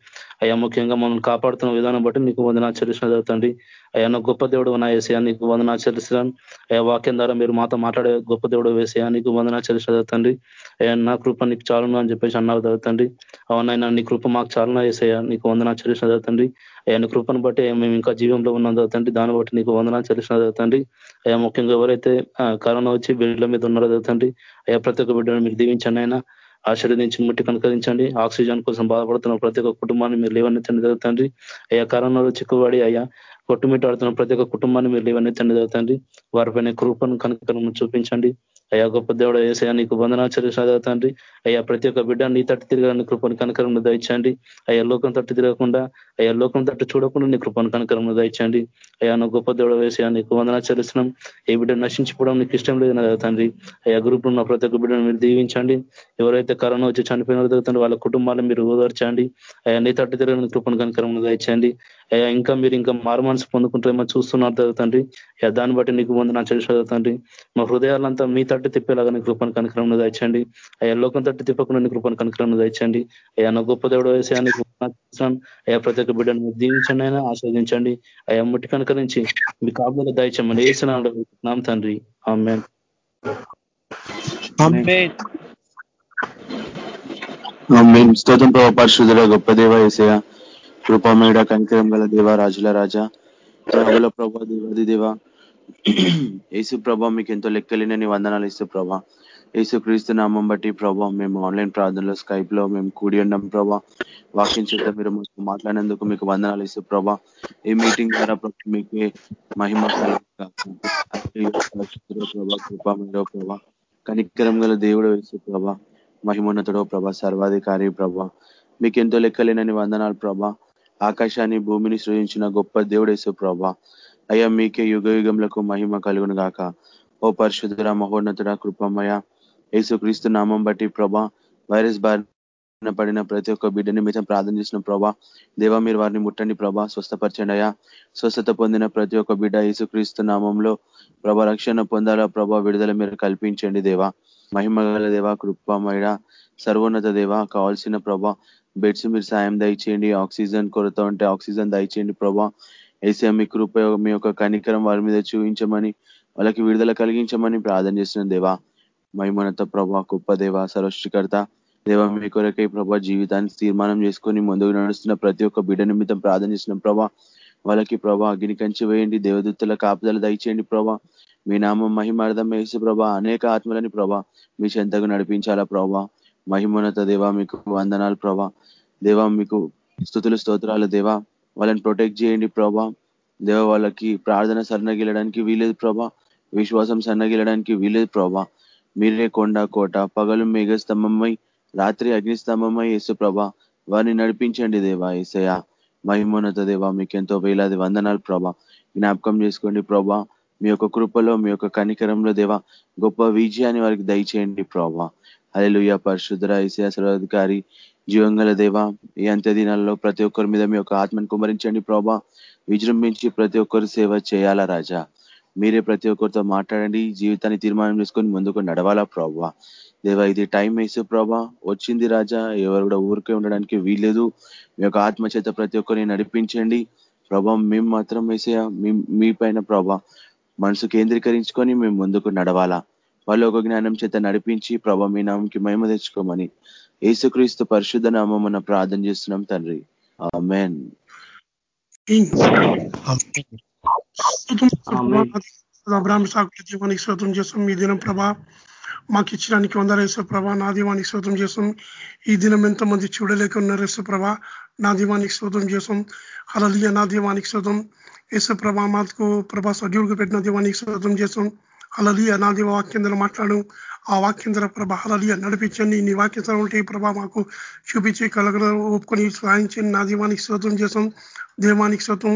అయ్యా ముఖ్యంగా మమ్మల్ని కాపాడుతున్న విధానం బట్టి నీకు వందనా చరిష్ణ జరుగుతుంది అయ్యా నా గొప్ప దేవుడు నా వేసేయా నీకు వందనా చరిస్తున్నాను అయ్యా వాక్యం ద్వారా మీరు మాతో మాట్లాడే గొప్ప దేవుడు వేసేయా నీకు వందనా చరిష్ణ జరుగుతుంది అయ్యా నా కృప నీకు చాలును అని చెప్పేసి అన్నారు జరుగుతుంది అవునైనా నీ కృప మాకు చాలునా వేసేయా నీకు వందనా చరిష్ణ జరుగుతుంది అయ్యా నీ కృపను బట్టి మేము ఇంకా జీవంలో ఉన్నాం చదువుతండి దాన్ని బట్టి నీకు వందనా చరిష్ణ చదువుతండి అయ్యా ముఖ్యంగా ఎవరైతే కరోనా వచ్చి బిడ్డల మీద ఉన్నారో చదువుతండి అయ్యా ప్రతి ఒక్క బిడ్డను మీరు దీవించండి అయినా ఆశీర్వదించి ముట్టి కనుకరించండి ఆక్సిజన్ కోసం బాధపడుతున్న ప్రతి ఒక్క కుటుంబాన్ని మీరు లేవనెత్తండి జరుగుతండి అయ్యా కరోనాలో చిక్కుబడి అయ్యా కొట్టుమిట్టాడుతున్న ప్రతి ఒక్క కుటుంబాన్ని మీరు లేవనెత్తండి జరుగుతండి వారిపైన కృపను కనుక చూపించండి. అయ్యా గొప్ప దేవుడు ఏసయా నీకు వందనాచర్య తండ్రి. అయ్యా ప్రతి ఒక్క బిడ్డ నీ తట్టు తిరగాలని కృపను కనకరమును దయచండి. అయ్యా లోకం తట్టు తిరగకుండా అయ్యా లోకం తట్టు చూడకుండా నీ కృపను కనకరమును దయచండి. అయ్యా నా గొప్ప దేవుడు వేసయా నీకు వందనాచరిస్తున్నాం ఏ బిడ్డ నశించిపోవడం నీకు ఇష్టం లేదు తండ్రి. అయ్యా గ్రూప్ ఉన్న ప్రతి ఒక్క బిడ్డను మీరు దీవించండి. ఎవరైతే కరోనా వచ్చి చనిపోయిన తగ్గుతుంది వాళ్ళ కుటుంబాలను మీరు ఓదార్చండి. అయ్యా నీ తట్టు తిరగని కృపను కనకరమును దయచండి. అయ్యా ఇంకా మీరు ఇంకా మారు మనసు పొందుకుంటారేమో చూస్తున్నారు చదువుతండి అయ్యా దాన్ని బట్టి నీకు ముందు నా చదువుతండి మా హృదయాలంతా మీ తట్టు తిప్పేలాగా నీ కృపను కనకరం దయచండి అయ్యా లోకం తట్టు తిప్పకుండా కృపను కనకరం దయచండి అయ్యా నా గొప్ప దేవుడు వేసే అయ్యా ప్రతి ఒక్క బిడ్డను మీరు దీవించండి అయినా ఆస్వాదించండి అయ్యా ముట్టి కనుకరించి మీ కాపుదల దయచమని వేసినాం తండ్రి. ఆమె స్తోత్రం ప్రభావ పరిశుద్ధుల గొప్ప దేవ వేసయ కృపమేడ కనికరం గల దేవ రాజుల రాజా. ప్రభుల ప్రభా దేవాది దేవ. యేసు ప్రభా మీకు ఎంతో లెక్కలేనని వందనాలు ఇస్తూ ప్రభా. యేసు క్రీస్తు నామం బట్టి ప్రభా మేము ఆన్లైన్ ప్రార్థనలో స్కైప్లో మేము కూడి ఉన్నాం ప్రభా. వాకింగ్ చేత మీరు మాట్లాడినందుకు మీకు వందనాలు ఇస్తూ ప్రభా. ఈ మీటింగ్ ద్వారా మీకు మహిమ ప్రభా. కృపమేడో ప్రభా కనికరం గల దేవుడు వేసు ప్రభా. మహిమోన్నతుడో ప్రభా. సర్వాధికారి ప్రభా. మీకు ఎంతో లెక్కలేనని వందనాలు ప్రభా. ఆకాశాన్ని భూమిని సృజించిన గొప్ప దేవుడేసు ప్రభా. అయ్యా మీకే యుగ యుగములకు మహిమ కలుగును గాక ఓ పరిశుద్ధుర మహోన్నతుడ కృపమయ యేసుక్రీస్తు నామం బట్టి ప్రభా వైరస్ బారిన పడిన ప్రతి ఒక్క బిడ్డని మీద ప్రార్థన చేసిన ప్రభా దేవ మీరు వారిని ముట్టండి ప్రభా స్వస్థపరచండి అయ్యా. స్వస్థత పొందిన ప్రతి ఒక్క బిడ్డ యేసుక్రీస్తు నామంలో ప్రభా రక్షణ పొందాలా ప్రభా విడుదల మీరు కల్పించండి దేవా. మహిమగల దేవ కృపమయ సర్వోన్నత దేవ కావాల్సిన ప్రభా బెడ్స్ మీరు సాయం దయచేయండి ఆక్సిజన్ కొరత ఉంటే ఆక్సిజన్ దయచేయండి ప్రభా. ఏసీ మీ కృప మీ యొక్క కనికరం వారి మీద చూపించమని వాళ్ళకి విడుదల కలిగించమని ప్రార్థన చేస్తున్న దేవా. మహిమనత ప్రభా గొప్ప దేవ సరస్టికర్త దేవ మీ కొరకై ప్రభా జీవితాన్ని తీర్మానం చేసుకొని ముందుకు నడుస్తున్న ప్రతి ఒక్క బిడ్డ నిమిత్తం ప్రార్థన చేసిన ప్రభా. వాళ్ళకి ప్రభా అగ్ని కంచి వేయండి దేవదత్తుల కాపుదలు దయచేయండి ప్రభా. మీ నామం మహిమార్థం వేసి ప్రభా అనేక ఆత్మలని ప్రభా మీ చెంతకు నడిపించాలా ప్రభా. మహిమోన్నత దేవా మీకు వందనాలు ప్రభా. దేవా మీకు స్థుతులు స్తోత్రాలు దేవా. వాళ్ళని ప్రొటెక్ట్ చేయండి ప్రభా. దేవ వాళ్ళకి ప్రార్థన సన్నగిలడానికి వీలేదు ప్రభా. విశ్వాసం సన్నగిలడానికి వీలేదు ప్రభా. మీరే కొండ కోట పగలు మేఘస్తంభమై రాత్రి అగ్నిస్తంభమై యేసు ప్రభా. వారిని నడిపించండి దేవా ఏసయ మహిమోన్నత దేవా మీకెంతో వేలాది వందనాలు ప్రభా. జ్ఞాపకం చేసుకోండి ప్రభా. మీ యొక్క కృపలో మీ యొక్క కనికరంలో దేవా గొప్ప విజయాన్ని వారికి దయచేయండి ప్రభా. అలెలుయ పరిశుద్ధర ఐసయ సర్వాధికారి. జీవంగల దేవ ఈ అంత్య దినాల్లో ప్రతి ఒక్కరి మీద మీ యొక్క ఆత్మను కుమరించండి ప్రభా. విజృంభించి ప్రతి ఒక్కరు సేవ చేయాలా రాజా. మీరే ప్రతి ఒక్కరితో మాట్లాడండి జీవితాన్ని తీర్మానం చేసుకొని ముందుకు నడవాలా ప్రభా. దేవ ఇది టైం వేసు ప్రభా. వచ్చింది రాజా ఎవరు కూడా ఊరికే ఉండడానికి వీల్లేదు. మీ యొక్క ఆత్మ చేత ప్రతి ఒక్కరిని నడిపించండి. ప్రభా మేము మాత్రం వేసే మీ పైన ప్రభా మనసు కేంద్రీకరించుకొని మేము ముందుకు నడవాలా. వాళ్ళు ఒక జ్ఞానం చేత నడిపించి ప్రభా మీ నామంకి మహిమ తెచ్చుకోమని ఏసుక్రీస్తు పరిశుద్ధ నామం ప్రార్థన చేస్తున్నాం తండ్రి. ఆమెన్. దీవానికి శ్రోతం చేస్తాం. ఈ దినం ప్రభా మాకు ఇచ్చడానికి వందరేశ్వ ప్రభా. నా దీవానికి శ్రోతం చేస్తాం. ఈ దినం ఎంతమంది చూడలేక ఉన్నారు ప్రభా? నా దీవానికి శ్రోతం చేస్తాం. అలలియ నా దీవానికి శ్రోతం యేసు ప్రభా మాకు ప్రభా సడ్యూడికి పెట్టిన దీవానికి శ్రోతం చేస్తాం. అలలియ నా వాక్యం ద్వారా మాట్లాడు. ఆ వాక్యంధ్ర ప్రభ అలలియ నడిపించండి. నీ వాక్యంధ్ర ఉంటే ప్రభా మాకు చూపించి కలగల ఒప్పుకొని సాధించండి నా దీవానికి శ్రోతం చేసాం దేవానికి శ్రోతం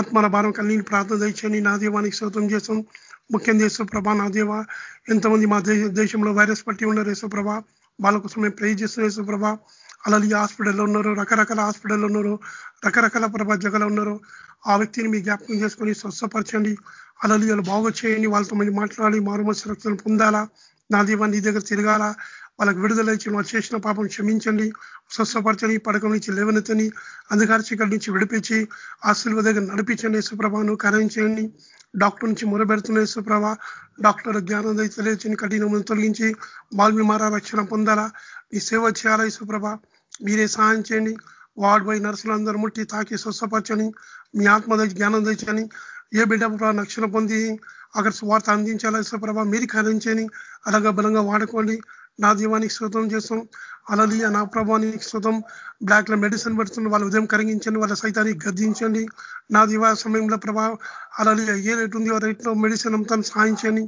ఆత్మల భారం కలిగి ప్రార్థన తెచ్చండి నా దీవానికి శ్రోతం చేసాం ముఖ్యం చేసే ప్రభా నా దేవ ఎంతమంది మా దేశంలో వైరస్ పట్టి ఉన్నారు యేసుప్రభ వాళ్ళ కోసం మేము ప్రే చేస్తున్న యేసుప్రభ అలాగే హాస్పిటల్లో ఉన్నారు రకరకాల హాస్పిటల్లో ఉన్నారు రకరకాల ప్రభా ఉన్నారు. ఆ వ్యక్తిని మీ జ్ఞాపకం చేసుకొని స్వస్థపరచండి. అలలియలు బాగు చేయండి వాళ్ళతో మంది మాట్లాడి మారుమతి రక్షణ పొందాలా? నా దీవా నీ దగ్గర తిరగాల? వాళ్ళకి విడుదల ఇచ్చి వాళ్ళు చేసిన పాపం క్షమించండి. స్వస్థపరచని పడకం నుంచి లేవనెత్తని అంధకార చీకటి నుంచి విడిపించి ఆ దగ్గర నడిపించండి. సుప్రభను కరణించండి. డాక్టర్ నుంచి మొరబెడుతున్న సుప్రభ డాక్టర్ జ్ఞానం తెలియచని కఠినమును తొలగించి బాల్మిమార రక్షణ పొందాలా? మీ సేవ చేయాలా యేసుప్రభ? మీరే సహాయం చేయండి. వార్డ్ బై నర్సులందరూ ముట్టి తాకి స్వస్థపరచని మీ ఆత్మ జ్ఞానం తెచ్చని ఏ బిడ్డ రక్షణ పొంది అక్కడ స్వార్థ అందించాలా ప్రభా మీరు కరించని అలాగా బలంగా వాడుకోండి. నా దీవానికి శృతం చేస్తాం. అలలి నా ప్రభానికి శృతం బ్లాక్లో మెడిసిన్ పెడుతుంది వాళ్ళ ఉదయం కరిగించండి. వాళ్ళ సైతానికి గద్దించండి. నా దివా సమయంలో ప్రభా అలలియ ఏ రేట్ ఉంది ఆ రేట్లో మెడిసిన్ అంతా సాయించండి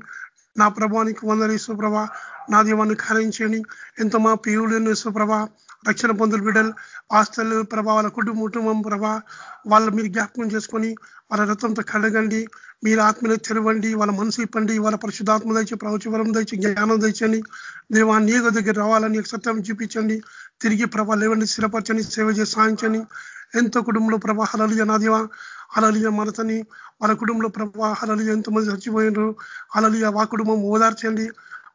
నా ప్రభానికి వందలు ప్రభా. నా దీవాన్ని ఖరించండి ఎంతో మా పీయుడు ప్రభా. రక్షణ పొందులు బిడ్డలు ఆస్తులు ప్రభా వాళ్ళ కుటుంబ కుటుంబం ప్రభా వాళ్ళ మీరు జ్ఞాపకం చేసుకొని వాళ్ళ రథంతో కడగండి. మీరు ఆత్మని తెరవండి వాళ్ళ మనసు ఇప్పండి వాళ్ళ పరిశుద్ధాత్మ దయచి ప్రవచవరం దయచి జ్ఞానం దండి దేవా నీగ దగ్గర రావాలని సత్యం చూపించండి. తిరిగి ప్రభా లేవండి స్థిరపరచని సేవ చేసి సాధించండి. ఎంతో కుటుంబంలో ప్రభా హలలియ నాదేవ అలలియ మనతని వాళ్ళ కుటుంబంలో ప్రభా హలలియ ఎంతమంది చచ్చిపోయినారు. అలలియ వా కుటుంబం ఓదార్చండి.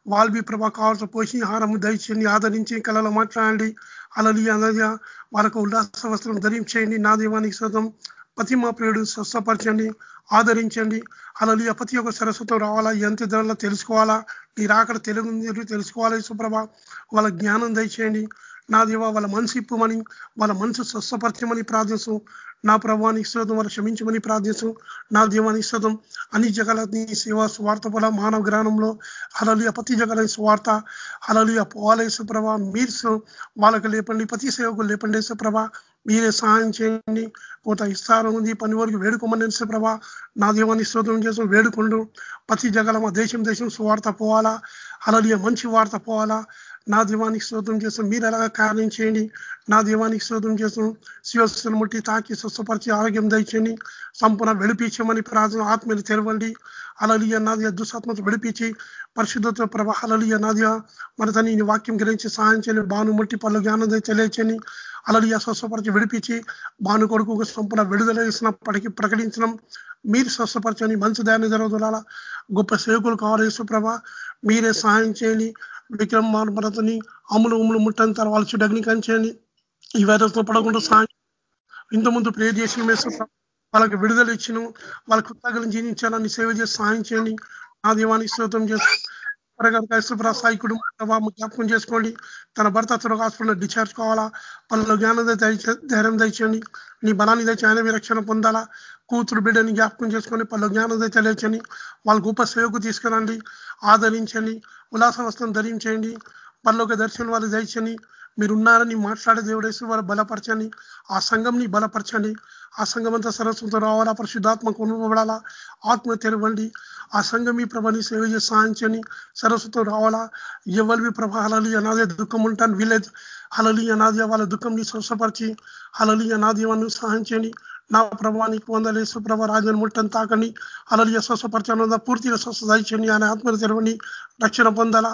వాల్బి ప్రభా కావాల్సిన పోషణాహారం దయచేయండి ఆదరించి కళలో మాట్లాడండి. అలలి అనగా వాళ్ళకు ఉల్లాస వస్త్రం ధరించేయండి నా దీవానికి శతం ప్రతి మా ప్రియుడు స్వస్థపరచండి ఆదరించండి. అలలియ ప్రతి ఒక్క సరస్వతం రావాలా? ఎంత ధరలో తెలుసుకోవాలా? మీరు అక్కడ తెలుగు తెలుసుకోవాలి సుప్రభ. వాళ్ళ జ్ఞానం దయచేయండి. నా దేవ వాళ్ళ మనసు ఇప్పమని వాళ్ళ మనసు స్వస్థపరచమని ప్రార్థించు నా ప్రభావానికి శ్రోతం వాళ్ళు క్షమించమని ప్రార్థించు నా దీవానికి శ్రోతం అన్ని జగలని సేవ స్వార్థ పొల మానవ గ్రహణంలో అలలియ ప్రతి జగలని స్వార్థ అలలియ పోవాలేసు ప్రభ మీరు వాళ్ళకు లేపండి ప్రతి సేవకు లేపండి ప్రభ మీరే సహాయం చేయండి కొంత ఇస్తారు ఉంది పని వరకు వేడుకోమని ప్రభా నా దేవాన్ని శ్రోతం చేసి వేడుకుండు ప్రతి జగల మా దేశం దేశం స్వార్థ పోవాలా అలాగే మంచి వార్త పోవాలా నా దీవానికి శ్రోతం చేస్తాం మీరు అలాగా కారణం చేయండి. నా దీవానికి శ్రోతం చేస్తాం శివస్సును ముట్టి తాకి స్వస్థపరిచి ఆరోగ్యం దయచేయండి. సంపూర్ణ విడిపించమని ప్రార్థన ఆత్మలు తెరవండి. అలలియ నాది దుస్సాత్మత విడిపించి పరిశుద్ధత ప్రభ అలలియ నాదియ. మన తని వాక్యం గ్రహించి సహాయం చేయండి. బాను ముట్టి పలు జ్ఞానం తెలియచని అలలియ స్వస్థపరిచి విడిపించి బాను కొడుకు సంపూర్ణ విడుదల చేసినప్పటికీ ప్రకటించడం మీరు స్వస్థపరచని మంచి దాన్ని జరుగుతుల గొప్ప సేవకులు కావాలి ప్రభ మీరే సహాయం చేయండి. విక్రమ్ భరతని అమ్ములు ఉమ్ములు ముట్టని తర్వాత వాళ్ళ చుట్టూ కంచేయండి. ఈ వైరస్తో పడకుండా సాయం ఇంతకుముందు ప్రేర్ చేసిన వాళ్ళకి విడుదల ఇచ్చిన. వాళ్ళ కృతజ్ఞతలు జీవించాలని సేవ చేసి సాయం చేయండి ఆ దీవానికి శ్రోతం చేస్తాం త్వరగా సాయికుడు జ్ఞాపకం చేసుకోండి. తన భర్త త్వరగా హాస్పిటల్లో డిశ్చార్జ్ కావాలా? వాళ్ళ జ్ఞానం ధైర్యం తెచ్చండి నీ బలాన్ని తెచ్చి ఆయన రక్షణ పొందాలా? కూతురు బిడ్డని జ్ఞాపకం చేసుకొని పలు జ్ఞానం తెలియచండి వాళ్ళ గొప్ప సేవకు తీసుకురండి. ఆదరించండి. ఉల్లాస వస్త్రం ధరించండి. పనులకు దర్శనం వాళ్ళు దయచని మీరున్నారని మాట్లాడే దేవుడేసి వారు బలపరచండి. ఆ సంఘంని బలపరచండి. ఆ సంఘం అంతా సరస్వంతో రావాలా? పరిశుద్ధాత్మ అనుభవడాలా ఆత్మ తెరవండి ఆ సంఘం ఈ ప్రభాని సేవ చేసి సాధించని సరస్వతో రావాలా? ఎవరివి ప్రభ? అలలి అనాదే దుఃఖం ఉంటాను. విలేజ్ అలలి అనాది వాళ్ళ దుఃఖంని స్వసపరిచి అలలి హలలి అనాది వాళ్ళు సహాయించండి నా ప్రభానికి వందలేసు ప్రభ రాజుని ముట్టని తాకని అలలి స్వస్థపరచను పూర్తిగా స్వస్థ దాయించండి ఆయన ఆత్మలు తెరవని రక్షణ పొందాలా?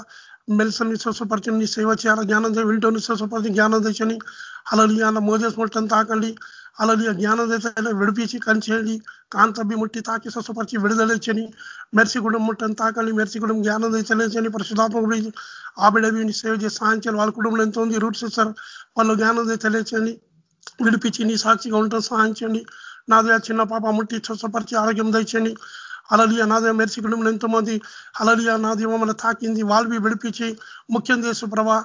మెల్సన్ని స్వస్థపరచండి సేవ చేయాలి? జ్ఞానం వింటోని విశ్వాసపరచని జ్ఞానం తెచ్చని అలలియ మోజస్ ముట్టని తాకండి అలలియ జ్ఞానం తెచ్చని విడిపించి కంచేయండి. కాంతబ్బి ముట్టి తాకి స్వసపరిచి విడుదలచ్చని మెర్సిగూడెం ముట్టని తాకండి మెర్సిగూడెం జ్ఞానం తెచ్చలేచని పరిశుధాత్మ గురించి ఆ సేవ చేసి సాధించాలి. వాళ్ళ కుటుంబంలో ఎంతో ఉంది రూట్స్ సార్ వాళ్ళు జ్ఞానం తెచ్చలేచండి విడిపించి నీ సాక్షిగా ఉండటం సహాయించండి నాదే చిన్న పాప ముట్టి స్వసపరిచి ఆరోగ్యం దండి అలలియ నాదే మెరిసి కుటుంబంలో ఎంతోమంది అలలియ నాదేమో మన తాకింది వాళ్ళవి విడిపించి ముఖ్యం చేసు ప్రభా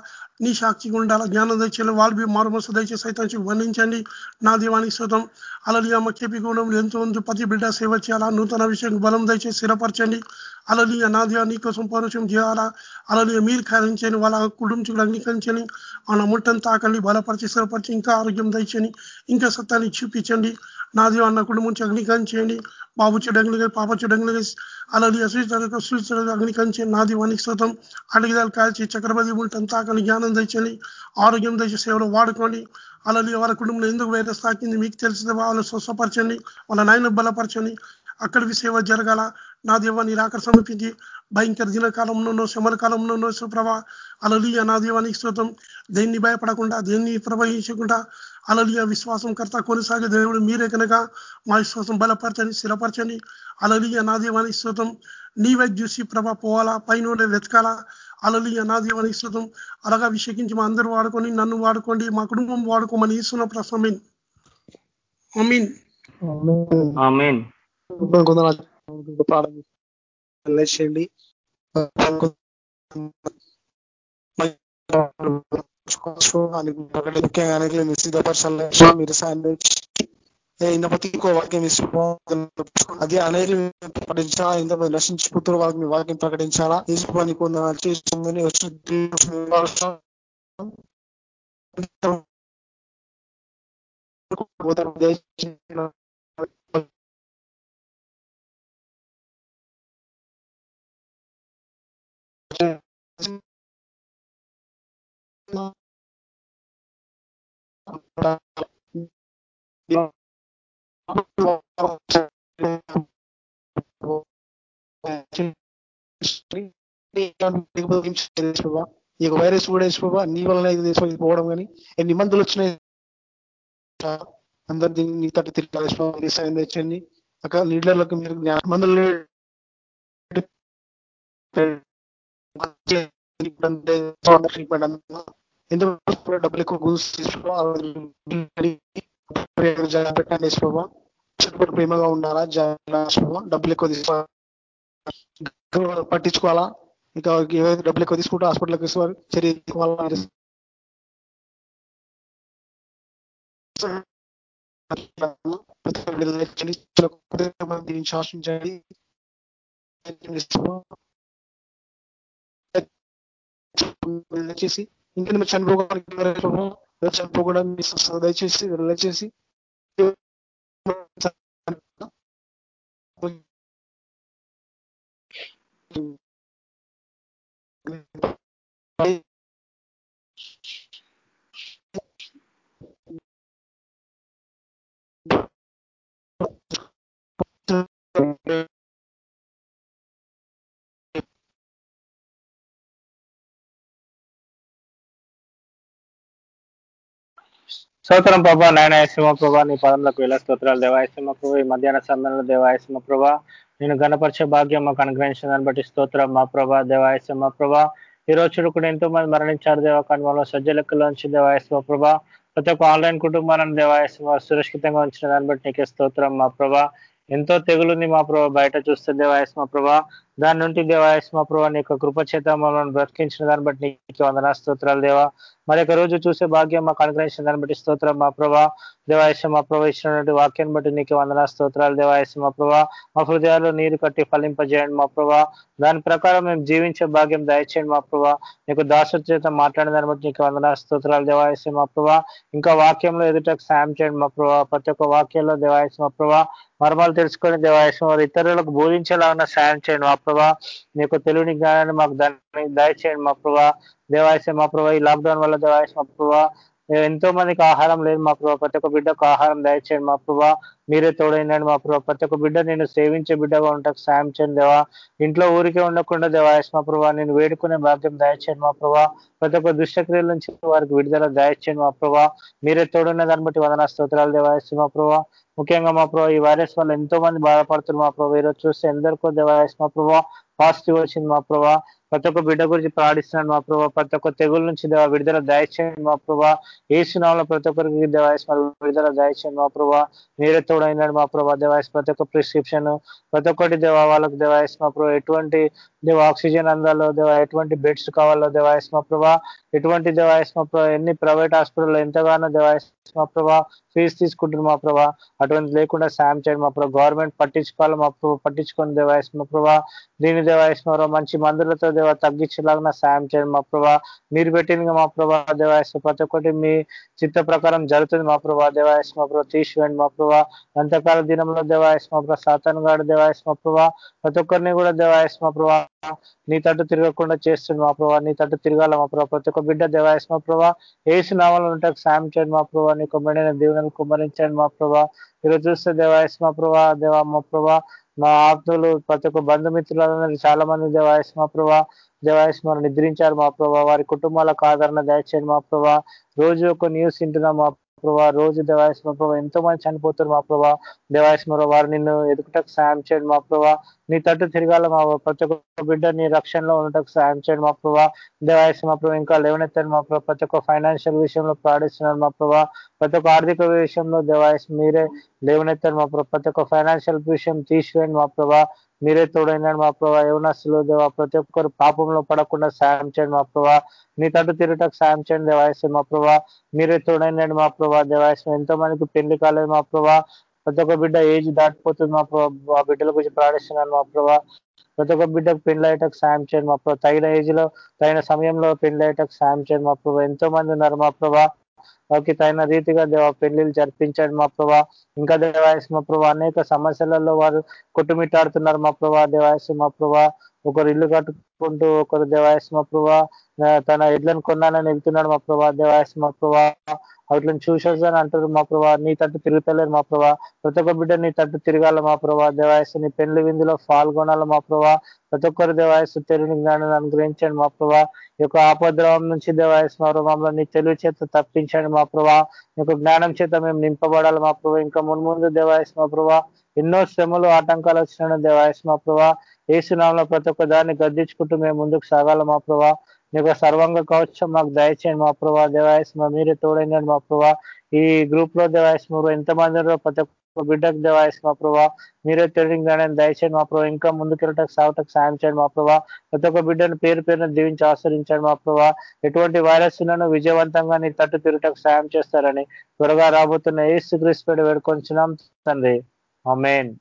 నీ సాక్షిగా ఉండాలి? జ్ఞానం దయచేయాలి వాళ్ళవి మారుమోస దయచేసి సైతానికి వర్ణించండి. నా దీవానికి శుతం అలలియా మక్కేపి గుణం ఎంతో ఉంది. ప్రతి బిడ్డ సేవ చేయాలా? నూతన విషయం బలం దయచేసి స్థిరపరచండి. అలలియ నాదియా నీకోసం పౌరుషం చేయాలా? అలలియ మీరు ఖాదించని వాళ్ళ కుటుంబం అంగీకరించని మన ముట్టను తాకండి బలపరిచి స్థిరపరిచి ఇంకా ఆరోగ్యం దయచని ఇంకా సత్తాన్ని చూపించండి. నాది అన్న కుటుంబం నుంచి అగ్నికరించేయండి బాబు చెడంగులుగా పాప చెడంగులుగా అలాది అసూచనకు అగ్ని అగ్నికరించి నాది వానికి శృతం అడిగిదాలు కాల్చి చక్రపతి ఉంటంతా అక్కడ జ్ఞానం తెచ్చని ఆరోగ్యం తెచ్చి సేవలు వాడుకోండి. అలాది వారి కుటుంబంలో ఎందుకు వైరస్ తాకింది మీకు తెలిసిన వాళ్ళని స్వస్థపరచండి. వాళ్ళ నాయన బలపరచండి. అక్కడికి సేవ జరగాల. నా దేవ నీ రాక సమర్పించి భయంకర దినకాలంలోనో శమల కాలంలోనో సుప్రభ అలలియ నా దేవానికి శ్రోతం. దేన్ని భయపడకుండా దేన్ని ప్రవహించకుండా అలలియ విశ్వాసం కర్త కొనసాగే దేవుడు మీరే కనుక. మా విశ్వాసం బలపరచని స్థిరపరచని అలలియ నా దేవానికి శ్రోతం నీవే చూసి ప్రభ పోవాలా? పైన వెతకాలా? అలలియ నా దేవానికి శ్రోతం అలాగా అభిషేకించి మా అందరూ వాడుకొని నన్ను వాడుకోండి మా కుటుంబం వాడుకోమని ఇస్తున్న ప్రసమీన్ అమీన్ ముఖ్యంగా మీరు సిద్ధపరచాలి మీరు సాయం ఇంతపతి ఇంకో వాక్యం ఇసుకోవాలి అదే అనేది ప్రకటించాలా? ఇంతమంది నశించిపోతున్న వాళ్ళకి మీ వాక్యం ప్రకటించాలా? తీసుకొని కొంత చేసిందని ఈ వైరస్ కూడా వేసుకోవా నీ వలన ఇది పోవడం కానీ ఎన్ని మందులు వచ్చినాయి? అందరు దీన్ని నీ తట్టు తిరిగి సాయం తెచ్చండి అక్కడ నీళ్ళలోకి మీరు మందులు ఎందుకు డబ్బులు ఎక్కువ గూస్ పెట్టండి వేసుకోవా చుట్టుపక్కల ప్రేమగా ఉండాలా డబ్బులు ఎక్కువ తీసుకోవాలి పట్టించుకోవాలా ఇంకా ఏవైతే డబ్బులు ఎక్కువ తీసుకుంటే హాస్పిటల్కి వేసేవారు చర్య తీసుకోవాలా శాసించండి దయచేసి ఇంకా మీరు మీ చనిపోకుండా దయచేసి చేసి స్తోత్రం ప్రభా. నాయన ప్రభా నీ పదంలోకి వేల స్తోత్రాలు. దేవాయసింహ ప్రభా ఈ మధ్యాహ్న సమయంలో దేవాయసింహ ప్రభా నేను గణపరిచే భాగ్యం మాకు అనుగ్రహించిన దాన్ని బట్టి స్తోత్రం. మా ప్రభా దేవాయసింహ ప్రభా ఈ రోజు కూడా ఎంతో మంది మరణించారు దేవ. కనుమలో సజ్జ దేవాయసింహ ప్రభా ప్రతి ఒక్క ఆన్లైన్ కుటుంబాలను దేవాయసింహ సురక్షితంగా ఉంచిన దాన్ని బట్టి నీకే స్తోత్రం మా ప్రభా. ఎంతో తెగులుంది మా ప్రభా. బయట చూస్తే దేవాయసింహ ప్రభా దాని నుండి దేవాయస్మ ప్రభా నీ యొక్క కృపచేత మమ్మల్ని బ్రతికించిన దాన్ని బట్టి నీకు వందనా స్తోత్రాలు దేవా. మరి ఒక రోజు చూసే భాగ్యం మాకు అనుగ్రహించిన దాన్ని బట్టి స్తోత్రం మా ప్రభా దేవాయస్మ మా ప్రభావ ఇచ్చినటువంటి వాక్యాన్ని బట్టి నీకు వందనా స్తోత్రాలు దేవాయస్మ ప్రభా మా హృదయాల్లో నీరు కట్టి ఫలింపజేయండి మా ప్రభా దాని ప్రకారం మేము జీవించే భాగ్యం దయచేయండి మా ప్రభా నీకు దాసు చేత మాట్లాడిన దాన్ని బట్టి నీకు వందనా స్తోత్రాలు దేవాయస్మ మా ప్రభా ఇంకా వాక్యంలో ఎదుటకు సాయం చేయండి మా ప్రభా ప్రతి ఒక్క వాక్యంలో దేవాయస్మ ప్రభా మర్మాలు తెలుసుకొని దేవాయస్మ ఇతరులకు ఇతరులకు ఉన్న సాయం చేయండి మా ప్రభా. నీకు తెలివిని జ్ఞానాన్ని మాకు దాన్ని దయచేయండి మా ప్రభా. దేవాయసం మా ప్రభా ఈ లాక్డౌన్ వల్ల దేవాయసం మా ప్రభా. ఎంతో మందికి ఆహారం లేదు మా ప్రభా. ప్రతి ఒక్క బిడ్డకు ఆహారం దయచేయండి మా ప్రభా. మీరే తోడైందండి మా ప్రభా. ప్రతి ఒక్క బిడ్డ నేను సేవించే బిడ్డగా ఉంటాకు సాయం చేయండి దేవా. ఇంట్లో ఊరికే ఉండకుండా దేవాయస్ మా ప్రభా నేను వేడుకునే భాగ్యం దయచేయండి మా ప్రభా. ప్రతి ఒక్క దుష్టక్రియల నుంచి వారికి విడుదల దయచేయండి మా ప్రభా. మీరే తోడున్న దాన్ని బట్టి వదన స్తోత్రాలు దేవాయస్ మా ప్రభా. ముఖ్యంగా మా ప్రభావ ఈ వైరస్ వల్ల ఎంతో మంది బాధపడుతున్నారు మా ప్రభావ ఈరోజు చూస్తే ఎందరికో వైరస్ మా ప్రభావ పాజిటివ్ వచ్చింది మా ప్రభా ప్రతి ఒక్క బిడ్డ గురించి ప్రార్థిస్తున్నాను మా ప్రభావ ప్రతి ఒక్క తెగుల నుంచి దేవ విడుదల దయచేయండి మా ప్రభా ఏ ప్రతి ఒక్కరికి దేవాయస్ విడుదల దయచేయండి మా ప్రభా మీరే తోడైనాడు మా ప్రభా దేవాయస్ ప్రతి ఒక్క ప్రిస్క్రిప్షన్ ప్రతి ఒక్కటి దేవ వాళ్ళకు దేవాయస్ మా ప్రభావ ఎటువంటి దేవ ఆక్సిజన్ అందాలో దేవ ఎటువంటి బెడ్స్ కావాలో దేవాయస్ మా ప్రభా ఎటువంటి దేవాయస్ మా ప్రభావ ఎన్ని ప్రైవేట్ హాస్పిటల్లో ఎంతగానో దేవాయస్ మా ప్రభా ఫీజు తీసుకుంటున్నారు మా ప్రభా అటువంటి లేకుండా సాయం చేయండి మా ప్రభావ గవర్నమెంట్ పట్టించుకోవాలి మా ప్రభావ పట్టించుకొని దేవాయస్ మా ప్రభా దీని దేవాయస్మరావు మంచి మందులతో దేవ తగ్గించేలాగా సాయం చేయండి మా ప్రభా మీరు పెట్టింది మా ప్రభా దేవాయస్మ ప్రతి ఒక్కటి మీ చిత్త ప్రకారం జరుగుతుంది మా ప్రభా దేవాయస్ మా ప్రభా తీసివేయండి మా ప్రభా అంతకాల దినంలో దేవాయస్ మా ప్రభా సాతన్ గాడు దేవాయస్ మా ప్రభా ప్రతి ఒక్కరిని కూడా దేవాయస్ మా ప్రభా నీ తట్టు తిరగకుండా చేస్తుంది మా ప్రభా నీ తట్టు తిరగాల మా ప్రభా ప్రతి ఒక్క బిడ్డ దేవాయస్ మా ప్రభా ఏసు నామాలు ఉంటాకు సాయం చేయండి మా ప్రభా నీ కొమ్మడిన దీవెనలు కుమ్మరించండి మా ప్రభా ఈరోజు చూస్తే దేవాయస్ మా ప్రభా దేవా మా ప్రభా మా ఆత్మలు ప్రతి ఒక్క బంధుమిత్రులందరూ చాలా మంది దేవాయస్ మా ప్రభా దేవాయస్ నిద్రించారు మా ప్రభా వారి కుటుంబాలకు ఆదరణ దయచేయండి మా ప్రభా రోజు ఒక న్యూస్ వింటున్నాం మా ప్రభా రోజు దేవాయస్మ ప్రభా ఎంతో మంది చనిపోతారు మా ప్రభా. దేవాయస్ మరో వారు నిన్ను ఎదుగుటకు సాయం చేయండి మా ప్రభా. నీ తట్టు తిరగాల మా ప్రతి ఒక్క బిడ్డ నీ రక్షణలో ఉండటకు సాయం చేయండి మా ప్రభా. దేవాయస్ మా ఇంకా లేవనెత్తండి మా ప్రభా. ప్రతి ఒక్క ఫైనాన్షియల్ విషయంలో ప్రార్థిస్తున్నాను మా ప్రభా. ప్రతి ఒక్క ఆర్థిక విషయంలో దేవాయస్ మీరే లేవనెత్తండి మా ప్రభా. ప్రతి ఒక్క ఫైనాన్షియల్ విషయం తీసివేయండి మా ప్రభా. మీరే తోడైనాడు మా ప్రభా యవనస్తులు దేవా ప్రతి ఒక్కరు పాపంలో పడకుండా సాయం చేయండి మా ప్రభా నీ తట్టు తిరుగుటకు సాయం చేయండి దేవాయసం మా ప్రభా మీరే తోడైనాడు మా ప్రభా దేవాయసం ఎంతో మందికి పెళ్ళి కాలేదు మా ప్రభా ప్రతి ఒక్క బిడ్డ ఏజ్ దాటిపోతుంది మా ప్రభా బిడ్డల గురించి ప్రాణిస్తున్నాను మా ప్రభా ప్రతి ఒక్క బిడ్డకు పెళ్ళి సాయం చేయండి మా ప్రభా తగిన ఏజ్లో తగిన సమయంలో పెళ్ళి సాయం చేయండి మా ప్రభా ఎంతో మంది ఉన్నారు మా ప్రభా వాకి తగిన రీతిగా దేవ పెళ్ళిళ్ళు జరిపించండి మా ప్రభా. ఇంకా దేవాయస్ మా ప్రభా అనేక సమస్యలలో వారు కొట్టుమిట్టాడుతున్నారు మా ప్రభా. దేవాయస్ మా ప్రభా ఒకరు ఇల్లు కట్టుకుంటూ ఒకరు దేవాయస్ మా ప్రభా తన ఎడ్లను కొన్నానని వెళ్తున్నాడు మా ప్రభా. దేవాయస్ మా ప్రభా వాటిని చూసేదని అంటారు మా ప్రభా. నీ తట్టు తిరుగుతలేరు మా ప్రభా. ప్రతి ఒక్క బిడ్డ నీ తట్టు తిరగాల మా ప్రభా. దేవాయసు నీ పెళ్ళి విందులో పాల్గొనాలి మా ప్రభా. ప్రతి ఒక్కరు దేవాయసు తెలియని జ్ఞానాన్ని అనుగ్రహించండి మా ప్రభా. ఈ యొక్క ఆపద్రవం నుంచి దేవాయసు మా ప్రభావంలో నీ తెలివి చేత తప్పించండి మా ప్రభా మీకు జ్ఞానం చేత మేము నింపబడాలి మా ప్రభా. ఇంకా మున్ముందు దేవాయస్ మా ప్రభా ఎన్నో శ్రమలు ఆటంకాలు వచ్చిన దేవాయస్ మా ప్రభా. ఏసునామంలో ప్రతి ఒక్క దాన్ని గద్దించుకుంటూ మేము ముందుకు సాగాలి మా ప్రభా. నీకు సర్వంగ కవచం మాకు దయచేయండి మా ప్రభా. దేవాయస్మ మీరే తోడైందండి మా ప్రభా. ఈ గ్రూప్లో దేవాయస్మ ఎంతమంది ప్రతి ఒక్క బిడ్డకు దేవాయస్ మా ప్రభా మీరే తెలియని దయచేయండి మా ప్రభా ఇంకా ముందుకెళ్ళటకు సాగటకు సాయం చేయండి మా ప్రభా ప్రతి ఒక్క బిడ్డను పేరు పేరును దీవించి ఆశ్రయించండి మా ప్రభా ఎటువంటి వైరస్లను విజయవంతంగా నీ తట్టు తిరుగుటకు సాయం చేస్తారని త్వరగా రాబోతున్న ఏసు క్రీస్తు వేడుకొంచున్నాం తండ్రి. అమేన్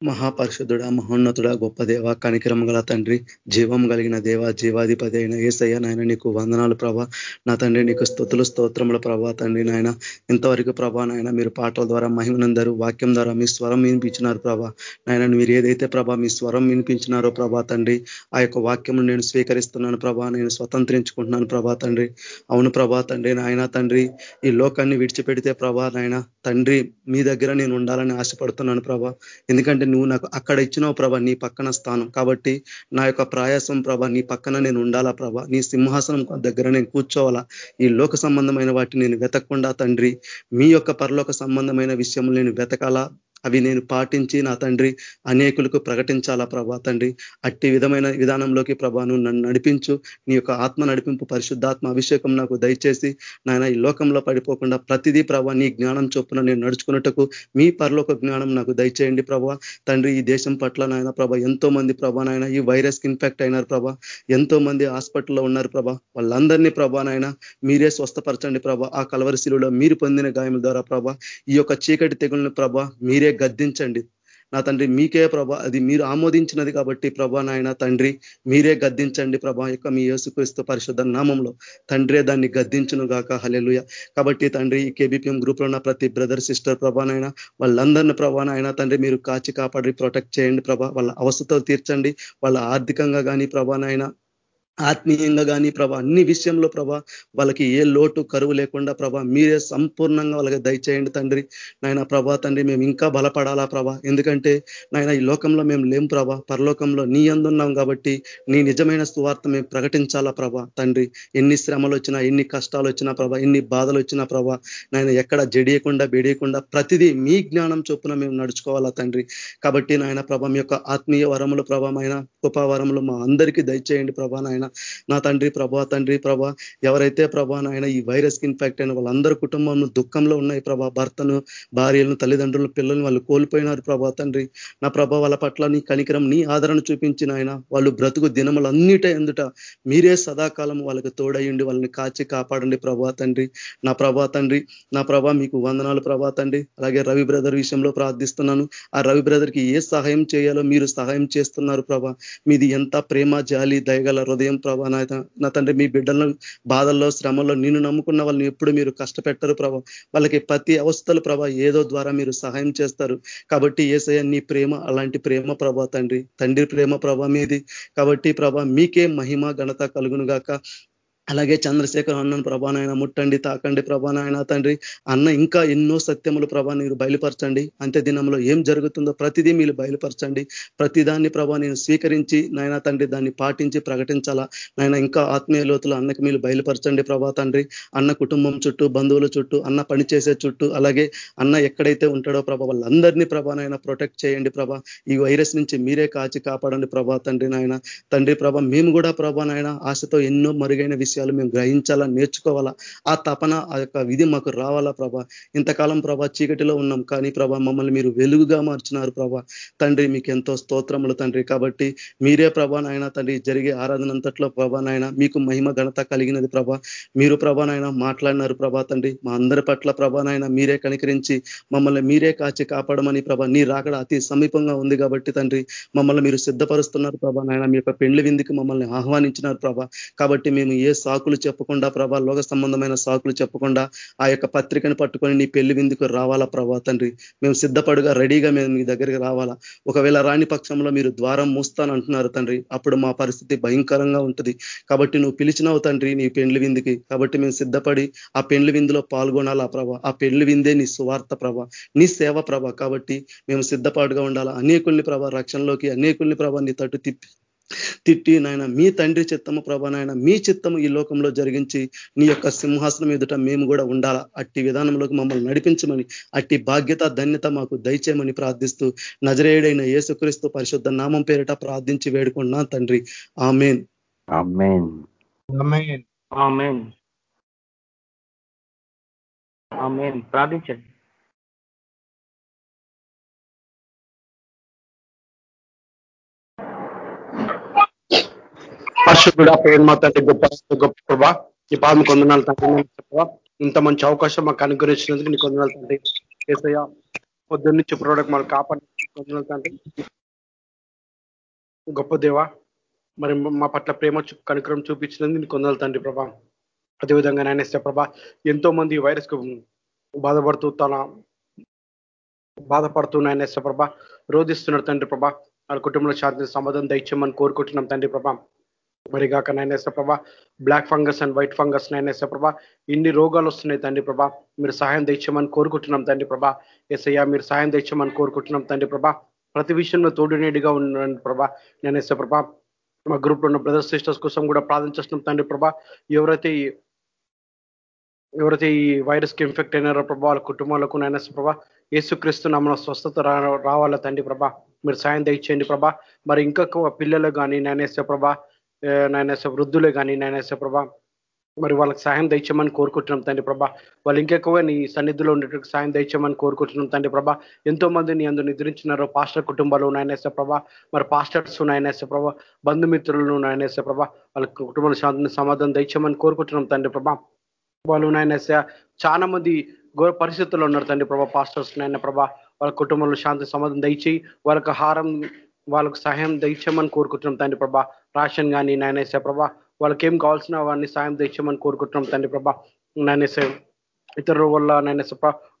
ఆమేన్ మహాపరిషుద్ధుడ మహోన్నతుడ గొప్ప దేవ కనికరం గల తండ్రి జీవం కలిగిన దేవ జీవాధిపతి అయిన ఏసయ్య నాయన నీకు వందనాలు ప్రభా. నా తండ్రి నీకు స్థుతులు స్తోత్రముల ప్రభా తండ్రి నాయన. ఇంతవరకు ప్రభా నాయన మీరు పాటల ద్వారా మహిమనందరూ వాక్యం ద్వారా మీ స్వరం వినిపించినారు ప్రభా. నాయన మీరు ఏదైతే ప్రభా మీ స్వరం వినిపించినారో ప్రభా తండ్రి ఆ యొక్క వాక్యం నేను స్వీకరిస్తున్నాను ప్రభా నేను స్వతంత్రించుకుంటున్నాను ప్రభా తండ్రి. అవును ప్రభా తండ్రి నాయన తండ్రి ఈ లోకాన్ని విడిచిపెడితే ప్రభా నాయన తండ్రి మీ దగ్గర నేను ఉండాలని ఆశపడుతున్నాను ప్రభా. ఎందుకంటే నువ్వు నాకు అక్కడ ఇచ్చినావు ప్రభా నీ పక్కన స్థానం. కాబట్టి నా యొక్క ప్రయాసం ప్రభా నీ పక్కన నేను ఉండాలా ప్రభా? నీ సింహాసనం దగ్గర నేను కూర్చోవాలా? ఈ లోక సంబంధమైన వాటిని నేను వెతకకుండా తండ్రి మీ యొక్క పరలోక సంబంధమైన విషయం నేను వెతకాలా? అవి నేను పాటించి నా తండ్రి అనేకులకు ప్రకటించాలా ప్రభా? తండ్రి అట్టి విధమైన విధానంలోకి ప్రభా నన్ను నడిపించు. నీ యొక్క ఆత్మ నడిపింపు పరిశుద్ధాత్మ అభిషేకం నాకు దయచేసి నాయన ఈ లోకంలో పడిపోకుండా ప్రతిదీ ప్రభా నీ జ్ఞానం చొప్పున నేను నడుచుకున్నట్టుకు మీ పరలోక జ్ఞానం నాకు దయచేయండి ప్రభా. తండ్రి ఈ దేశం పట్ల నాయన ప్రభ ఎంతో మంది ప్రభా నాయన ఈ వైరస్ ఇన్ఫెక్ట్ అయినారు ప్రభా. ఎంతో మంది హాస్పిటల్లో ఉన్నారు ప్రభా. వాళ్ళందరినీ ప్రభా నాయన మీరే స్వస్థపరచండి ప్రభా. ఆ కలవరిశిలో మీరు పొందిన గాయముల ద్వారా ప్రభా ఈ యొక్క చీకటి తెగులను ప్రభా మీరే మీరే గద్దించండి. నా తండ్రి మీకే ప్రభ అది మీరు ఆమోదించినది కాబట్టి ప్రభా నాయన తండ్రి మీరే గద్దించండి ప్రభా యొక్క మీ యేసుక్రీస్తు పరిశుద్ధ నామంలో. తండ్రే దాన్ని గద్దించును గాక హలెలుయ కాబట్టి తండ్రి ఈ కేబిపిఎం గ్రూప్లో ఉన్న ప్రతి బ్రదర్ సిస్టర్ ప్రభానైనా వాళ్ళందరిని ప్రభానైనా తండ్రి మీరు కాచి కాపాడి ప్రొటెక్ట్ చేయండి ప్రభా. వాళ్ళ అవసరతో తీర్చండి. వాళ్ళ ఆర్థికంగా కానీ ప్రభానైనా ఆత్మీయంగా కానీ ప్రభా అన్ని విషయంలో ప్రభా వాళ్ళకి ఏ లోటు కరువు లేకుండా ప్రభా మీరే సంపూర్ణంగా వాళ్ళకి దయచేయండి తండ్రి. నాయన ప్రభా తండ్రి మేము ఇంకా బలపడాలా ప్రభా? ఎందుకంటే నాయన ఈ లోకంలో మేము లేం ప్రభా. పరలోకంలో నీ అందున్నాం కాబట్టి నీ నిజమైన సువార్త మేము ప్రకటించాలా ప్రభా తండ్రి? ఎన్ని శ్రమలు వచ్చినా ఎన్ని కష్టాలు వచ్చినా ప్రభా ఎన్ని బాధలు వచ్చినా ప్రభా నాయన ఎక్కడ జడియకుండా బెడియకుండా ప్రతిదీ మీ జ్ఞానం చొప్పున మేము నడుచుకోవాలా తండ్రి. కాబట్టి నాయన ప్రభా మీ యొక్క ఆత్మీయ వరములు ప్రభామైన కృపావరములు మా అందరికీ దయచేయండి ప్రభా నాయన. నా తండ్రి ప్రభా తండ్రి ప్రభా ఎవరైతే ప్రభా నాయన ఈ వైరస్కి ఇన్ఫెక్ట్ అయిన వాళ్ళందరూ కుటుంబం దుఃఖంలో ఉన్నాయి ప్రభా భర్తను భార్యలను తల్లిదండ్రులను పిల్లలను వాళ్ళు కోల్పోయినారు ప్రభా తండ్రి. నా ప్రభా వాళ్ళ పట్ల నీ కనికరం నీ ఆదరణ చూపించిన ఆయన వాళ్ళు బ్రతుకు దినములన్నిట ఎందుట మీరే సదాకాలం వాళ్ళకి తోడయ్యండి వాళ్ళని కాచి కాపాడండి ప్రభా తండ్రి. నా ప్రభా తండ్రి నా ప్రభా మీకు వందనాలు ప్రభా తండ్రి. అలాగే రవి బ్రదర్ విషయంలో ప్రార్థిస్తున్నాను. ఆ రవి బ్రదర్కి ఏ సహాయం చేయాలో మీరు సహాయం చేస్తున్నారు ప్రభా. మీది ఎంత ప్రేమ జాలి దయగల హృదయం ప్రభా నా తండ్రి మీ బిడ్డలను బాధల్లో శ్రమల్లో నిన్ను నమ్ముకున్న వాళ్ళని ఎప్పుడు మీరు కష్టపెట్టరు ప్రభా. వాళ్ళకి ప్రతి అవస్థలు ప్రభా ఏదో ద్వారా మీరు సహాయం చేస్తారు. కాబట్టి ఏసయ్య నీ ప్రేమ అలాంటి ప్రేమ ప్రభా తండ్రి. తండ్రి ప్రేమ ప్రభా మీది. కాబట్టి ప్రభా మీకే మహిమ ఘనత కలుగును గాక. అలాగే చంద్రశేఖర్ అన్నను ప్రభానాయన ముట్టండి తాకండి ప్రభానాయన తండ్రి. అన్న ఇంకా ఎన్నో సత్యములు ప్రభా మీరు బయలుపరచండి. అంత్య దినంలో ఏం జరుగుతుందో ప్రతిదీ మీరు బయలుపరచండి. ప్రతిదాన్ని ప్రభా నేను స్వీకరించి నాయన తండ్రి దాన్ని పాటించి ప్రకటించాలా? నాయన ఇంకా ఆత్మీయ లోతులు అన్నకి మీరు బయలుపరచండి ప్రభా తండ్రి. అన్న కుటుంబం చుట్టూ బంధువుల చుట్టూ అన్న పనిచేసే చుట్టూ అలాగే అన్న ఎక్కడైతే ఉంటాడో ప్రభా వాళ్ళందరినీ ప్రభానైనా ప్రొటెక్ట్ చేయండి ప్రభా. ఈ వైరస్ నుంచి మీరే కాచి కాపాడండి ప్రభా తండ్రి నాయన. తండ్రి ప్రభా మేము కూడా ప్రభా నాయన ఆశతో ఎన్నో మరుగైన విషయాలు మేము గ్రహించాలా నేర్చుకోవాలా? ఆ తపన ఆ యొక్క విధి మాకు రావాలా ప్రభా? ఇంతకాలం ప్రభా చీకటిలో ఉన్నాం కానీ ప్రభా మమ్మల్ని మీరు వెలుగుగా మార్చినారు ప్రభా. తండ్రి మీకు ఎంతో స్తోత్రములు తండ్రి. కాబట్టి మీరే ప్రభా నాయన తండ్రి జరిగే ఆరాధన అంతట్లో ప్రభా నాయన మీకు మహిమ ఘనత కలిగినది ప్రభా. మీరు ప్రభా నాయన మాట్లాడినారు ప్రభా తండ్రి. మా అందరి పట్ల ప్రభా నాయన మీరే కనికరించి మమ్మల్ని మీరే కాచి కాపాడమని ప్రభా. నీ రాకడ అతి సమీపంగా ఉంది కాబట్టి తండ్రి మమ్మల్ని మీరు సిద్ధపరుస్తున్నారు ప్రభా నాయన. మీ యొక్క పెండ్లి విందుకి మమ్మల్ని ఆహ్వానించినారు ప్రభా. కాబట్టి మేము ఏ సాకులు చెప్పకుండా ప్రభా లోక సంబంధమైన సాకులు చెప్పకుండా ఆ యొక్క పత్రికను పట్టుకొని నీ పెళ్ళి విందుకు రావాలా ప్రభా తండ్రి? మేము సిద్ధపడుగా రెడీగా మేము మీ దగ్గరికి రావాలా? ఒకవేళ రాని పక్షంలో మీరు ద్వారం మూస్తానంటున్నారు తండ్రి అప్పుడు మా పరిస్థితి భయంకరంగా ఉంటుంది. కాబట్టి నువ్వు పిలిచినావు తండ్రి నీ పెండ్లి విందుకి. కాబట్టి మేము సిద్ధపడి ఆ పెండ్లి విందులో పాల్గొనాలా ప్రభా? ఆ పెండ్లి విందే నీ సువార్త ప్రభ. నీ సేవ ప్రభ. కాబట్టి మేము సిద్ధపాటుగా ఉండాలా? అనేకుల్ని ప్రభ రక్షణలోకి అనేకుల్ని ప్రభ నీ తట్టు తిప్పి తిట్టి నాయన మీ తండ్రి చిత్తము ప్రభా నాయన మీ చిత్తము ఈ లోకంలో జరిగించి నీ యొక్క సింహాసనం ఎదుట మేము కూడా ఉండాలా? అట్టి విధానంలోకి మమ్మల్ని నడిపించమని అట్టి బాధ్యత ధన్యత మాకు దయచేయమని ప్రార్థిస్తూ నజరేయుడైన యేసుక్రీస్తు పరిశుద్ధ నామం పేరిట ప్రార్థించి వేడుకున్నా తండ్రి. ఆమెన్. ప్రార్థించండి. పరిశుద్ధుడ ప్రేమ తండ్రి గొప్ప గొప్ప ప్రభా ఈ పాదం కొందనాలు తండ్రి ఇంత మంచి అవకాశం మాకు అనుగ్రహించినందుకు నీ కొందనాలు తండ్రి. ఏసయ్య పొద్దున్న నుంచి ప్రోడక్ట్ మనకు కాపాడి కొందనాలు తండ్రి. గొప్ప దేవ మరి మా పట్ల ప్రేమ కనుక్రమం చూపించినందుకు నీ కొందనాలు తండ్రి ప్రభా. అదేవిధంగా నాయన ప్రభా ఎంతో మంది వైరస్కు బాధపడుతూ తన బాధపడుతూ నాయన ప్రభా రోధిస్తున్నాడు తండ్రి ప్రభా. వాళ్ళ కుటుంబంలో శాంతి సమాధానం దయచేయమని కోరుకుంటున్నాం తండ్రి ప్రభా. మరిగాక నైనేశ్వర ప్రభా black fungus and white fungus నైనేశ్వర ప్రభా ఇన్ని రోగాలు వస్తున్నాయి తండ్రి ప్రభా. మీరు సహాయం తెచ్చామని కోరుకుంటున్నాం తండ్రి ప్రభా. ఎస్ఐయా మీరు సహాయం తెచ్చామని కోరుకుంటున్నాం తండ్రి ప్రభా. ప్రతి విషయంలో తోడునేడిగా ఉన్నాను ప్రభా. నేనేశ్వర ప్రభా మా గ్రూప్లో ఉన్న బ్రదర్స్ సిస్టర్స్ కోసం కూడా ప్రార్థన చేస్తున్నాం తండ్రి ప్రభా. ఎవరైతే ఎవరైతే ఈ వైరస్కి ఇన్ఫెక్ట్ అయినారో ప్రభా వాళ్ళ కుటుంబాలకు నైనా ప్రభా ఏసుక్రీస్తు నమ్మ స్వస్థత రావాలా తండ్రి ప్రభా. మీరు సాయం దయచేయండి ప్రభా. మరి ఇంకొక పిల్లలు కానీ నేనేసే ప్రభా నాయనస వృద్ధులే కానీ నాయనస ప్రభా మరి వాళ్ళకి సాయం దయచేయమని కోరుకుంటున్నాం తండ్రి ప్రభా. వాళ్ళు ఇంకెక్కువ నీ సన్నిధిలో ఉండేటట్టు సాయం దయచేయమని కోరుకుంటున్నాం తండ్రి ప్రభా. ఎంతో మంది నీ అందు నిద్రించినారు పాస్టర్ కుటుంబాలు నాయనేసే ప్రభా. మరి పాస్టర్స్ నాయనేసే ప్రభా బంధుమిత్రులను నాయనేసే ప్రభా వాళ్ళ కుటుంబాల శాంతిని సమాధానం దయచేయమని కోరుకుంటున్నాం తండ్రి ప్రభా. వాళ్ళు నాయనేసే చాలా మంది ఘోర పరిస్థితుల్లో ఉన్నారు తండ్రి ప్రభా పాస్టర్స్ నాయన ప్రభా. వాళ్ళ కుటుంబంలో శాంతి సమాధానం దయచేయి. వాళ్ళకి హారం వాళ్ళకు సహాయం దయచేయమని కోరుకుంటున్నాం తండ్రి ప్రభా. రాషన్ కానీ నాయనేసే ప్రభా వాళ్ళకి ఏం కావాల్సిన వాడిని సాయం తెచ్చామని కోరుకుంటున్నాం తండ్రి ప్రభా. నాయనేసే ఇతరుల వల్ల నేను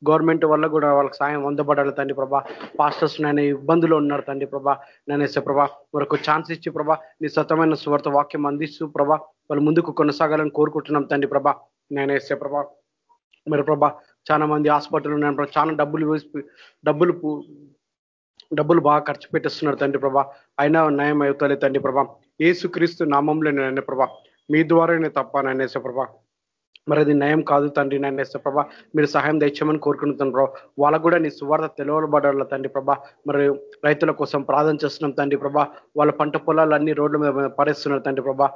గవర్నమెంట్ వల్ల కూడా వాళ్ళకి సాయం అందబడాలి తండ్రి ప్రభా. పాస్టర్స్ నేను ఇబ్బందులు ఉన్నారు తండ్రి ప్రభా. నేనేసే ప్రభా వరకు ఛాన్స్ ఇచ్చి ప్రభా నీ సతమైన స్వార్థ వాక్యం అందిస్తూ ప్రభా వాళ్ళు ముందుకు కొనసాగాలని కోరుకుంటున్నాం తండ్రి ప్రభా. నేనేసే ప్రభా మరి ప్రభా చాలా మంది హాస్పిటల్ ఉన్నాను చాలా డబ్బులు డబ్బులు డబ్బులు బాగా ఖర్చు పెట్టేస్తున్నారు తండ్రి ప్రభా. అయినా న్యాయం అవుతలే తండ్రి ప్రభా. ఏసుక్రీస్తు నామంలో నేను ప్రభా. మీ ద్వారానే తప్ప నన్నేసే ప్రభా. మరి అది నయం కాదు తండ్రి నాయనేసే ప్రభా. మీరు సహాయం తెచ్చామని కోరుకుంటున్నాను ప్రభా. వాళ్ళకు కూడా నీ సువార్త తెలవబడాల తండ్రి ప్రభా. మరి రైతుల కోసం ప్రార్థన చేస్తున్నాం తండ్రి ప్రభా. వాళ్ళ పంట పొలాలు అన్ని రోడ్ల మీద పడేస్తున్నారు తండ్రి ప్రభా.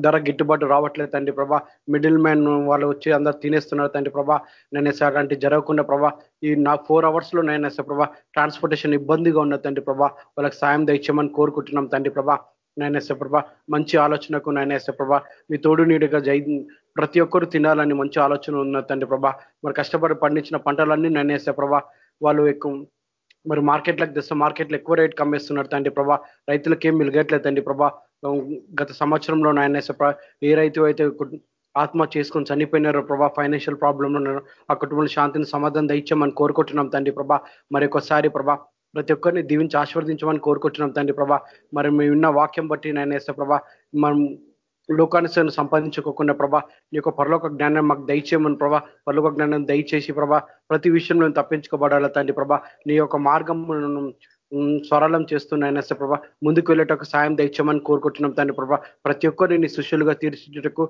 ధర గిట్టుబాటు రావట్లేదు తండ్రి ప్రభా. మిడిల్ మ్యాన్ వాళ్ళు వచ్చి అందరు తినేస్తున్నారు తండ్రి ప్రభా. నేను అలాంటి జరగకుండా ప్రభా. ఈ నా ఫోర్ అవర్స్లో నేను ప్రభా ట్రాన్స్పోర్టేషన్ ఇబ్బందిగా ఉన్న తండ్రి ప్రభా. వాళ్ళకి సాయం దయచేయమని కోరుకుంటున్నాం తండ్రి ప్రభా. నేనేసే ప్రభా మంచి ఆలోచనకు నేనేసే ప్రభా. మీ తోడు నీడుగా జై ప్రతి ఒక్కరు తినాలని మంచి ఆలోచన ఉన్న తండ్రి ప్రభా. మరి కష్టపడి పండించిన పంటలన్నీ నేనేసే ప్రభా. వాళ్ళు ఎక్కువ మరి మార్కెట్లకు తెస్తే మార్కెట్లో ఎక్కువ రేట్ కమ్మేస్తున్నారు తండ్రి ప్రభా. రైతులకు ఏం మిలగట్లేదు తండ్రి ప్రభా. గత సంవత్సరంలో నాయన ఏ రైతు అయితే ఆత్మ చేసుకొని చనిపోయినారో ప్రభా ఫైనాన్షియల్ ప్రాబ్లంలో ఉన్నారు ఆ కుటుంబంలో శాంతిని సమాధానం దయచామని కోరుకుంటున్నాం తండ్రి ప్రభా. మరి ఒకసారి ప్రభా ప్రతి ఒక్కరిని దీవించి ఆశీర్వదించమని కోరుకుంటున్నాం తండ్రి ప్రభా. మరి మేము విన్న వాక్యం బట్టి నేను వేస్తే ప్రభా మనం లోకానుసరణ సంపాదించుకోకుండా ప్రభా నీ యొక్క పరలోక జ్ఞానం మాకు దయచేయమని ప్రభా పరలోక జ్ఞానం దయచేసి ప్రభా ప్రతి విషయంలో తప్పించుకోబడాలి తండ్రి ప్రభా నీ యొక్క మార్గం సరళం చేస్తున్నాయన ప్రభా ముందుకు వెళ్ళేటకు సాయం దయచేయమని కోరుకుంటున్నాం తండ్రి ప్రభా. ప్రతి ఒక్కరిని నీ శిష్యులుగా తీర్చిటకు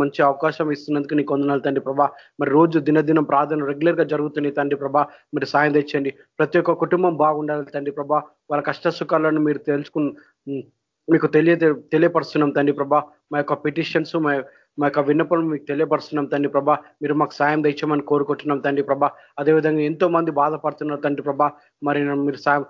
మంచి అవకాశం ఇస్తున్నందుకు నీకు వందనాలు తండ్రి ప్రభా. మరి రోజు దినదినం ప్రార్థన రెగ్యులర్గా జరుగుతున్నాయి తండ్రి ప్రభా మీరు సాయం తెచ్చండి ప్రతి ఒక్క కుటుంబం బాగుండాలి తండ్రి ప్రభా. వాళ్ళ కష్ట సుఖాలను మీరు తెలుసుకుని మీకు తెలియ తెలియపరుస్తున్నాం తండ్రి ప్రభా. మా యొక్క పిటిషన్స్ మా మా యొక్క విన్నపం మీకు తెలియపరుస్తున్నాం తండ్రి ప్రభా. మీరు మాకు సాయం తెచ్చామని కోరుకుంటున్నాం తండ్రి ప్రభా. అదేవిధంగా ఎంతో మంది బాధపడుతున్నారు తండ్రి ప్రభా. మరి మీరు సాయం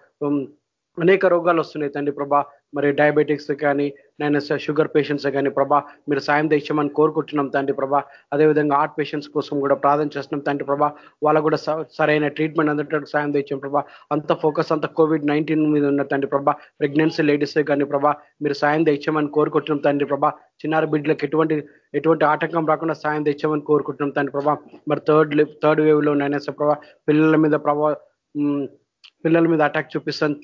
అనేక రోగాలు వస్తున్నాయి తండ్రి ప్రభా. మరి డయాబెటిక్స్ కానీ నేను షుగర్ పేషెంట్స్ కానీ ప్రభా మీరు సాయం తెచ్చామని కోరుకుంటున్నాం తండ్రి ప్రభా. అదేవిధంగా హార్ట్ పేషెంట్స్ కోసం కూడా ప్రార్థన చేస్తున్నాం తండ్రి ప్రభా. వాళ్ళకు కూడా సరైన ట్రీట్మెంట్ అందటట్టు సాయం తెచ్చాం ప్రభా. అంత ఫోకస్ అంత కోవిడ్ నైన్టీన్ మీద ఉన్న తండ్రి ప్రభా. ప్రెగ్నెన్సీ లేడీస్ కానీ ప్రభా మీరు సాయం తెచ్చామని కోరుకుంటున్నాం తండ్రి ప్రభా. చిన్నారి బిడ్డలకు ఎటువంటి ఎటువంటి ఆటంకం రాకుండా సాయం తెచ్చామని కోరుకుంటున్నాం తండ్రి ప్రభా. మరి థర్డ్ థర్డ్ వేవ్లో నైనా ప్రభా పిల్లల మీద ప్రభా పిల్లల మీద అటాక్ చూపిస్తాను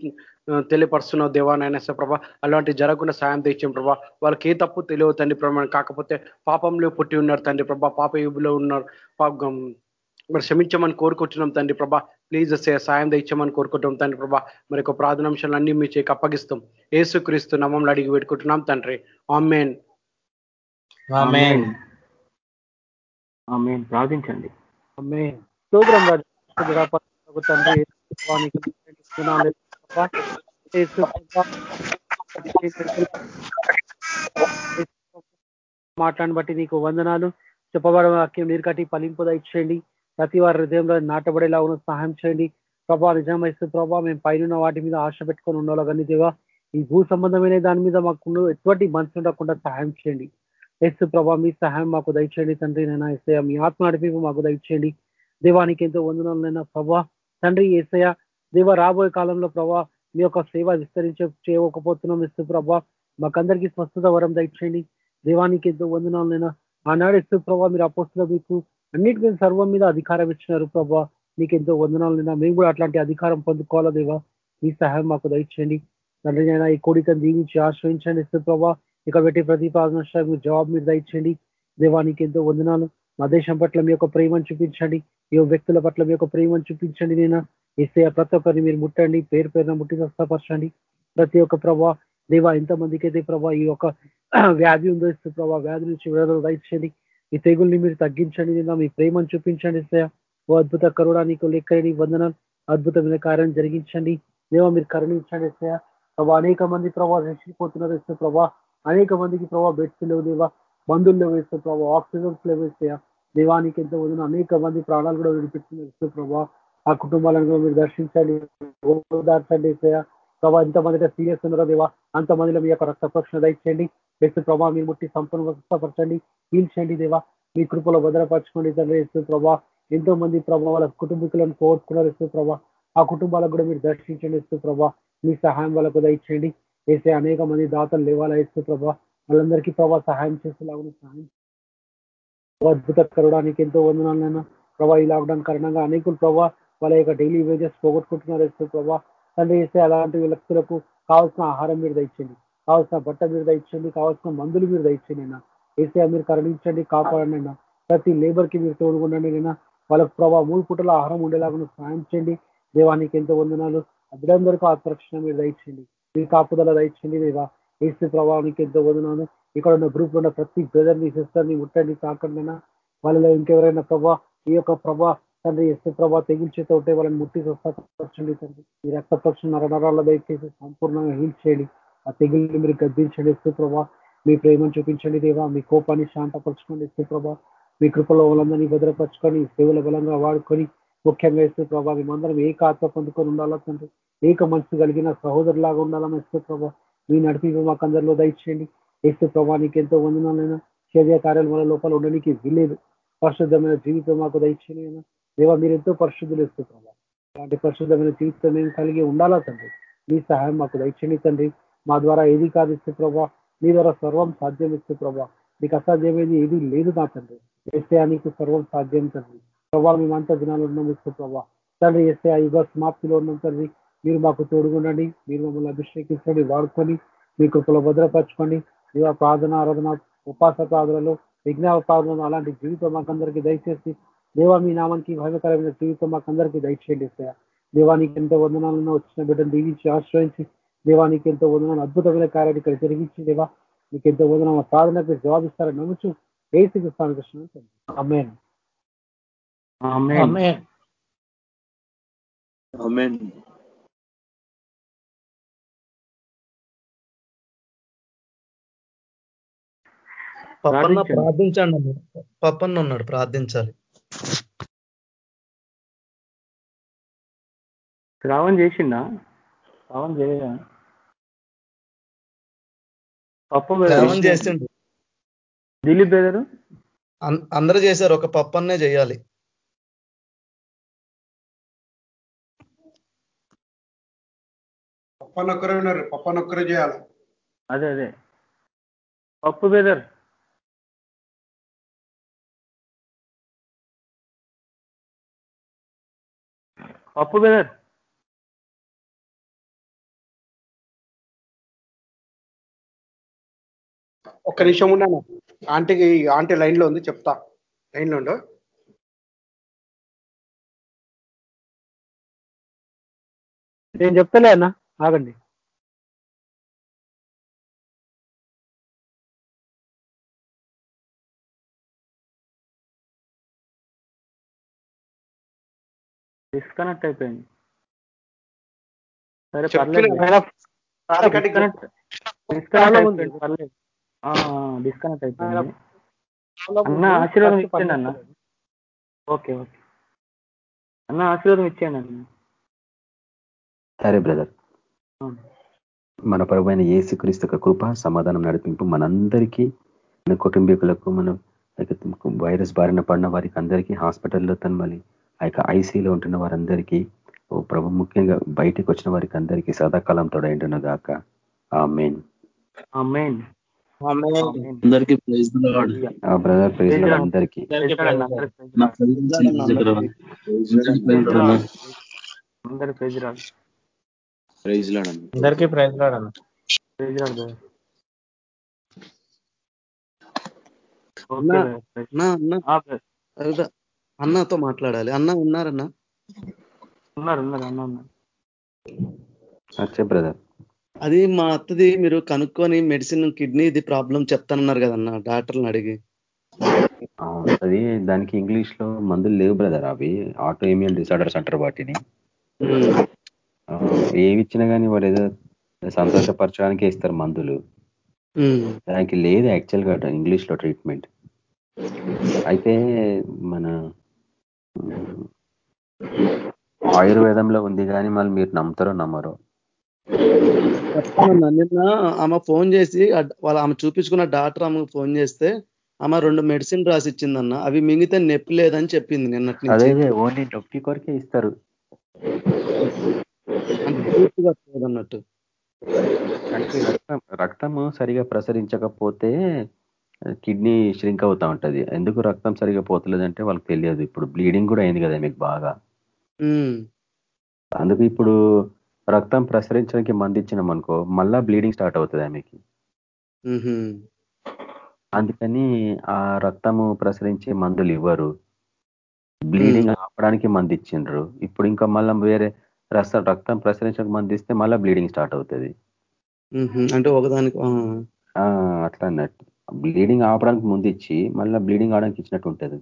తెలియపరుస్తున్నావు దేవా నాయన ప్రభా. అలాంటి జరగకుండా సాయం తెచ్చాం ప్రభా. వాళ్ళకి ఏ తప్పు తెలియవు తండ్రి ప్రభా కాకపోతే పాపంలో పుట్టి ఉన్నారు తండ్రి ప్రభా. పాప యుబులో ఉన్నారు. మరి క్షమించమని కోరుకుంటున్నాం తండ్రి ప్రభా. ప్లీజ్ సాయం తెచ్చామని కోరుకుంటాం తండ్రి ప్రభా. మరి ఒక ప్రార్థనాంశాలు అన్ని మీ చేకి అప్పగిస్తాం. ఏసుక్రీస్తు నమ్మంలో అడిగి పెట్టుకుంటున్నాం తండ్రి. ఆమెన్. ప్రార్థించండి. తండ్రి మాట్లాడిన బట్టి నీకు వందనాలు. చెప్పబడ వాక్యం నీరు కట్టి ఫలింపు ఇచ్చేయండి. ప్రతి వారి హృదయంలో నాటబడేలా ఉన్న సహాయం చేయండి. ప్రభా నిజమైస్తూ ప్రభా మేము పైన వాటి మీద ఆశ పెట్టుకొని ఉండాలో కానీ దేవా. ఈ భూ సంబంధమైన దాని మీద మాకు ఎటువంటి మనసు ఉండకుండా సహాయం చేయండి. ఎస్ ప్రభా మీ సహాయం మాకు దయచేయండి తండ్రి నైనా ఎస్ మీ ఆత్మ నడిపి మాకు దయచేయండి. దేవానికి ఎంతో వందనాలైనా ప్రభా. తండ్రి ఏసయ దేవ రాబోయే కాలంలో ప్రభా మీ యొక్క సేవ విస్తరించే చేయకపోతున్నాం ఇస్తు ప్రభా మాకందరికీ స్వస్థత వరం దయచేయండి. దేవానికి ఎంతో వందనాలైనా ఆనాడు ఇస్తు ప్రభా మీరు అపోస్తుల మీకు అన్నిటి సర్వం మీద అధికారం ఇచ్చినారు ప్రభా. మీకు ఎంతో వందనాలైనా మేము కూడా అట్లాంటి అధికారం పొందుకోవాలా దేవా? మీ సహాయం మాకు దయచేయండి. తండ్రి అయినా ఈ కోడికను దీవించి ఆశ్రయించండి ఇస్తు ప్రభా. ఇక పెట్టి ప్రతిపాదన జవాబు మీరు దయచేయండి. దేవానికి ఎంతో వందనాలు. మా దేశం పట్ల మీ యొక్క ప్రేమను చూపించండి. ఈ వ్యక్తుల పట్ల మీ యొక్క ప్రేమను చూపించండి నేను ఇస్తే ప్రతి ఒక్కరిని మీరు ముట్టండి పేరు పేరున ముట్టి స్వస్థపరచండి ప్రతి ఒక్క ప్రభా దేవా ఎంతమందికి అయితే ప్రభా ఈ యొక్క వ్యాధి ఉందో ఇస్తే ప్రభా వ్యాధి నుంచి విడుదల దయచేయండి. ఈ తెగుల్ని మీరు తగ్గించండి నేను మీ ప్రేమను చూపించండి ఇస్తాయా ఓ అద్భుత కరుణ నీకు లెక్కని వందనాలు అద్భుతమైన కార్యం జరిగించండి. దేవా మీరు కరుణించండి ఇస్తాయా ప్రభా అనేక మంది ప్రభావ రక్షిపోతున్నారు ఇస్తే ప్రభా. అనేక మందికి ప్రభావ బెడ్స్ లేవు దేవా మందులు లేవు ఇస్తే ప్రభావ ఆక్సిజన్స్ లేవు ఇస్తాయా దేవానికి ఎంత వదిన. అనేక మంది ప్రాణాలు కూడా విడిపిస్తున్నారు ప్రభా ఆ కుటుంబాలను కూడా మీరు దర్శించండి. ఓదార్చండి ఇసయ ప్రభావ ఎంతమంది సీరియస్ ఉన్నారో దేవా అంతమందిలో మీ యొక్క రక్తపక్షణ దయచేయండి. వ్యక్తి ప్రభావ మీరు ముట్టి సంపూర్ణ రక్తపరచండి పీల్చండి దేవా. మీ కృపలో భద్రపరచుకోండి తండ్రి ఇస్తూ ప్రభా. ఎంతో మంది ప్రభావ వాళ్ళ కుటుంబీకులను కోరుకున్నారు ఇస్తూ ప్రభా. ఆ కుటుంబాలకు కూడా మీరు దర్శించండి ఇస్తూ ప్రభా. మీ సహాయం వాళ్ళకు దయచేయండి. వేసే అనేక మంది దాతలు లేవాలా ఇస్తూ ప్రభా. వాళ్ళందరికీ ప్రభా సహాయం చేసేలాగా సహాయం అద్భుత కరడానికి ఎంతో వందనాలైనా ప్రభా ఈ లాక్డౌన్ కారణంగా అనేకులు ప్రభా వాళ్ళ యొక్క డైలీ వేజెస్ పోగొట్టుకుంటున్నారు ఇస్తూ ప్రభా. తండ్రి వేసే అలాంటి వ్యక్తులకు కావాల్సిన ఆహారం మీరు దండి కావాల్సిన బట్ట మీరు దండి కావాల్సిన మందులు మీరు దండి అయినా ఏసీ మీరు కరుణించండి కాపాడండి అయినా ప్రతి లేబర్కి మీరు తోడుకుండండి అయినా వాళ్ళకు ప్రభావ మూడు పూటల ఆహారం ఉండేలాగా సాయం చేయండి. దేవానికి ఎంతో వందనాలు. అభిలందరికీ ఆత్మరక్షణ మీరు దయచండి మీ కాపుదల దయచండి లేదా ఏసీ ప్రభావానికి ఎంతో వందనాలు. ఇక్కడ ఉన్న గ్రూప్ ఉన్న ప్రతి బ్రదర్ని సిస్టర్ని ముట్టండి తాకండినా వాళ్ళలో ఇంకెవరైనా ప్రభా ఈ యొక్క ప్రభా తండ్రి ఎస్సు ప్రభా తెగించేతో ఉంటే వాళ్ళని ముట్టి స్వస్థపరచండి తండ్రి. ఈ రక్తపక్ష నరనరాల దయచేసి సంపూర్ణంగా హీల్ చేయండి. ఆ తెగుల్ని మీరు గద్దించండి ఎస్సు మీ ప్రేమను చూపించండి దేవా. మీ కోపాన్ని శాంతపరచుకోండి ఎస్సు మీ కృపలో వాళ్ళందరినీ భద్రపరచుకొని సేవల బలంగా వాడుకొని ముఖ్యంగా ఇస్తే ప్రభా మేమందరం ఏక ఆత్మ పొందుకొని ఉండాలా తండ్రి? ఏక మనసు కలిగిన సహోదరులాగా ఉండాలని ఇస్తే ప్రభా? మీ నడిపి మాకు అందరిలో దయచేయండి. ఏసు ప్రభా నీకు ఎంతో వందనాలైనా. శరీర కార్యాలు మన లోపల ఉండడానికి వీలేదు పరిశుద్ధమైన జీవితం మాకు దయచేయండి దేవా మీరు ఎంతో పరిశుద్ధులు ఇస్తూ ప్రభా. అలాంటి పరిశుద్ధమైన జీవితం మేము కలిగి ఉండాలా తండ్రి? మీ సహాయం మాకు దయచేయండి తండ్రి. మా ద్వారా ఏది కాదు ఇస్తే ప్రభా. మీ ద్వారా సర్వం సాధ్యం ఇస్తూ ప్రభా. నీకు అసాధ్యమైంది ఏది లేదు నా తండ్రి. ఎస్ఐ నీకు సర్వం సాధ్యం తండ్రి. ప్రభా మేమంతా దినాలు ఉన్నాం ఇస్తూ ప్రభా. తండ్రి ఎస్ఐ ఆ యుగ సమాప్తిలో ఉన్నాం తండ్రి. మీరు మాకు తోడుగుండండి. మీరు మమ్మల్ని అభిషేకించండి వాడుకొని మీ కృపలో భద్రపరచుకోండి. దివ ప్రార్థన ఆరాధన ఉపాస ప్రార్థనలు విజ్ఞాన ప్రార్థనలు అలాంటి జీవితం మాకందరికీ దయచేసి దేవా మీ నామానికి భయకరమైన జీవితం మాకందరికీ దయచేయండి సార్. దేవానికి ఎంతో వందనాలను వచ్చిన బిడ్డను దీవించి ఆశ్రయించి దేవానికి ఎంతో వందనాలు అద్భుతమైన కార్యాన్ని ఇక్కడ జరిగించి దేవా మీకు ఎంతో వందనం సాధనకు జవాబిస్తారని నమ్ముచు ఏసుకు స్థానం కృష్ణ అమ్మేన్ పప్పన్న ప్రార్థించండి. పప్పన్న ఉన్నాడు ప్రార్థించాలి. శ్రావణ్ చేసిండా? శ్రావణ్ చేయగా పప్పు శ్రావణ్ చేసిండు? దిలీప్ బెదరు అన్- అందరూ చేశారు ఒక పప్పన్నే చేయాలి. పప్పని ఒక్కరే ఉన్నారు పప్పని ఒక్కరే చేయాలి. అదే అదే. పప్పు బెదర్ పప్పు బెదర్ ఒక్క నిమిషం ఉన్నాను ఆంటీకి ఆంటీ లైన్లో ఉంది చెప్తా. లైన్లో ఉండు. నేను చెప్తలే అన్న ఆగండి. డిస్కనెక్ట్ అయిపోయింది. సరే పర్లేదు. డిస్కనెక్ట్ డిస్కనెక్ట్ అయిపోయింది పర్లేదు. డిస్కనెక్ట్ అయిపోయింది. అన్న ఆశీర్వాదం ఇచ్చేయండి అన్న. Okay okay. అన్న ఆశీర్వాదం ఇచ్చేయండి అన్న. సరే బ్రదర్. మన ప్రభు అయిన యేసుక్రీస్తు యొక్క కృప సమాధానం నడిపింపు మనందరికీ మన కుటుంబీకులకు మన వైరస్ బారిన పడిన వారికి అందరికీ హాస్పిటల్లో తన మళ్ళీ ఆ యొక్క ఐసీలో ఉంటున్న వారందరికీ ఓ ప్రభు ముఖ్యంగా బయటికి వచ్చిన వారికి అందరికీ సదాకాలం తోడైంటున్న గాక ఆ మెయిన్ ఆమేన్ అందరికీ ప్రైజ్ లార్డ్ ఆ బ్రదర్ ప్రైజ్. అందరికీ రాడు అందరికీ అన్న ప్రైజ్ రాడు అన్న అన్నతో మాట్లాడాలి. అన్న ఉన్నారన్నా? ఉన్నారు ఉన్నారు అన్న ఉన్నారు. బ్రదర్. అది మా అత్తది మీరు కనుక్కొని మెడిసిన్ కిడ్నీది ప్రాబ్లం చెప్తానన్నారు కదన్న డాక్టర్ని అడిగి. అది దానికి ఇంగ్లీష్లో మందులు లేవు బ్రదర్ అవి. ఆటో ఇమ్యూన్ డిసార్డర్స్ అంటారు వాటిని. ఏమి ఇచ్చినా కానీ వాడు ఏదో సంతోషపరచడానికి ఇస్తారు మందులు. దానికి లేదు యాక్చువల్గా ఇంగ్లీష్లో ట్రీట్మెంట్. అయితే మన ఆయుర్వేదంలో ఉంది కానీ మళ్ళీ మీరు నమ్ముతారో నమ్మరో? నిన్న ఆమె ఫోన్ చేసి వాళ్ళ ఆమె చూపించుకున్న డాక్టర్ ఆమెకు ఫోన్ చేస్తే ఆమె రెండు మెడిసిన్ రాసి ఇచ్చిందన్న అవి మింగితే నొప్పి లేదని చెప్పింది నిన్నటి అదే ఓన్లీ నొప్పి కొరకే ఇస్తారు. అన్నట్టు రక్తము సరిగా ప్రసరించకపోతే కిడ్నీ ష్రింక్ అవుతా ఉంటది. ఎందుకు రక్తం సరిగా పోతలేదంటే వాళ్ళకి తెలియదు. ఇప్పుడు బ్లీడింగ్ కూడా అయింది కదా మీకు బాగా. అందుకు ఇప్పుడు రక్తం ప్రసరించడానికి మంది ఇచ్చినాం అనుకో మళ్ళా బ్లీడింగ్ స్టార్ట్ అవుతుంది ఆమెకి అందుకని ఆ రక్తము ప్రసరించే మందులు ఇవ్వరు. బ్లీడింగ్ ఆపడానికి మంది ఇచ్చిండ్రు ఇప్పుడు ఇంకా మళ్ళీ వేరే రస రక్తం ప్రసరించక మంది ఇస్తే మళ్ళీ బ్లీడింగ్ స్టార్ట్ అవుతుంది. అంటే ఒకదానికి అట్లా అన్నట్టు. బ్లీడింగ్ ఆపడానికి ముందు ఇచ్చి మళ్ళీ బ్లీడింగ్ ఆవడానికి ఇచ్చినట్టు ఉంటుంది.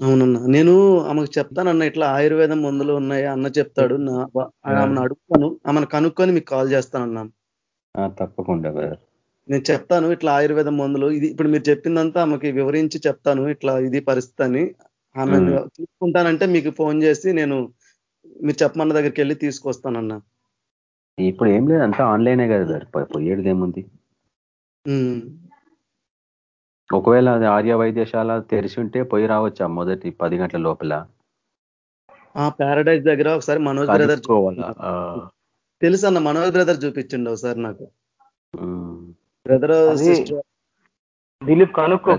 అవునన్నా నేను ఆమెకు చెప్తానన్న ఇట్లా ఆయుర్వేదం మందులు ఉన్నాయా అన్న చెప్తాడు. నా ఆమెను అడుగుతాను ఆమెను కనుక్కొని మీకు కాల్ చేస్తానన్నాను తప్పకుండా నేను చెప్తాను ఇట్లా ఆయుర్వేదం మందులు ఇది ఇప్పుడు మీరు చెప్పిందంతా ఆమెకి వివరించి చెప్తాను ఇట్లా ఇది పరిస్థితి అని ఆమె తీసుకుంటానంటే మీకు ఫోన్ చేసి నేను మీరు చెప్పమన్న దగ్గరికి వెళ్ళి తీసుకొస్తానన్నా. ఇప్పుడు ఏం లేదు అంతా ఆన్లైనే కదా పోయేది ఏముంది? ఒకవేళ అది ఆర్య వైద్యశాల తెరిచి ఉంటే పోయి రావచ్చా మొదటి పది గంటల లోపల. పారాడైజ్ దగ్గర ఒకసారి మనోజ్ బ్రదర్ తెలుసు అన్న మనోజ్ బ్రదర్ చూపించండి ఒకసారి నాకు. బ్రదర్ సిస్టర్ దిలీప్ కనుక్కో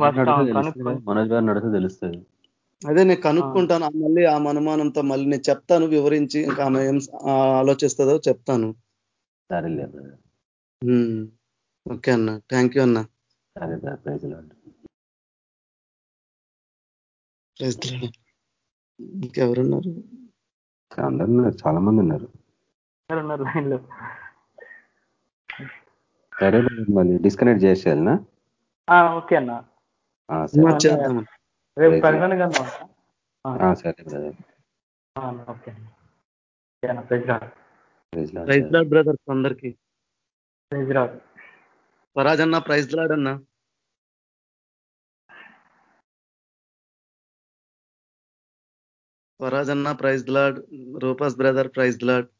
మనోజ్ గారు నడితే తెలుస్తుంది. అదే నేను కనుక్కుంటాను. మళ్ళీ ఆ అనుమానంతో మళ్ళీ నేను చెప్తాను వివరించి ఇంకా ఆమె ఏం ఆలోచిస్తుందో చెప్తాను. సరే ఓకే అన్న. థ్యాంక్ యూ అన్న. సరే ప్రైజ్ ఇంకెవరున్నారు? అందరు ఉన్నారు. చాలా మంది ఉన్నారు. సరే మళ్ళీ డిస్కనెక్ట్ చేసేయాలనా? ఓకే అన్న. రేపు కదా సరే brother. Okay praise Lord brothers అందరికి. ప్రైజ్ రాదు స్వరాజ్ అన్న ప్రైజ్ లాడ్ స్వరాజ్ అన్న praise Lord. Rufus brother praise Lord.